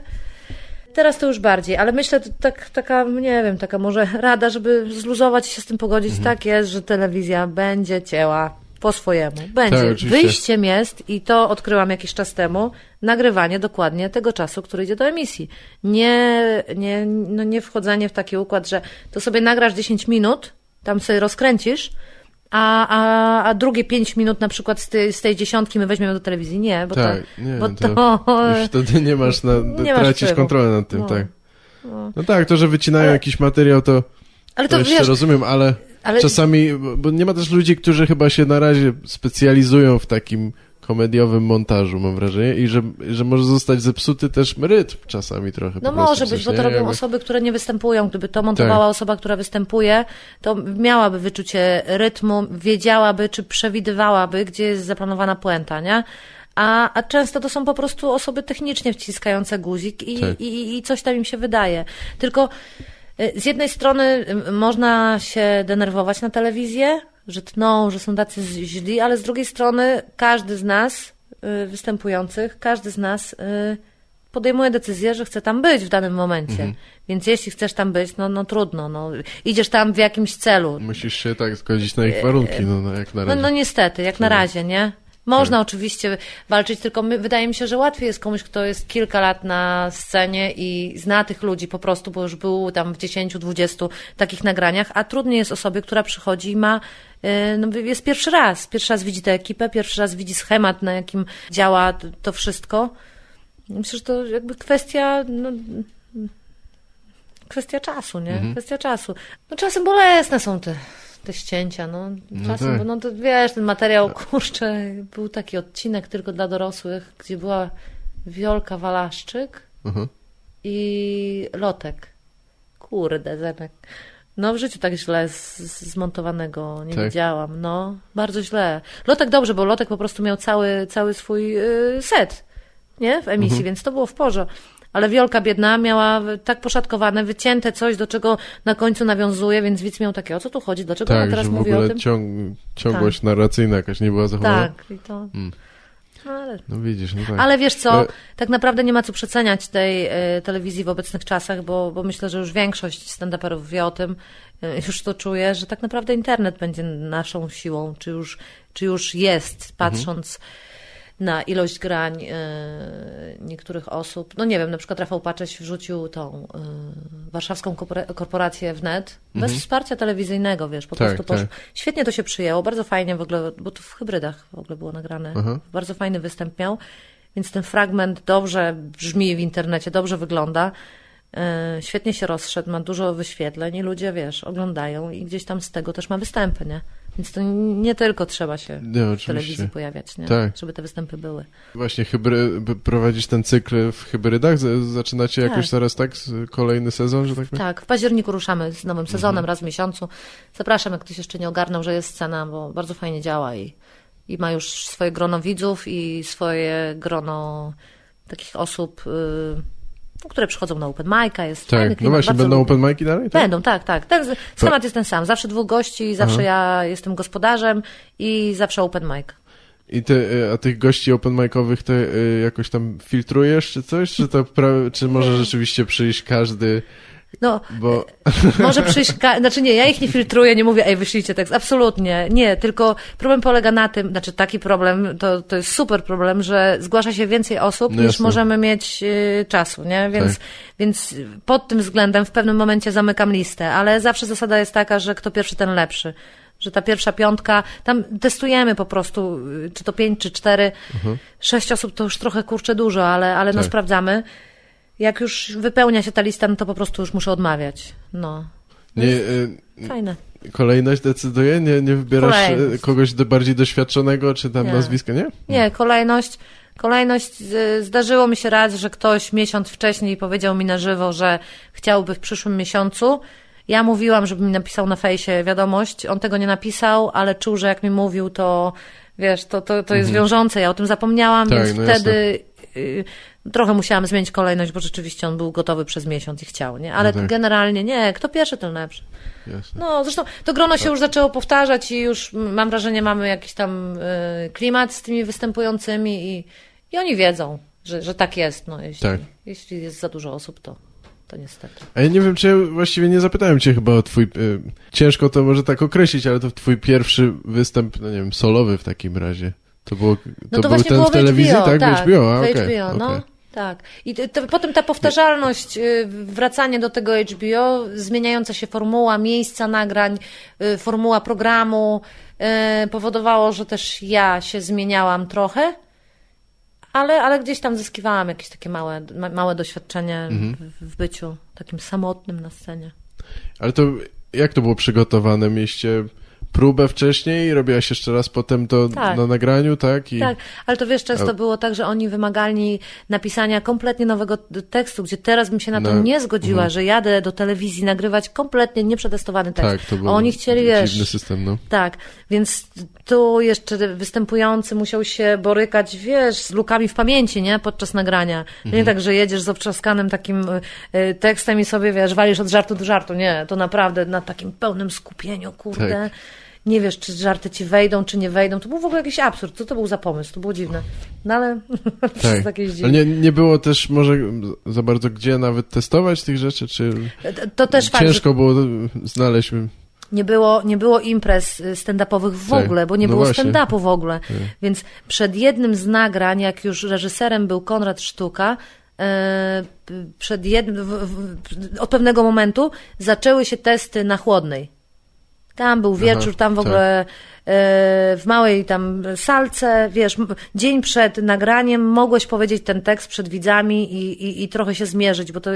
Teraz to już bardziej, ale myślę, tak, taka, nie wiem, taka może rada, żeby zluzować się z tym pogodzić. Mhm. Tak jest, że telewizja będzie cięła po swojemu. Będzie. Tak, Wyjściem jest, i to odkryłam jakiś czas temu, nagrywanie dokładnie tego czasu, który idzie do emisji. Nie, nie, no nie wchodzenie w taki układ, że to sobie nagrasz 10 minut, tam sobie rozkręcisz, a, a, a drugie 5 minut na przykład z tej, z tej dziesiątki my weźmiemy do telewizji. Nie, bo tak, to... Nie, bo to, to już wtedy nie masz, na, *laughs* nie tracisz masz kontrolę nad tym, no. tak. No. no. tak, to, że wycinają ale, jakiś materiał, to, ale to, to jeszcze wiesz, rozumiem, ale... Ale... Czasami, bo nie ma też ludzi, którzy chyba się na razie specjalizują w takim komediowym montażu, mam wrażenie, i że, że może zostać zepsuty też rytm czasami trochę. No może być, bo to robią jakby... osoby, które nie występują. Gdyby to montowała tak. osoba, która występuje, to miałaby wyczucie rytmu, wiedziałaby, czy przewidywałaby, gdzie jest zaplanowana puenta, nie? A, a często to są po prostu osoby technicznie wciskające guzik i, tak. i, i coś tam im się wydaje. Tylko z jednej strony można się denerwować na telewizję, że tną, że są tacy źli, ale z drugiej strony każdy z nas y, występujących, każdy z nas y, podejmuje decyzję, że chce tam być w danym momencie. Mhm. Więc jeśli chcesz tam być, no, no trudno, no. Idziesz tam w jakimś celu. Musisz się tak zgodzić na ich warunki, no, no jak na No, razie. no niestety, jak na razie, nie? Można oczywiście walczyć, tylko my, wydaje mi się, że łatwiej jest komuś, kto jest kilka lat na scenie i zna tych ludzi po prostu, bo już był tam w 10-20 takich nagraniach, a trudniej jest osobie, która przychodzi i ma, y, no jest pierwszy raz, pierwszy raz widzi tę ekipę, pierwszy raz widzi schemat, na jakim działa to wszystko. Myślę, że to jakby kwestia, no, kwestia czasu, nie? Mhm. Kwestia czasu. No czasem bolesne są te, te ścięcia, no. Czasem, tak. bo no to wiesz, ten materiał, kurczę, był taki odcinek tylko dla dorosłych, gdzie była Wiolka Walaszczyk Mhm. i Lotek. Kurde, Zenek. No w życiu tak źle z, z, zmontowanego nie Tak. widziałam, no. Bardzo źle. Lotek dobrze, bo Lotek po prostu miał cały, cały swój y, set, nie? W emisji, Mhm. więc to było w porze. Ale Wiolka biedna miała tak poszatkowane, wycięte coś, do czego na końcu nawiązuje, więc widz miał takie, o co tu chodzi, dlaczego ona Tak, teraz mówi o tym? ciąg, ciągłość narracyjna jakaś nie była zachowana. Tak, i to... Mm. No, ale... No widzisz, no tak. Ale wiesz co, Ale- tak naprawdę nie ma co przeceniać tej e, telewizji w obecnych czasach, bo, bo myślę, że już większość stand-uperów wie o tym, e, już to czuje, że tak naprawdę internet będzie naszą siłą, czy już, czy już jest, patrząc na ilość grań e, niektórych osób. No nie wiem, na przykład Rafał Pacześ wrzucił tą e, warszawską korpora- korporację wnet bez wsparcia telewizyjnego, wiesz, po Tak, prostu poszło. tak. Świetnie to się przyjęło, bardzo fajnie w ogóle, bo to w hybrydach w ogóle było nagrane. Aha. Bardzo fajny występ miał, więc ten fragment dobrze brzmi w internecie, dobrze wygląda. e, Świetnie się rozszedł, ma dużo wyświetleń i ludzie, wiesz, oglądają i gdzieś tam z tego też ma występy, nie? Więc to nie tylko trzeba się Nie, w telewizji pojawiać, nie? Tak. Żeby te występy były. Właśnie hybry... prowadzisz ten cykl w hybrydach? Zaczynacie jakoś Tak. teraz tak? z- Kolejny sezon, że tak powiem? Tak, w październiku ruszamy z nowym sezonem, Mhm. raz w miesiącu. Zapraszam, jak ktoś jeszcze nie ogarnął, że jest scena, bo bardzo fajnie działa i, i ma już swoje grono widzów i swoje grono takich osób, y, no, które przychodzą na open mic'a. Jest fajny Tak, klimat, no właśnie, będą lubię. open mic'i dalej? Tak? Będą, tak, tak. Ten schemat jest ten sam. Zawsze dwóch gości, zawsze ja jestem gospodarzem i zawsze open mic. I ty, y, a tych gości open micowych to y, jakoś tam filtrujesz czy coś? Czy, to pra- czy może rzeczywiście przyjść każdy, No, bo... Może przyjść, znaczy nie, ja ich nie filtruję, nie mówię, ej, wyślijcie tekst, absolutnie, nie, tylko problem polega na tym, znaczy taki problem, to, to jest super problem, że zgłasza się więcej osób No niż możemy mieć y, czasu, nie, więc, Tak. więc pod tym względem w pewnym momencie zamykam listę, ale zawsze zasada jest taka, że kto pierwszy, ten lepszy. Że ta pierwsza piątka, tam testujemy po prostu, y, czy to pięć, czy cztery, sześć osób to już trochę kurczę dużo, ale, ale no Tak. sprawdzamy. Jak już wypełnia się ta lista, no to po prostu już muszę odmawiać. No. Nie, y, Fajne. kolejność decyduje? Nie, nie wybierasz y, Kolejność. kogoś do bardziej doświadczonego, czy tam Nie. nazwiska, nie? Nie, kolejność. Kolejność, y, zdarzyło mi się raz, że ktoś miesiąc wcześniej powiedział mi na żywo, że chciałby w przyszłym miesiącu. Ja mówiłam, żeby mi napisał na fejsie wiadomość. On tego nie napisał, ale czuł, że jak mi mówił, to wiesz, to, to, to jest wiążące. Ja o tym zapomniałam, Tak, więc no wtedy trochę musiałam zmienić kolejność, bo rzeczywiście on był gotowy przez miesiąc i chciał, nie? Ale No tak. generalnie nie, kto pierwszy, ten lepszy. Jasne. No, zresztą to grono się już zaczęło powtarzać i już mam wrażenie, mamy jakiś tam y, klimat z tymi występującymi i, i oni wiedzą, że, że tak jest. No, jeśli, Tak. jeśli jest za dużo osób, to, to niestety. A ja nie wiem, czy ja właściwie nie zapytałem cię chyba o twój... Y, ciężko to może tak określić, ale to twój pierwszy występ, no nie wiem, solowy w takim razie. To było, to, No to, był ten w telewizji, HBO, tak? tak W HBO, a, okej, HBO, no. okej. Tak. I te, potem ta powtarzalność, y, wracanie do tego HBO, zmieniająca się formuła, miejsca nagrań, y, formuła programu, y, powodowało, że też ja się zmieniałam trochę, ale, ale gdzieś tam zyskiwałam jakieś takie małe, ma, małe doświadczenie Mhm. w, byciu takim samotnym na scenie. Ale to jak to było przygotowane? Mieliście próbę wcześniej, robiłaś jeszcze raz potem to Tak. na nagraniu, tak? I... Tak, ale to wiesz, często było tak, że oni wymagali napisania kompletnie nowego tekstu, gdzie teraz bym się na to No, nie zgodziła, mhm. że jadę do telewizji nagrywać kompletnie nieprzetestowany tekst. Tak, to był oni chcieli, dziwny wiesz, system, no. tak, więc tu jeszcze występujący musiał się borykać, wiesz, z lukami w pamięci, nie, podczas nagrania. To Mhm. Nie tak, że jedziesz z obtrzaskanym takim y, y, tekstem i sobie, wiesz, walisz od żartu do żartu, nie, to naprawdę na takim pełnym skupieniu, kurde. Tak. Nie wiesz, czy żarty ci wejdą, czy nie wejdą. To był w ogóle jakiś absurd. Co to był za pomysł? To było dziwne. No ale *laughs* tak. takie Ale nie, nie było też może za bardzo gdzie nawet testować tych rzeczy, czy to też fakt, ciężko było znaleźć nie było, nie było imprez y, stand-upowych w tak. ogóle, bo nie no było stand-upu w ogóle. Tak. Więc przed jednym z nagrań, jak już reżyserem był Konrad Sztuka, e, przed jednym, od pewnego momentu zaczęły się testy na chłodnej. Tam był wieczór, Aha, tam w ogóle tak. w małej tam salce, wiesz, dzień przed nagraniem mogłeś powiedzieć ten tekst przed widzami i, i, i trochę się zmierzyć, bo to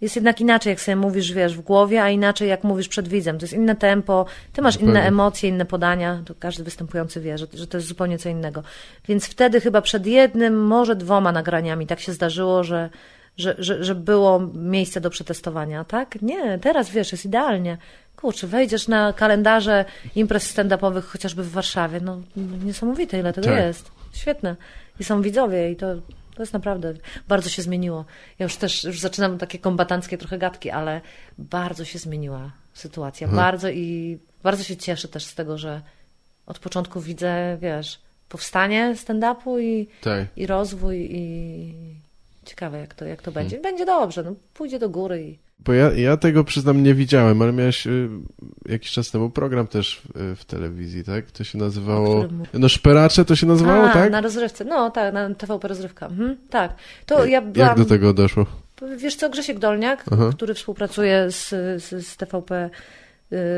jest jednak inaczej, jak sobie mówisz, wiesz, w głowie, a inaczej jak mówisz przed widzem. To jest inne tempo, ty masz inne emocje, inne podania, to każdy występujący wie, że, że to jest zupełnie co innego. Więc wtedy chyba przed jednym, może dwoma nagraniami tak się zdarzyło, że że, że, że było miejsce do przetestowania, tak? Nie, teraz wiesz, jest idealnie kurczę, wejdziesz na kalendarze imprez stand-upowych chociażby w Warszawie, no niesamowite ile tego tak. jest. Świetne. I są widzowie i to, to jest naprawdę, bardzo się zmieniło. Ja już też, już zaczynam takie kombatanckie trochę gadki, ale bardzo się zmieniła sytuacja. Hmm. Bardzo i bardzo się cieszę też z tego, że od początku widzę, wiesz, powstanie stand-upu i, tak. i rozwój i ciekawe jak to, jak to będzie. Hmm. Będzie dobrze, no, pójdzie do góry i bo ja, ja tego przyznam nie widziałem, ale miałeś y, jakiś czas temu program też w, y, w telewizji, tak? To się nazywało. No Szperacze to się nazywało, A, tak? Na rozrywce. No tak, na TVP rozrywka. Mhm, tak. To ja, byłam... Jak do tego doszło? Wiesz co, Grzesiek Dolniak, Aha. który współpracuje z, z, z TVP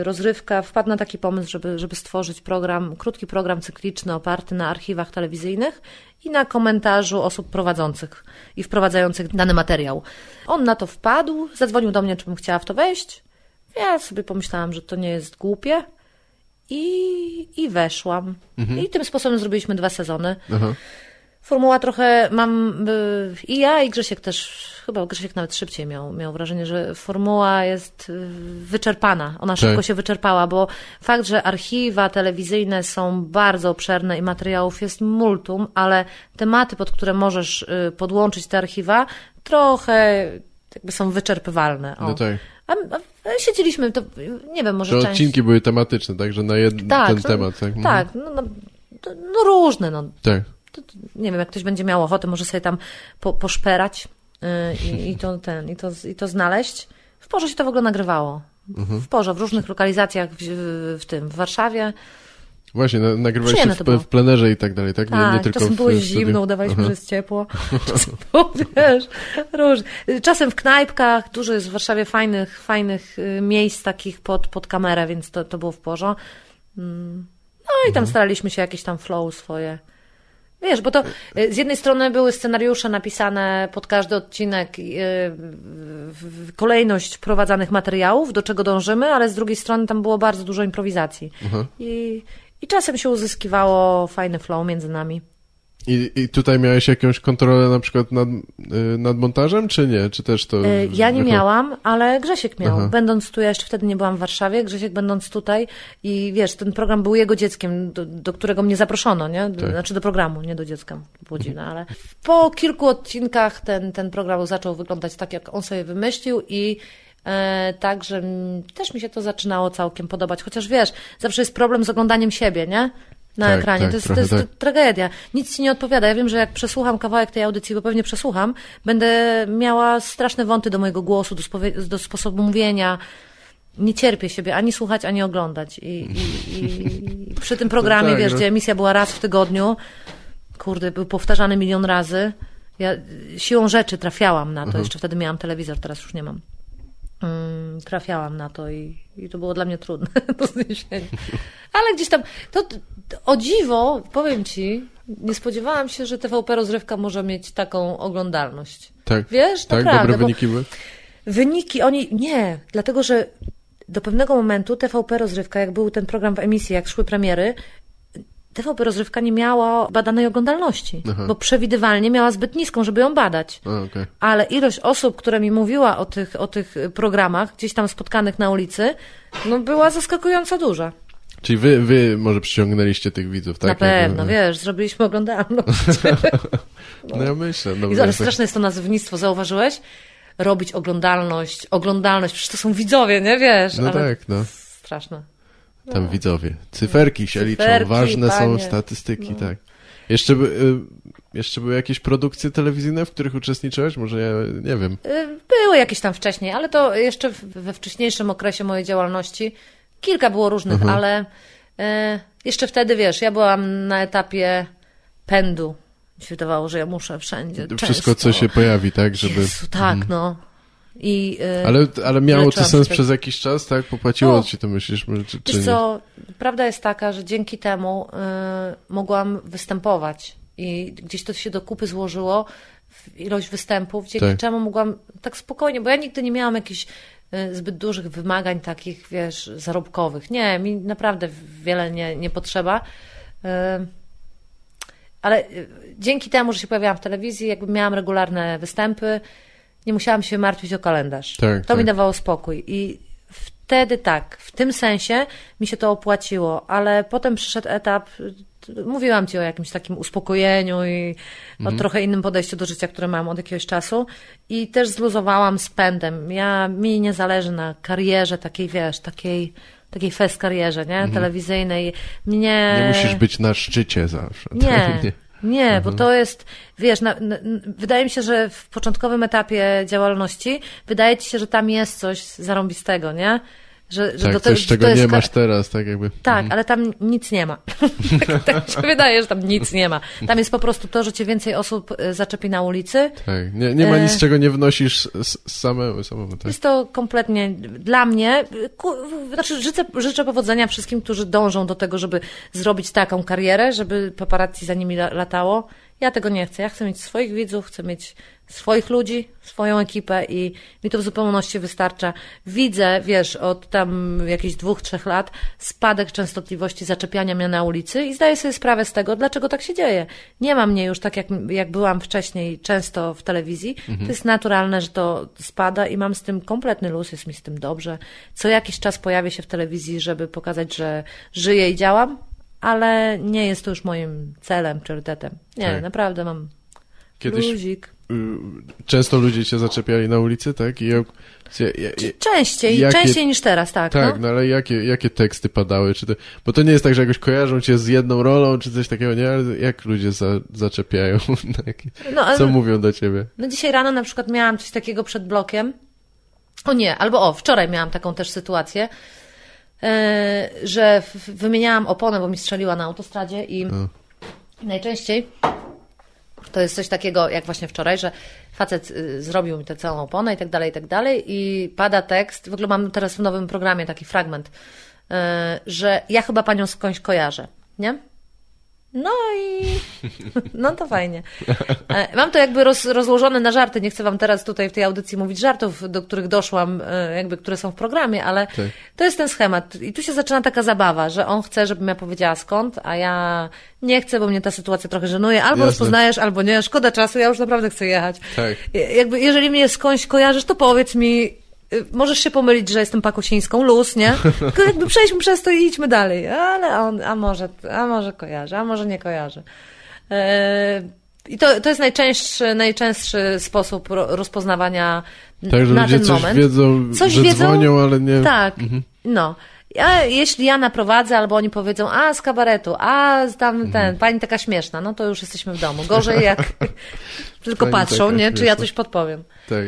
rozrywka wpadł na taki pomysł, żeby, żeby stworzyć program, krótki program cykliczny oparty na archiwach telewizyjnych i na komentarzu osób prowadzących i wprowadzających dany materiał. On na to wpadł, zadzwonił do mnie, czy bym chciała w to wejść. Ja sobie pomyślałam, że to nie jest głupie i, i weszłam. Mhm. I tym sposobem zrobiliśmy dwa sezony. Aha. Formuła trochę mam y, i ja i Grzesiek też, chyba Grzesiek nawet szybciej miał, miał wrażenie, że formuła jest y, wyczerpana. Ona tak. szybko się wyczerpała, bo fakt, że archiwa telewizyjne są bardzo obszerne i materiałów jest multum, ale tematy, pod które możesz y, podłączyć te archiwa, trochę jakby są wyczerpywalne. O. No tak. A, siedzieliśmy, to nie wiem, może część... odcinki były tematyczne, także na jeden tak, ten no, temat. Tak, tak no, no, no różne. No. Tak nie wiem, jak ktoś będzie miał ochotę, może sobie tam po, poszperać yy, i, i, to, ten, i, to, i to znaleźć. W porze się to w ogóle nagrywało. Mhm. W porze, w różnych lokalizacjach w, w, w tym, w Warszawie. Właśnie, na, nagrywaliście w, w, plenerze i tak dalej, tak? Nie, tak, nie tylko czasem było zimno, udawaliśmy, Aha. że jest ciepło. *laughs* Czasem było, wiesz, róż. Czasem w knajpkach, dużo jest w Warszawie fajnych, fajnych y, miejsc takich pod, pod kamerę, więc to, to było w porze. Mm. No i tam mhm. staraliśmy się jakieś tam flow swoje Wiesz, bo to y, z jednej strony były scenariusze napisane pod każdy odcinek, y, kolejność wprowadzanych materiałów, do czego dążymy, ale z drugiej strony tam było bardzo dużo improwizacji. Mhm. I, I czasem się uzyskiwało fajny flow między nami. I, I tutaj miałeś jakąś kontrolę na przykład nad, y, nad montażem, czy nie? Czy też to... Y, ja nie miałam, ale Grzesiek miał. Aha. Będąc tu, ja jeszcze wtedy nie byłam w Warszawie, Grzesiek będąc tutaj i wiesz, ten program był jego dzieckiem, do, do którego mnie zaproszono, nie? Tak. Znaczy do programu, nie do dziecka. Było dziwne, ale po kilku odcinkach ten, ten program zaczął wyglądać tak, jak on sobie wymyślił i e, Także też mi się to zaczynało całkiem podobać. Chociaż wiesz, zawsze jest problem z oglądaniem siebie, nie? Na tak, ekranie. Tak, to jest, to jest tak. tragedia. Nic ci nie odpowiada. Ja wiem, że jak przesłucham kawałek tej audycji, bo pewnie przesłucham, będę miała straszne wąty do mojego głosu, do, do sposobu mówienia. Nie cierpię siebie ani słuchać, ani oglądać. I, i, i *laughs* przy tym programie, tak, wiesz, no. gdzie emisja była raz w tygodniu, kurde, był powtarzany milion razy. Ja siłą rzeczy trafiałam na to. Mhm. Jeszcze wtedy miałam telewizor, teraz już nie mam. Mm, trafiałam na to i, i to było dla mnie trudne *laughs* do zniesienia. Ale gdzieś tam, to, to, o dziwo, powiem ci, nie spodziewałam się, że TVP Rozrywka może mieć taką oglądalność. Tak, Wiesz, tak, naprawdę, dobre wyniki były? Wyniki, oni, nie, dlatego, że do pewnego momentu TVP Rozrywka, jak był ten program w emisji, jak szły premiery, TVP Rozrywka nie miała badanej oglądalności, Aha. bo przewidywalnie miała zbyt niską, żeby ją badać. A, okay. Ale ilość osób, które mi mówiła o tych, o tych programach, gdzieś tam spotkanych na ulicy, no była zaskakująco duża. Czyli wy, wy może przyciągnęliście tych widzów, tak? Na pewno, wiesz, zrobiliśmy oglądalność. no. *laughs* no ja myślę. No, I, ale straszne jest to nazewnictwo, zauważyłeś? Robić oglądalność, oglądalność, przecież to są widzowie, nie wiesz? No tak, no. Straszne. Tam no. widzowie. Cyferki się Cyferki, liczą, ważne panie. są statystyki, no. tak. Jeszcze, y, jeszcze były jakieś produkcje telewizyjne, w których uczestniczyłeś? Może ja nie wiem. Y, były jakieś tam wcześniej, ale to jeszcze we wcześniejszym okresie mojej działalności. Kilka było różnych, mhm. ale y, jeszcze wtedy, wiesz, ja byłam na etapie pędu. Mi się wydawało, że ja muszę wszędzie. Wszystko, często. co się pojawi, tak? Żeby... Jezu, tak, mhm. no. I, yy, ale, ale miało to sens przez jakiś czas, tak? Popłaciło no, ci to, myślisz? Czy, czy co, prawda jest taka, że dzięki temu yy, mogłam występować i gdzieś to się do kupy złożyło, ilość występów, dzięki tak. czemu mogłam tak spokojnie, bo ja nigdy nie miałam jakichś yy, zbyt dużych wymagań takich, wiesz, zarobkowych. Nie, mi naprawdę wiele nie, nie potrzeba. Yy, ale y, dzięki temu, że się pojawiałam w telewizji, jakby miałam regularne występy, nie musiałam się martwić o kalendarz. Tak, to tak. mi dawało spokój. I wtedy tak, w tym sensie mi się to opłaciło, ale potem przyszedł etap, mówiłam ci o jakimś takim uspokojeniu i mhm. o trochę innym podejściu do życia, które mam od jakiegoś czasu i też zluzowałam z pędem. Ja, mi nie zależy na karierze takiej, wiesz, takiej takiej fest karierze, nie? Mhm. Telewizyjnej. Mnie... Nie musisz być na szczycie zawsze. Nie, nie. Nie, mhm. bo to jest, wiesz, na, na, wydaje mi się, że w początkowym etapie działalności wydaje ci się, że tam jest coś zarąbistego, nie? Że, że tak, do te, coś, czego nie masz teraz, tak jakby. Tak, mhm. ale tam nic nie ma. *laughs* tak, tak się wydaje, że tam nic nie ma. Tam jest po prostu to, że cię więcej osób e, zaczepi na ulicy. Tak, nie, nie ma nic, e... czego nie wnosisz samemu. samemu tak. Jest to kompletnie dla mnie, ku, znaczy życzę, życzę powodzenia wszystkim, którzy dążą do tego, żeby zrobić taką karierę, żeby paparazzi za nimi latało. Ja tego nie chcę. Ja chcę mieć swoich widzów, chcę mieć swoich ludzi, swoją ekipę i mi to w zupełności wystarcza. Widzę, wiesz, od tam jakichś dwóch, trzech lat spadek częstotliwości zaczepiania mnie na ulicy i zdaję sobie sprawę z tego, dlaczego tak się dzieje. Nie ma mnie już tak, jak, jak byłam wcześniej często w telewizji. Mhm. To jest naturalne, że to spada i mam z tym kompletny luz, jest mi z tym dobrze. Co jakiś czas pojawię się w telewizji, żeby pokazać, że żyję i działam, ale nie jest to już moim celem, priorytetem. Nie, tak. naprawdę mam Kiedyś luzik. Y, często ludzie cię zaczepiali na ulicy, tak? I jak, ja, ja, częściej, jakie, częściej niż teraz, tak. Tak, no, no ale jakie, jakie teksty padały? Czy to, bo to nie jest tak, że jakoś kojarzą cię z jedną rolą, czy coś takiego, nie? Ale jak ludzie za, zaczepiają? *laughs* no, co mówią do ciebie? No dzisiaj rano na przykład miałam coś takiego przed blokiem. O nie, albo o, wczoraj miałam taką też sytuację, że wymieniałam oponę, bo mi strzeliła na autostradzie i najczęściej to jest coś takiego, jak właśnie wczoraj, że facet y, zrobił mi tę całą oponę i tak dalej, i tak dalej i pada tekst, w ogóle mam teraz w nowym programie taki fragment, e, że ja chyba panią skądś kojarzę, nie? No i *laughs* no to fajnie. E, mam to jakby roz, rozłożone na żarty. Nie chcę wam teraz tutaj w tej audycji mówić żartów, do których doszłam, e, jakby które są w programie, ale tak. to jest ten schemat. I tu się zaczyna taka zabawa, że on chce, żebym ja powiedziała skąd, a ja nie chcę, bo mnie ta sytuacja trochę żenuje. Albo Jasne. rozpoznajesz, albo nie. Szkoda czasu, ja już naprawdę chcę jechać. Tak. Jakby, jeżeli mnie skądś kojarzysz, to powiedz mi, możesz się pomylić, że jestem Pakosińską, luz, nie? *laughs* Tylko jakby przejdźmy przez to i idźmy dalej. Ale on, a może, a może kojarzy, a może nie kojarzy. E, I to, to jest najczęstszy, najczęstszy sposób rozpoznawania tak, że na ludzie ten coś moment. wiedzą, coś że wiedzą, dzwonią, ale nie... Tak, mhm. no. Ja, jeśli ja naprowadzę, albo oni powiedzą, a z kabaretu, a tam ten, mhm. pani taka śmieszna, no to już jesteśmy w domu. Gorzej jak *laughs* tylko pani patrzą, nie, śmieszna. czy ja coś podpowiem. Tak.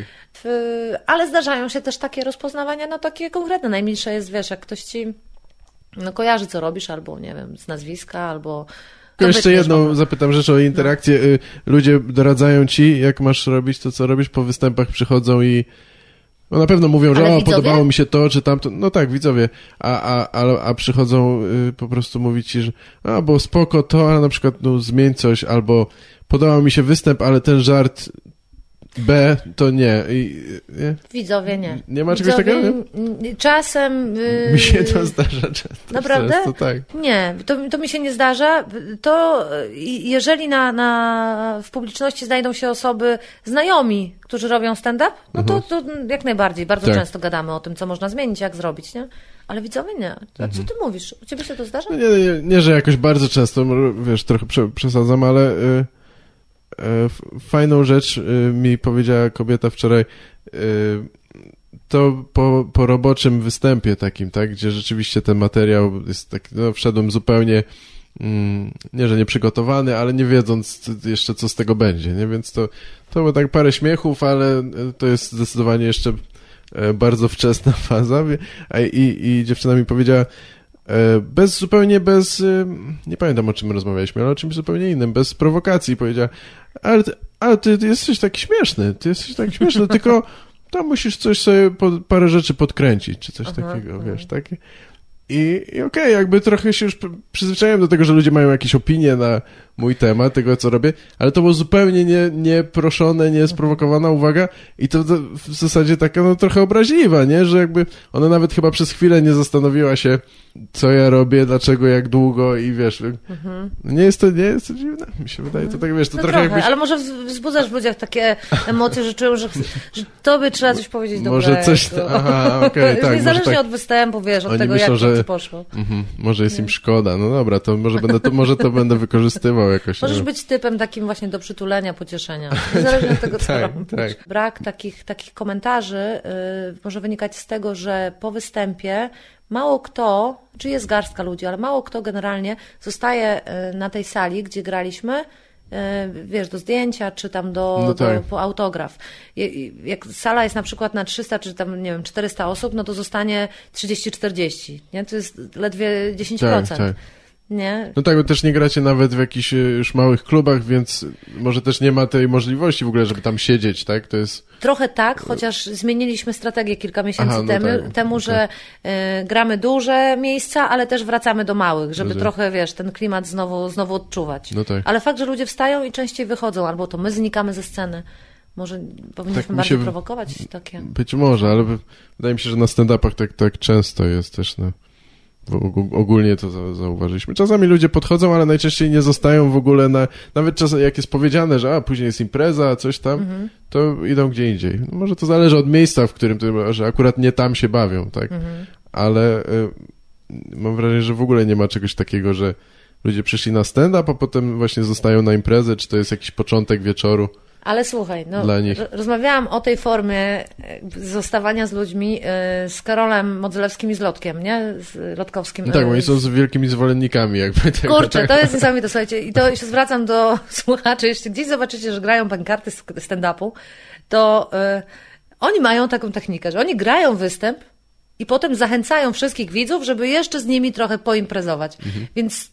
Ale zdarzają się też takie rozpoznawania, no takie konkretne. Najmilsze jest, wiesz, jak ktoś ci no, kojarzy, co robisz, albo nie wiem, z nazwiska, albo to jeszcze jedną zapytam rzecz o interakcję. No. Ludzie doradzają ci, jak masz robić to, co robisz, po występach przychodzą i no na pewno mówią, że o, podobało mi się to, czy tamto. No tak, widzowie. A, a, a, a przychodzą y, po prostu mówić ci, że a, bo spoko to, ale na przykład no, zmień coś, albo podobał mi się występ, ale ten żart B to nie. I, nie. Widzowie nie. Nie ma czegoś takiego? Nie? Czasem. Yy... Mi się to zdarza często. Naprawdę? To tak. Nie, to, to mi się nie zdarza. To jeżeli na, na, w publiczności znajdą się osoby znajomi, którzy robią stand-up, no to, mhm. to jak najbardziej. Bardzo tak. często gadamy o tym, co można zmienić, jak zrobić, nie? Ale widzowie nie. A co mhm. ty mówisz? U ciebie się to zdarza? No nie, nie, nie, że jakoś bardzo często, wiesz, trochę przesadzam, ale. Yy E, fajną rzecz e, mi powiedziała kobieta wczoraj. E, to po, po roboczym występie takim, tak, gdzie rzeczywiście ten materiał jest taki, no wszedłem zupełnie mm, nie, że nieprzygotowany, ale nie wiedząc jeszcze, co z tego będzie, nie? Więc to, to było tak parę śmiechów, ale to jest zdecydowanie jeszcze e, bardzo wczesna *laughs* faza. I, i dziewczyna mi powiedziała, e, bez, zupełnie bez, e, nie pamiętam o czym rozmawialiśmy, ale o czymś zupełnie innym, bez prowokacji powiedziała, ale, ty, ale ty, ty jesteś taki śmieszny, ty jesteś taki śmieszny, tylko tam musisz coś sobie, parę rzeczy podkręcić, czy coś aha, takiego, aha. wiesz, takie. I, i okej, okay, jakby trochę się już przyzwyczaiłem do tego, że ludzie mają jakieś opinie na mój temat, tego co robię, ale to było zupełnie nie, nieproszone, niesprowokowana uwaga i to, w zasadzie taka no trochę obraźliwa, nie? Że jakby ona nawet chyba przez chwilę nie zastanowiła się, co ja robię, dlaczego, jak długo i wiesz, mhm. nie jest to, nie jest to dziwne, mi się wydaje, to tak wiesz, to no trochę, trochę jakbyś... ale może wzbudzasz w ludziach takie emocje, że czują, że, że tobie trzeba coś powiedzieć dobrego. Może coś, aha, okej, *laughs* okay, tak. Niezależnie tak. od występu, wiesz, od Oni tego, myślą, jak że... to poszło. Mhm, może jest im szkoda, no dobra, to może będę to, może to będę wykorzystywał jakoś. Możesz być typem takim właśnie do przytulenia, pocieszenia, *laughs* niezależnie od tego, co tak, robisz. Tak. Brak takich, takich komentarzy y, może wynikać z tego, że po występie mało kto, czy jest garstka ludzi, ale mało kto generalnie zostaje y, na tej sali, gdzie graliśmy, wiesz, do zdjęcia, czy tam do, no tak. do, po autograf. Jak sala jest na przykład na 300, czy tam, nie wiem, 400 osób, no to zostanie 30-40, nie? To jest ledwie 10%. Tak, tak. Nie. No tak, bo też nie gracie nawet w jakichś e, już małych klubach, więc może też nie ma tej możliwości w ogóle, żeby tam siedzieć, tak? To jest... Trochę tak, chociaż zmieniliśmy strategię kilka miesięcy Aha, no temu, tak, temu okay. że y, gramy duże miejsca, ale też wracamy do małych, żeby Rozumiem. trochę, wiesz, ten klimat znowu, znowu odczuwać. No tak. Ale fakt, że ludzie wstają i częściej wychodzą, albo to my znikamy ze sceny. Może powinniśmy tak bardziej się... prowokować takie. Być może, ale wydaje mi się, że na stand-upach tak, tak często jest też, no. Ogólnie to zauważyliśmy. Czasami ludzie podchodzą, ale najczęściej nie zostają w ogóle na. Nawet czasem, jak jest powiedziane, że a, później jest impreza, coś tam, mhm. to idą gdzie indziej. No może to zależy od miejsca, w którym to, że akurat nie tam się bawią, tak? Mhm. Ale y, mam wrażenie, że w ogóle nie ma czegoś takiego, że ludzie przyszli na stand-up, a potem właśnie zostają na imprezę, czy to jest jakiś początek wieczoru. Ale słuchaj, no, rozmawiałam o tej formie e, zostawania z ludźmi e, z Karolem Modzelewskim i z Lotkiem, nie? Z Lotkowskim. No tak, bo oni są z wielkimi zwolennikami jakby tego. Kurczę, tak? to jest niesamowite, słuchajcie. I to *laughs* się zwracam do *laughs* słuchaczy. Jeśli gdzieś zobaczycie, że grają pankarty stand-upu, to y, oni mają taką technikę, że oni grają występ i potem zachęcają wszystkich widzów, żeby jeszcze z nimi trochę poimprezować. Mhm. Więc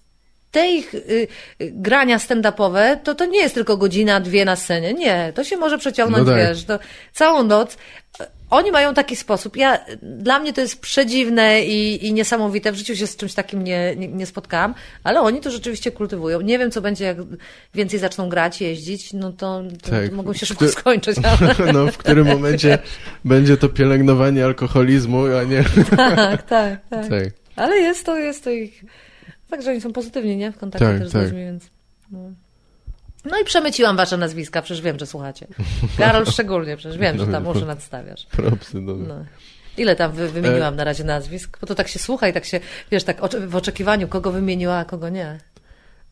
te ich y, grania stand-upowe, to to nie jest tylko godzina, dwie na scenie. Nie, to się może przeciągnąć, no tak. wiesz, to całą noc. Oni mają taki sposób. Ja, dla mnie to jest przedziwne i, i niesamowite. W życiu się z czymś takim nie, nie, nie, spotkałam, ale oni to rzeczywiście kultywują. Nie wiem, co będzie, jak więcej zaczną grać, jeździć, no to, to, tak. to mogą się szybko skończyć. *laughs* Ale... No, w którym momencie będzie to pielęgnowanie alkoholizmu, a nie... *laughs* tak, tak, tak. tak. Ale jest to, jest to ich Także oni są pozytywni, nie? W kontakcie tak, też tak. z ludźmi, więc... No. no. i przemyciłam wasze nazwiska, przecież wiem, że słuchacie. Karol szczególnie, przecież wiem, no, że tam może nadstawiasz. Propsy, no. no. Ile tam wy, wymieniłam e... na razie nazwisk? Bo to tak się słucha i tak się, wiesz, tak w oczekiwaniu, kogo wymieniła, a kogo nie.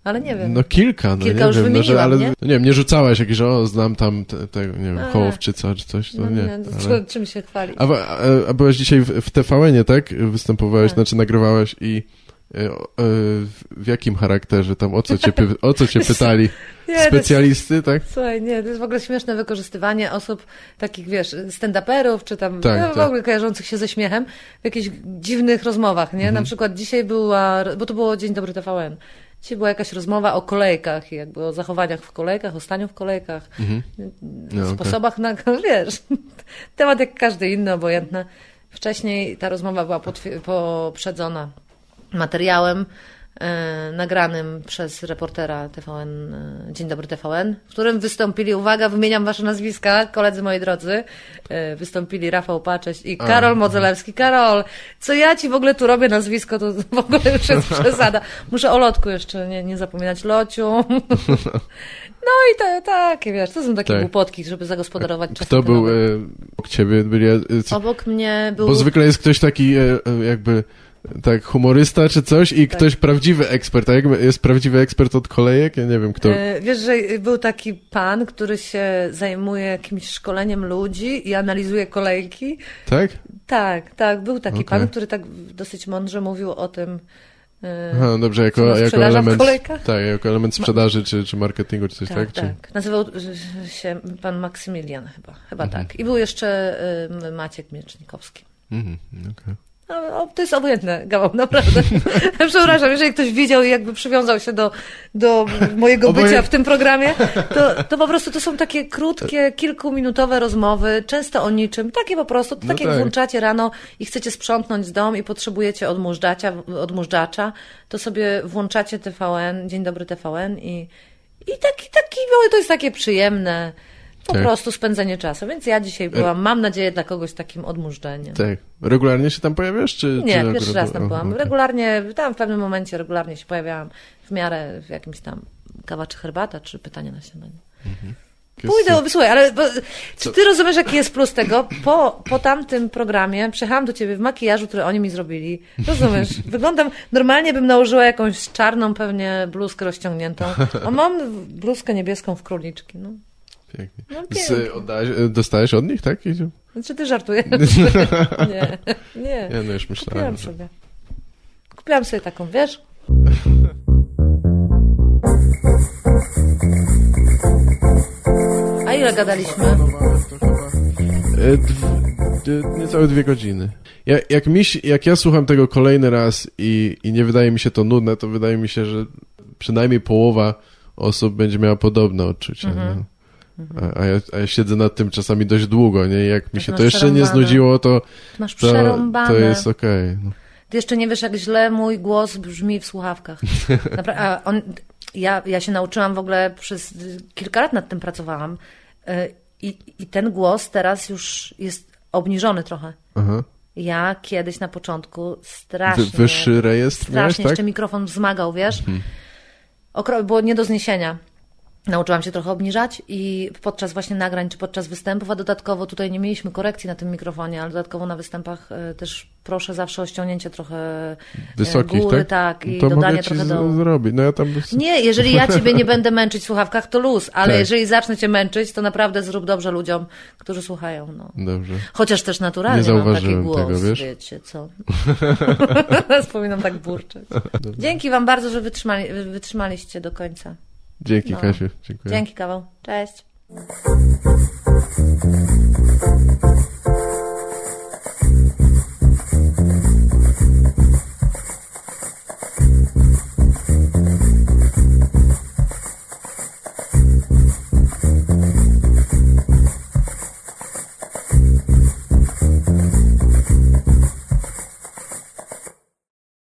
Ale nie wiem. No kilka, no kilka nie już wiem, no, że, ale nie? No, nie wiem, nie rzucałaś jakieś, o, znam tam tego, te, nie wiem, Hołowczyca czy coś, to no, nie. nie ale... Czym się chwali? A, a, a byłaś dzisiaj w, w TVN-ie, tak? Występowałeś, tak. znaczy nagrywałaś i w jakim charakterze tam, o co cię, o co cię *laughs* pytali? Nie, Specjalisty, tak? Słuchaj, nie, to jest w ogóle śmieszne wykorzystywanie osób takich, wiesz, stand-uperów, czy tam tak, no, w tak. ogóle kojarzących się ze śmiechem w jakichś dziwnych rozmowach, nie? Mhm. Na przykład dzisiaj była, bo to było Dzień Dobry TVN, Dzisiaj była jakaś rozmowa o kolejkach, jakby o zachowaniach w kolejkach, o staniu w kolejkach, mhm. no, sposobach okay. na, *laughs* wiesz, temat jak każdy inny, obojętny. Wcześniej ta rozmowa była poprzedzona materiałem e, nagranym przez reportera TVN, e, Dzień Dobry TVN, w którym wystąpili, uwaga, wymieniam wasze nazwiska, koledzy moi drodzy, e, wystąpili Rafał Pacześ i Karol Modzelewski. Karol, co ja ci w ogóle tu robię nazwisko, to w ogóle już jest *laughs* przesada. Muszę o lotku jeszcze nie, nie zapominać, lociu. *laughs* No i to, takie, wiesz, to są takie tak. głupotki, żeby zagospodarować czas. Kto był e, obok ciebie? Byli, e, obok mnie był... Bo zwykle jest ktoś taki e, jakby tak, humorysta czy coś i tak. ktoś prawdziwy ekspert. A jak jest prawdziwy ekspert od kolejek? Ja nie wiem, kto. E, wiesz, że był taki pan, który się zajmuje jakimś szkoleniem ludzi i analizuje kolejki. Tak? Tak, tak. Był taki okay. pan, który tak dosyć mądrze mówił o tym, Aha, dobrze, jako, jako element, tak, jako element sprzedaży czy, czy marketingu, czy coś tak, tak? tak. Czy... Nazywał się pan Maksymilian chyba, chyba mhm. tak. I był jeszcze y, Maciek Miecznikowski. Mhm, okay. No, to jest obojętne, Gałam, naprawdę. *laughs* Przepraszam, jeżeli ktoś widział i jakby przywiązał się do, do mojego bycia w tym programie, to, to po prostu to są takie krótkie, kilkuminutowe rozmowy, często o niczym, takie po prostu, no tak jak włączacie rano i chcecie sprzątnąć z dom i potrzebujecie odmurzacza, odmurzacza, to sobie włączacie TVN, Dzień Dobry TVN i, i taki, taki, to jest takie przyjemne, po tak. prostu spędzenie czasu. Więc ja dzisiaj byłam, mam nadzieję, dla kogoś takim odmurzeniem. Tak. Regularnie się tam pojawiasz? Czy, Nie, czy pierwszy raz tam byłam. Okay. Regularnie, tam w pewnym momencie regularnie się pojawiałam w miarę w jakimś tam kawa czy herbata, czy pytanie na śniadanie. Mhm. Pójdę, słuchaj, ale bo, czy ty rozumiesz, jaki jest plus tego? Po, po tamtym programie przyjechałam do ciebie w makijażu, który oni mi zrobili. Rozumiesz? *laughs* Wyglądam, normalnie bym nałożyła jakąś czarną pewnie bluzkę rozciągniętą, a mam bluzkę niebieską w króliczki. No. Pięknie. No, pięknie. oddałeś, dostajesz od nich, tak? Znaczy ty żartujesz? *laughs* nie, nie. Ja no już myślałem. Kupiłam że... sobie. Kupiłam sobie taką, wiesz? A ile gadaliśmy? E, niecałe dwie godziny. Ja, jak, mi, jak ja słucham tego kolejny raz i, i nie wydaje mi się to nudne, to wydaje mi się, że przynajmniej połowa osób będzie miała podobne odczucia. Mhm. A, a, ja, a, ja, siedzę nad tym czasami dość długo, nie? Jak mi się to jeszcze nie znudziło, to, masz to, to jest okej. Okay. No. Ty jeszcze nie wiesz, jak źle mój głos brzmi w słuchawkach. *laughs* Napra- a on, ja, ja się nauczyłam w ogóle przez kilka lat nad tym pracowałam. Y, I, I ten głos teraz już jest obniżony trochę. Aha. Ja kiedyś na początku strasznie... wyższy rejestr Strasznie miałeś, tak? jeszcze mikrofon wzmagał, wiesz? Mhm. Okro- było nie do zniesienia. Nauczyłam się trochę obniżać i podczas właśnie nagrań czy podczas występów, a dodatkowo tutaj nie mieliśmy korekcji na tym mikrofonie, ale dodatkowo na występach e, też proszę zawsze o ściągnięcie trochę e, Wysokich, góry, tak? tak, i to dodanie mogę trochę do... zrobić. No ja tam... Nie, jeżeli ja ciebie nie *laughs* będę męczyć w słuchawkach, to luz, ale tak. jeżeli zacznę cię męczyć, to naprawdę zrób dobrze ludziom, którzy słuchają. No. Dobrze. Chociaż też naturalnie nie mam taki głos, tego, wiesz? wiecie co. *laughs* *laughs* Wspominam tak burczeć. Dzięki wam bardzo, że wytrzymali, wytrzymaliście do końca. Dzięki, no. Kasiu. Dziękuję. Dzięki, kawał. Cześć.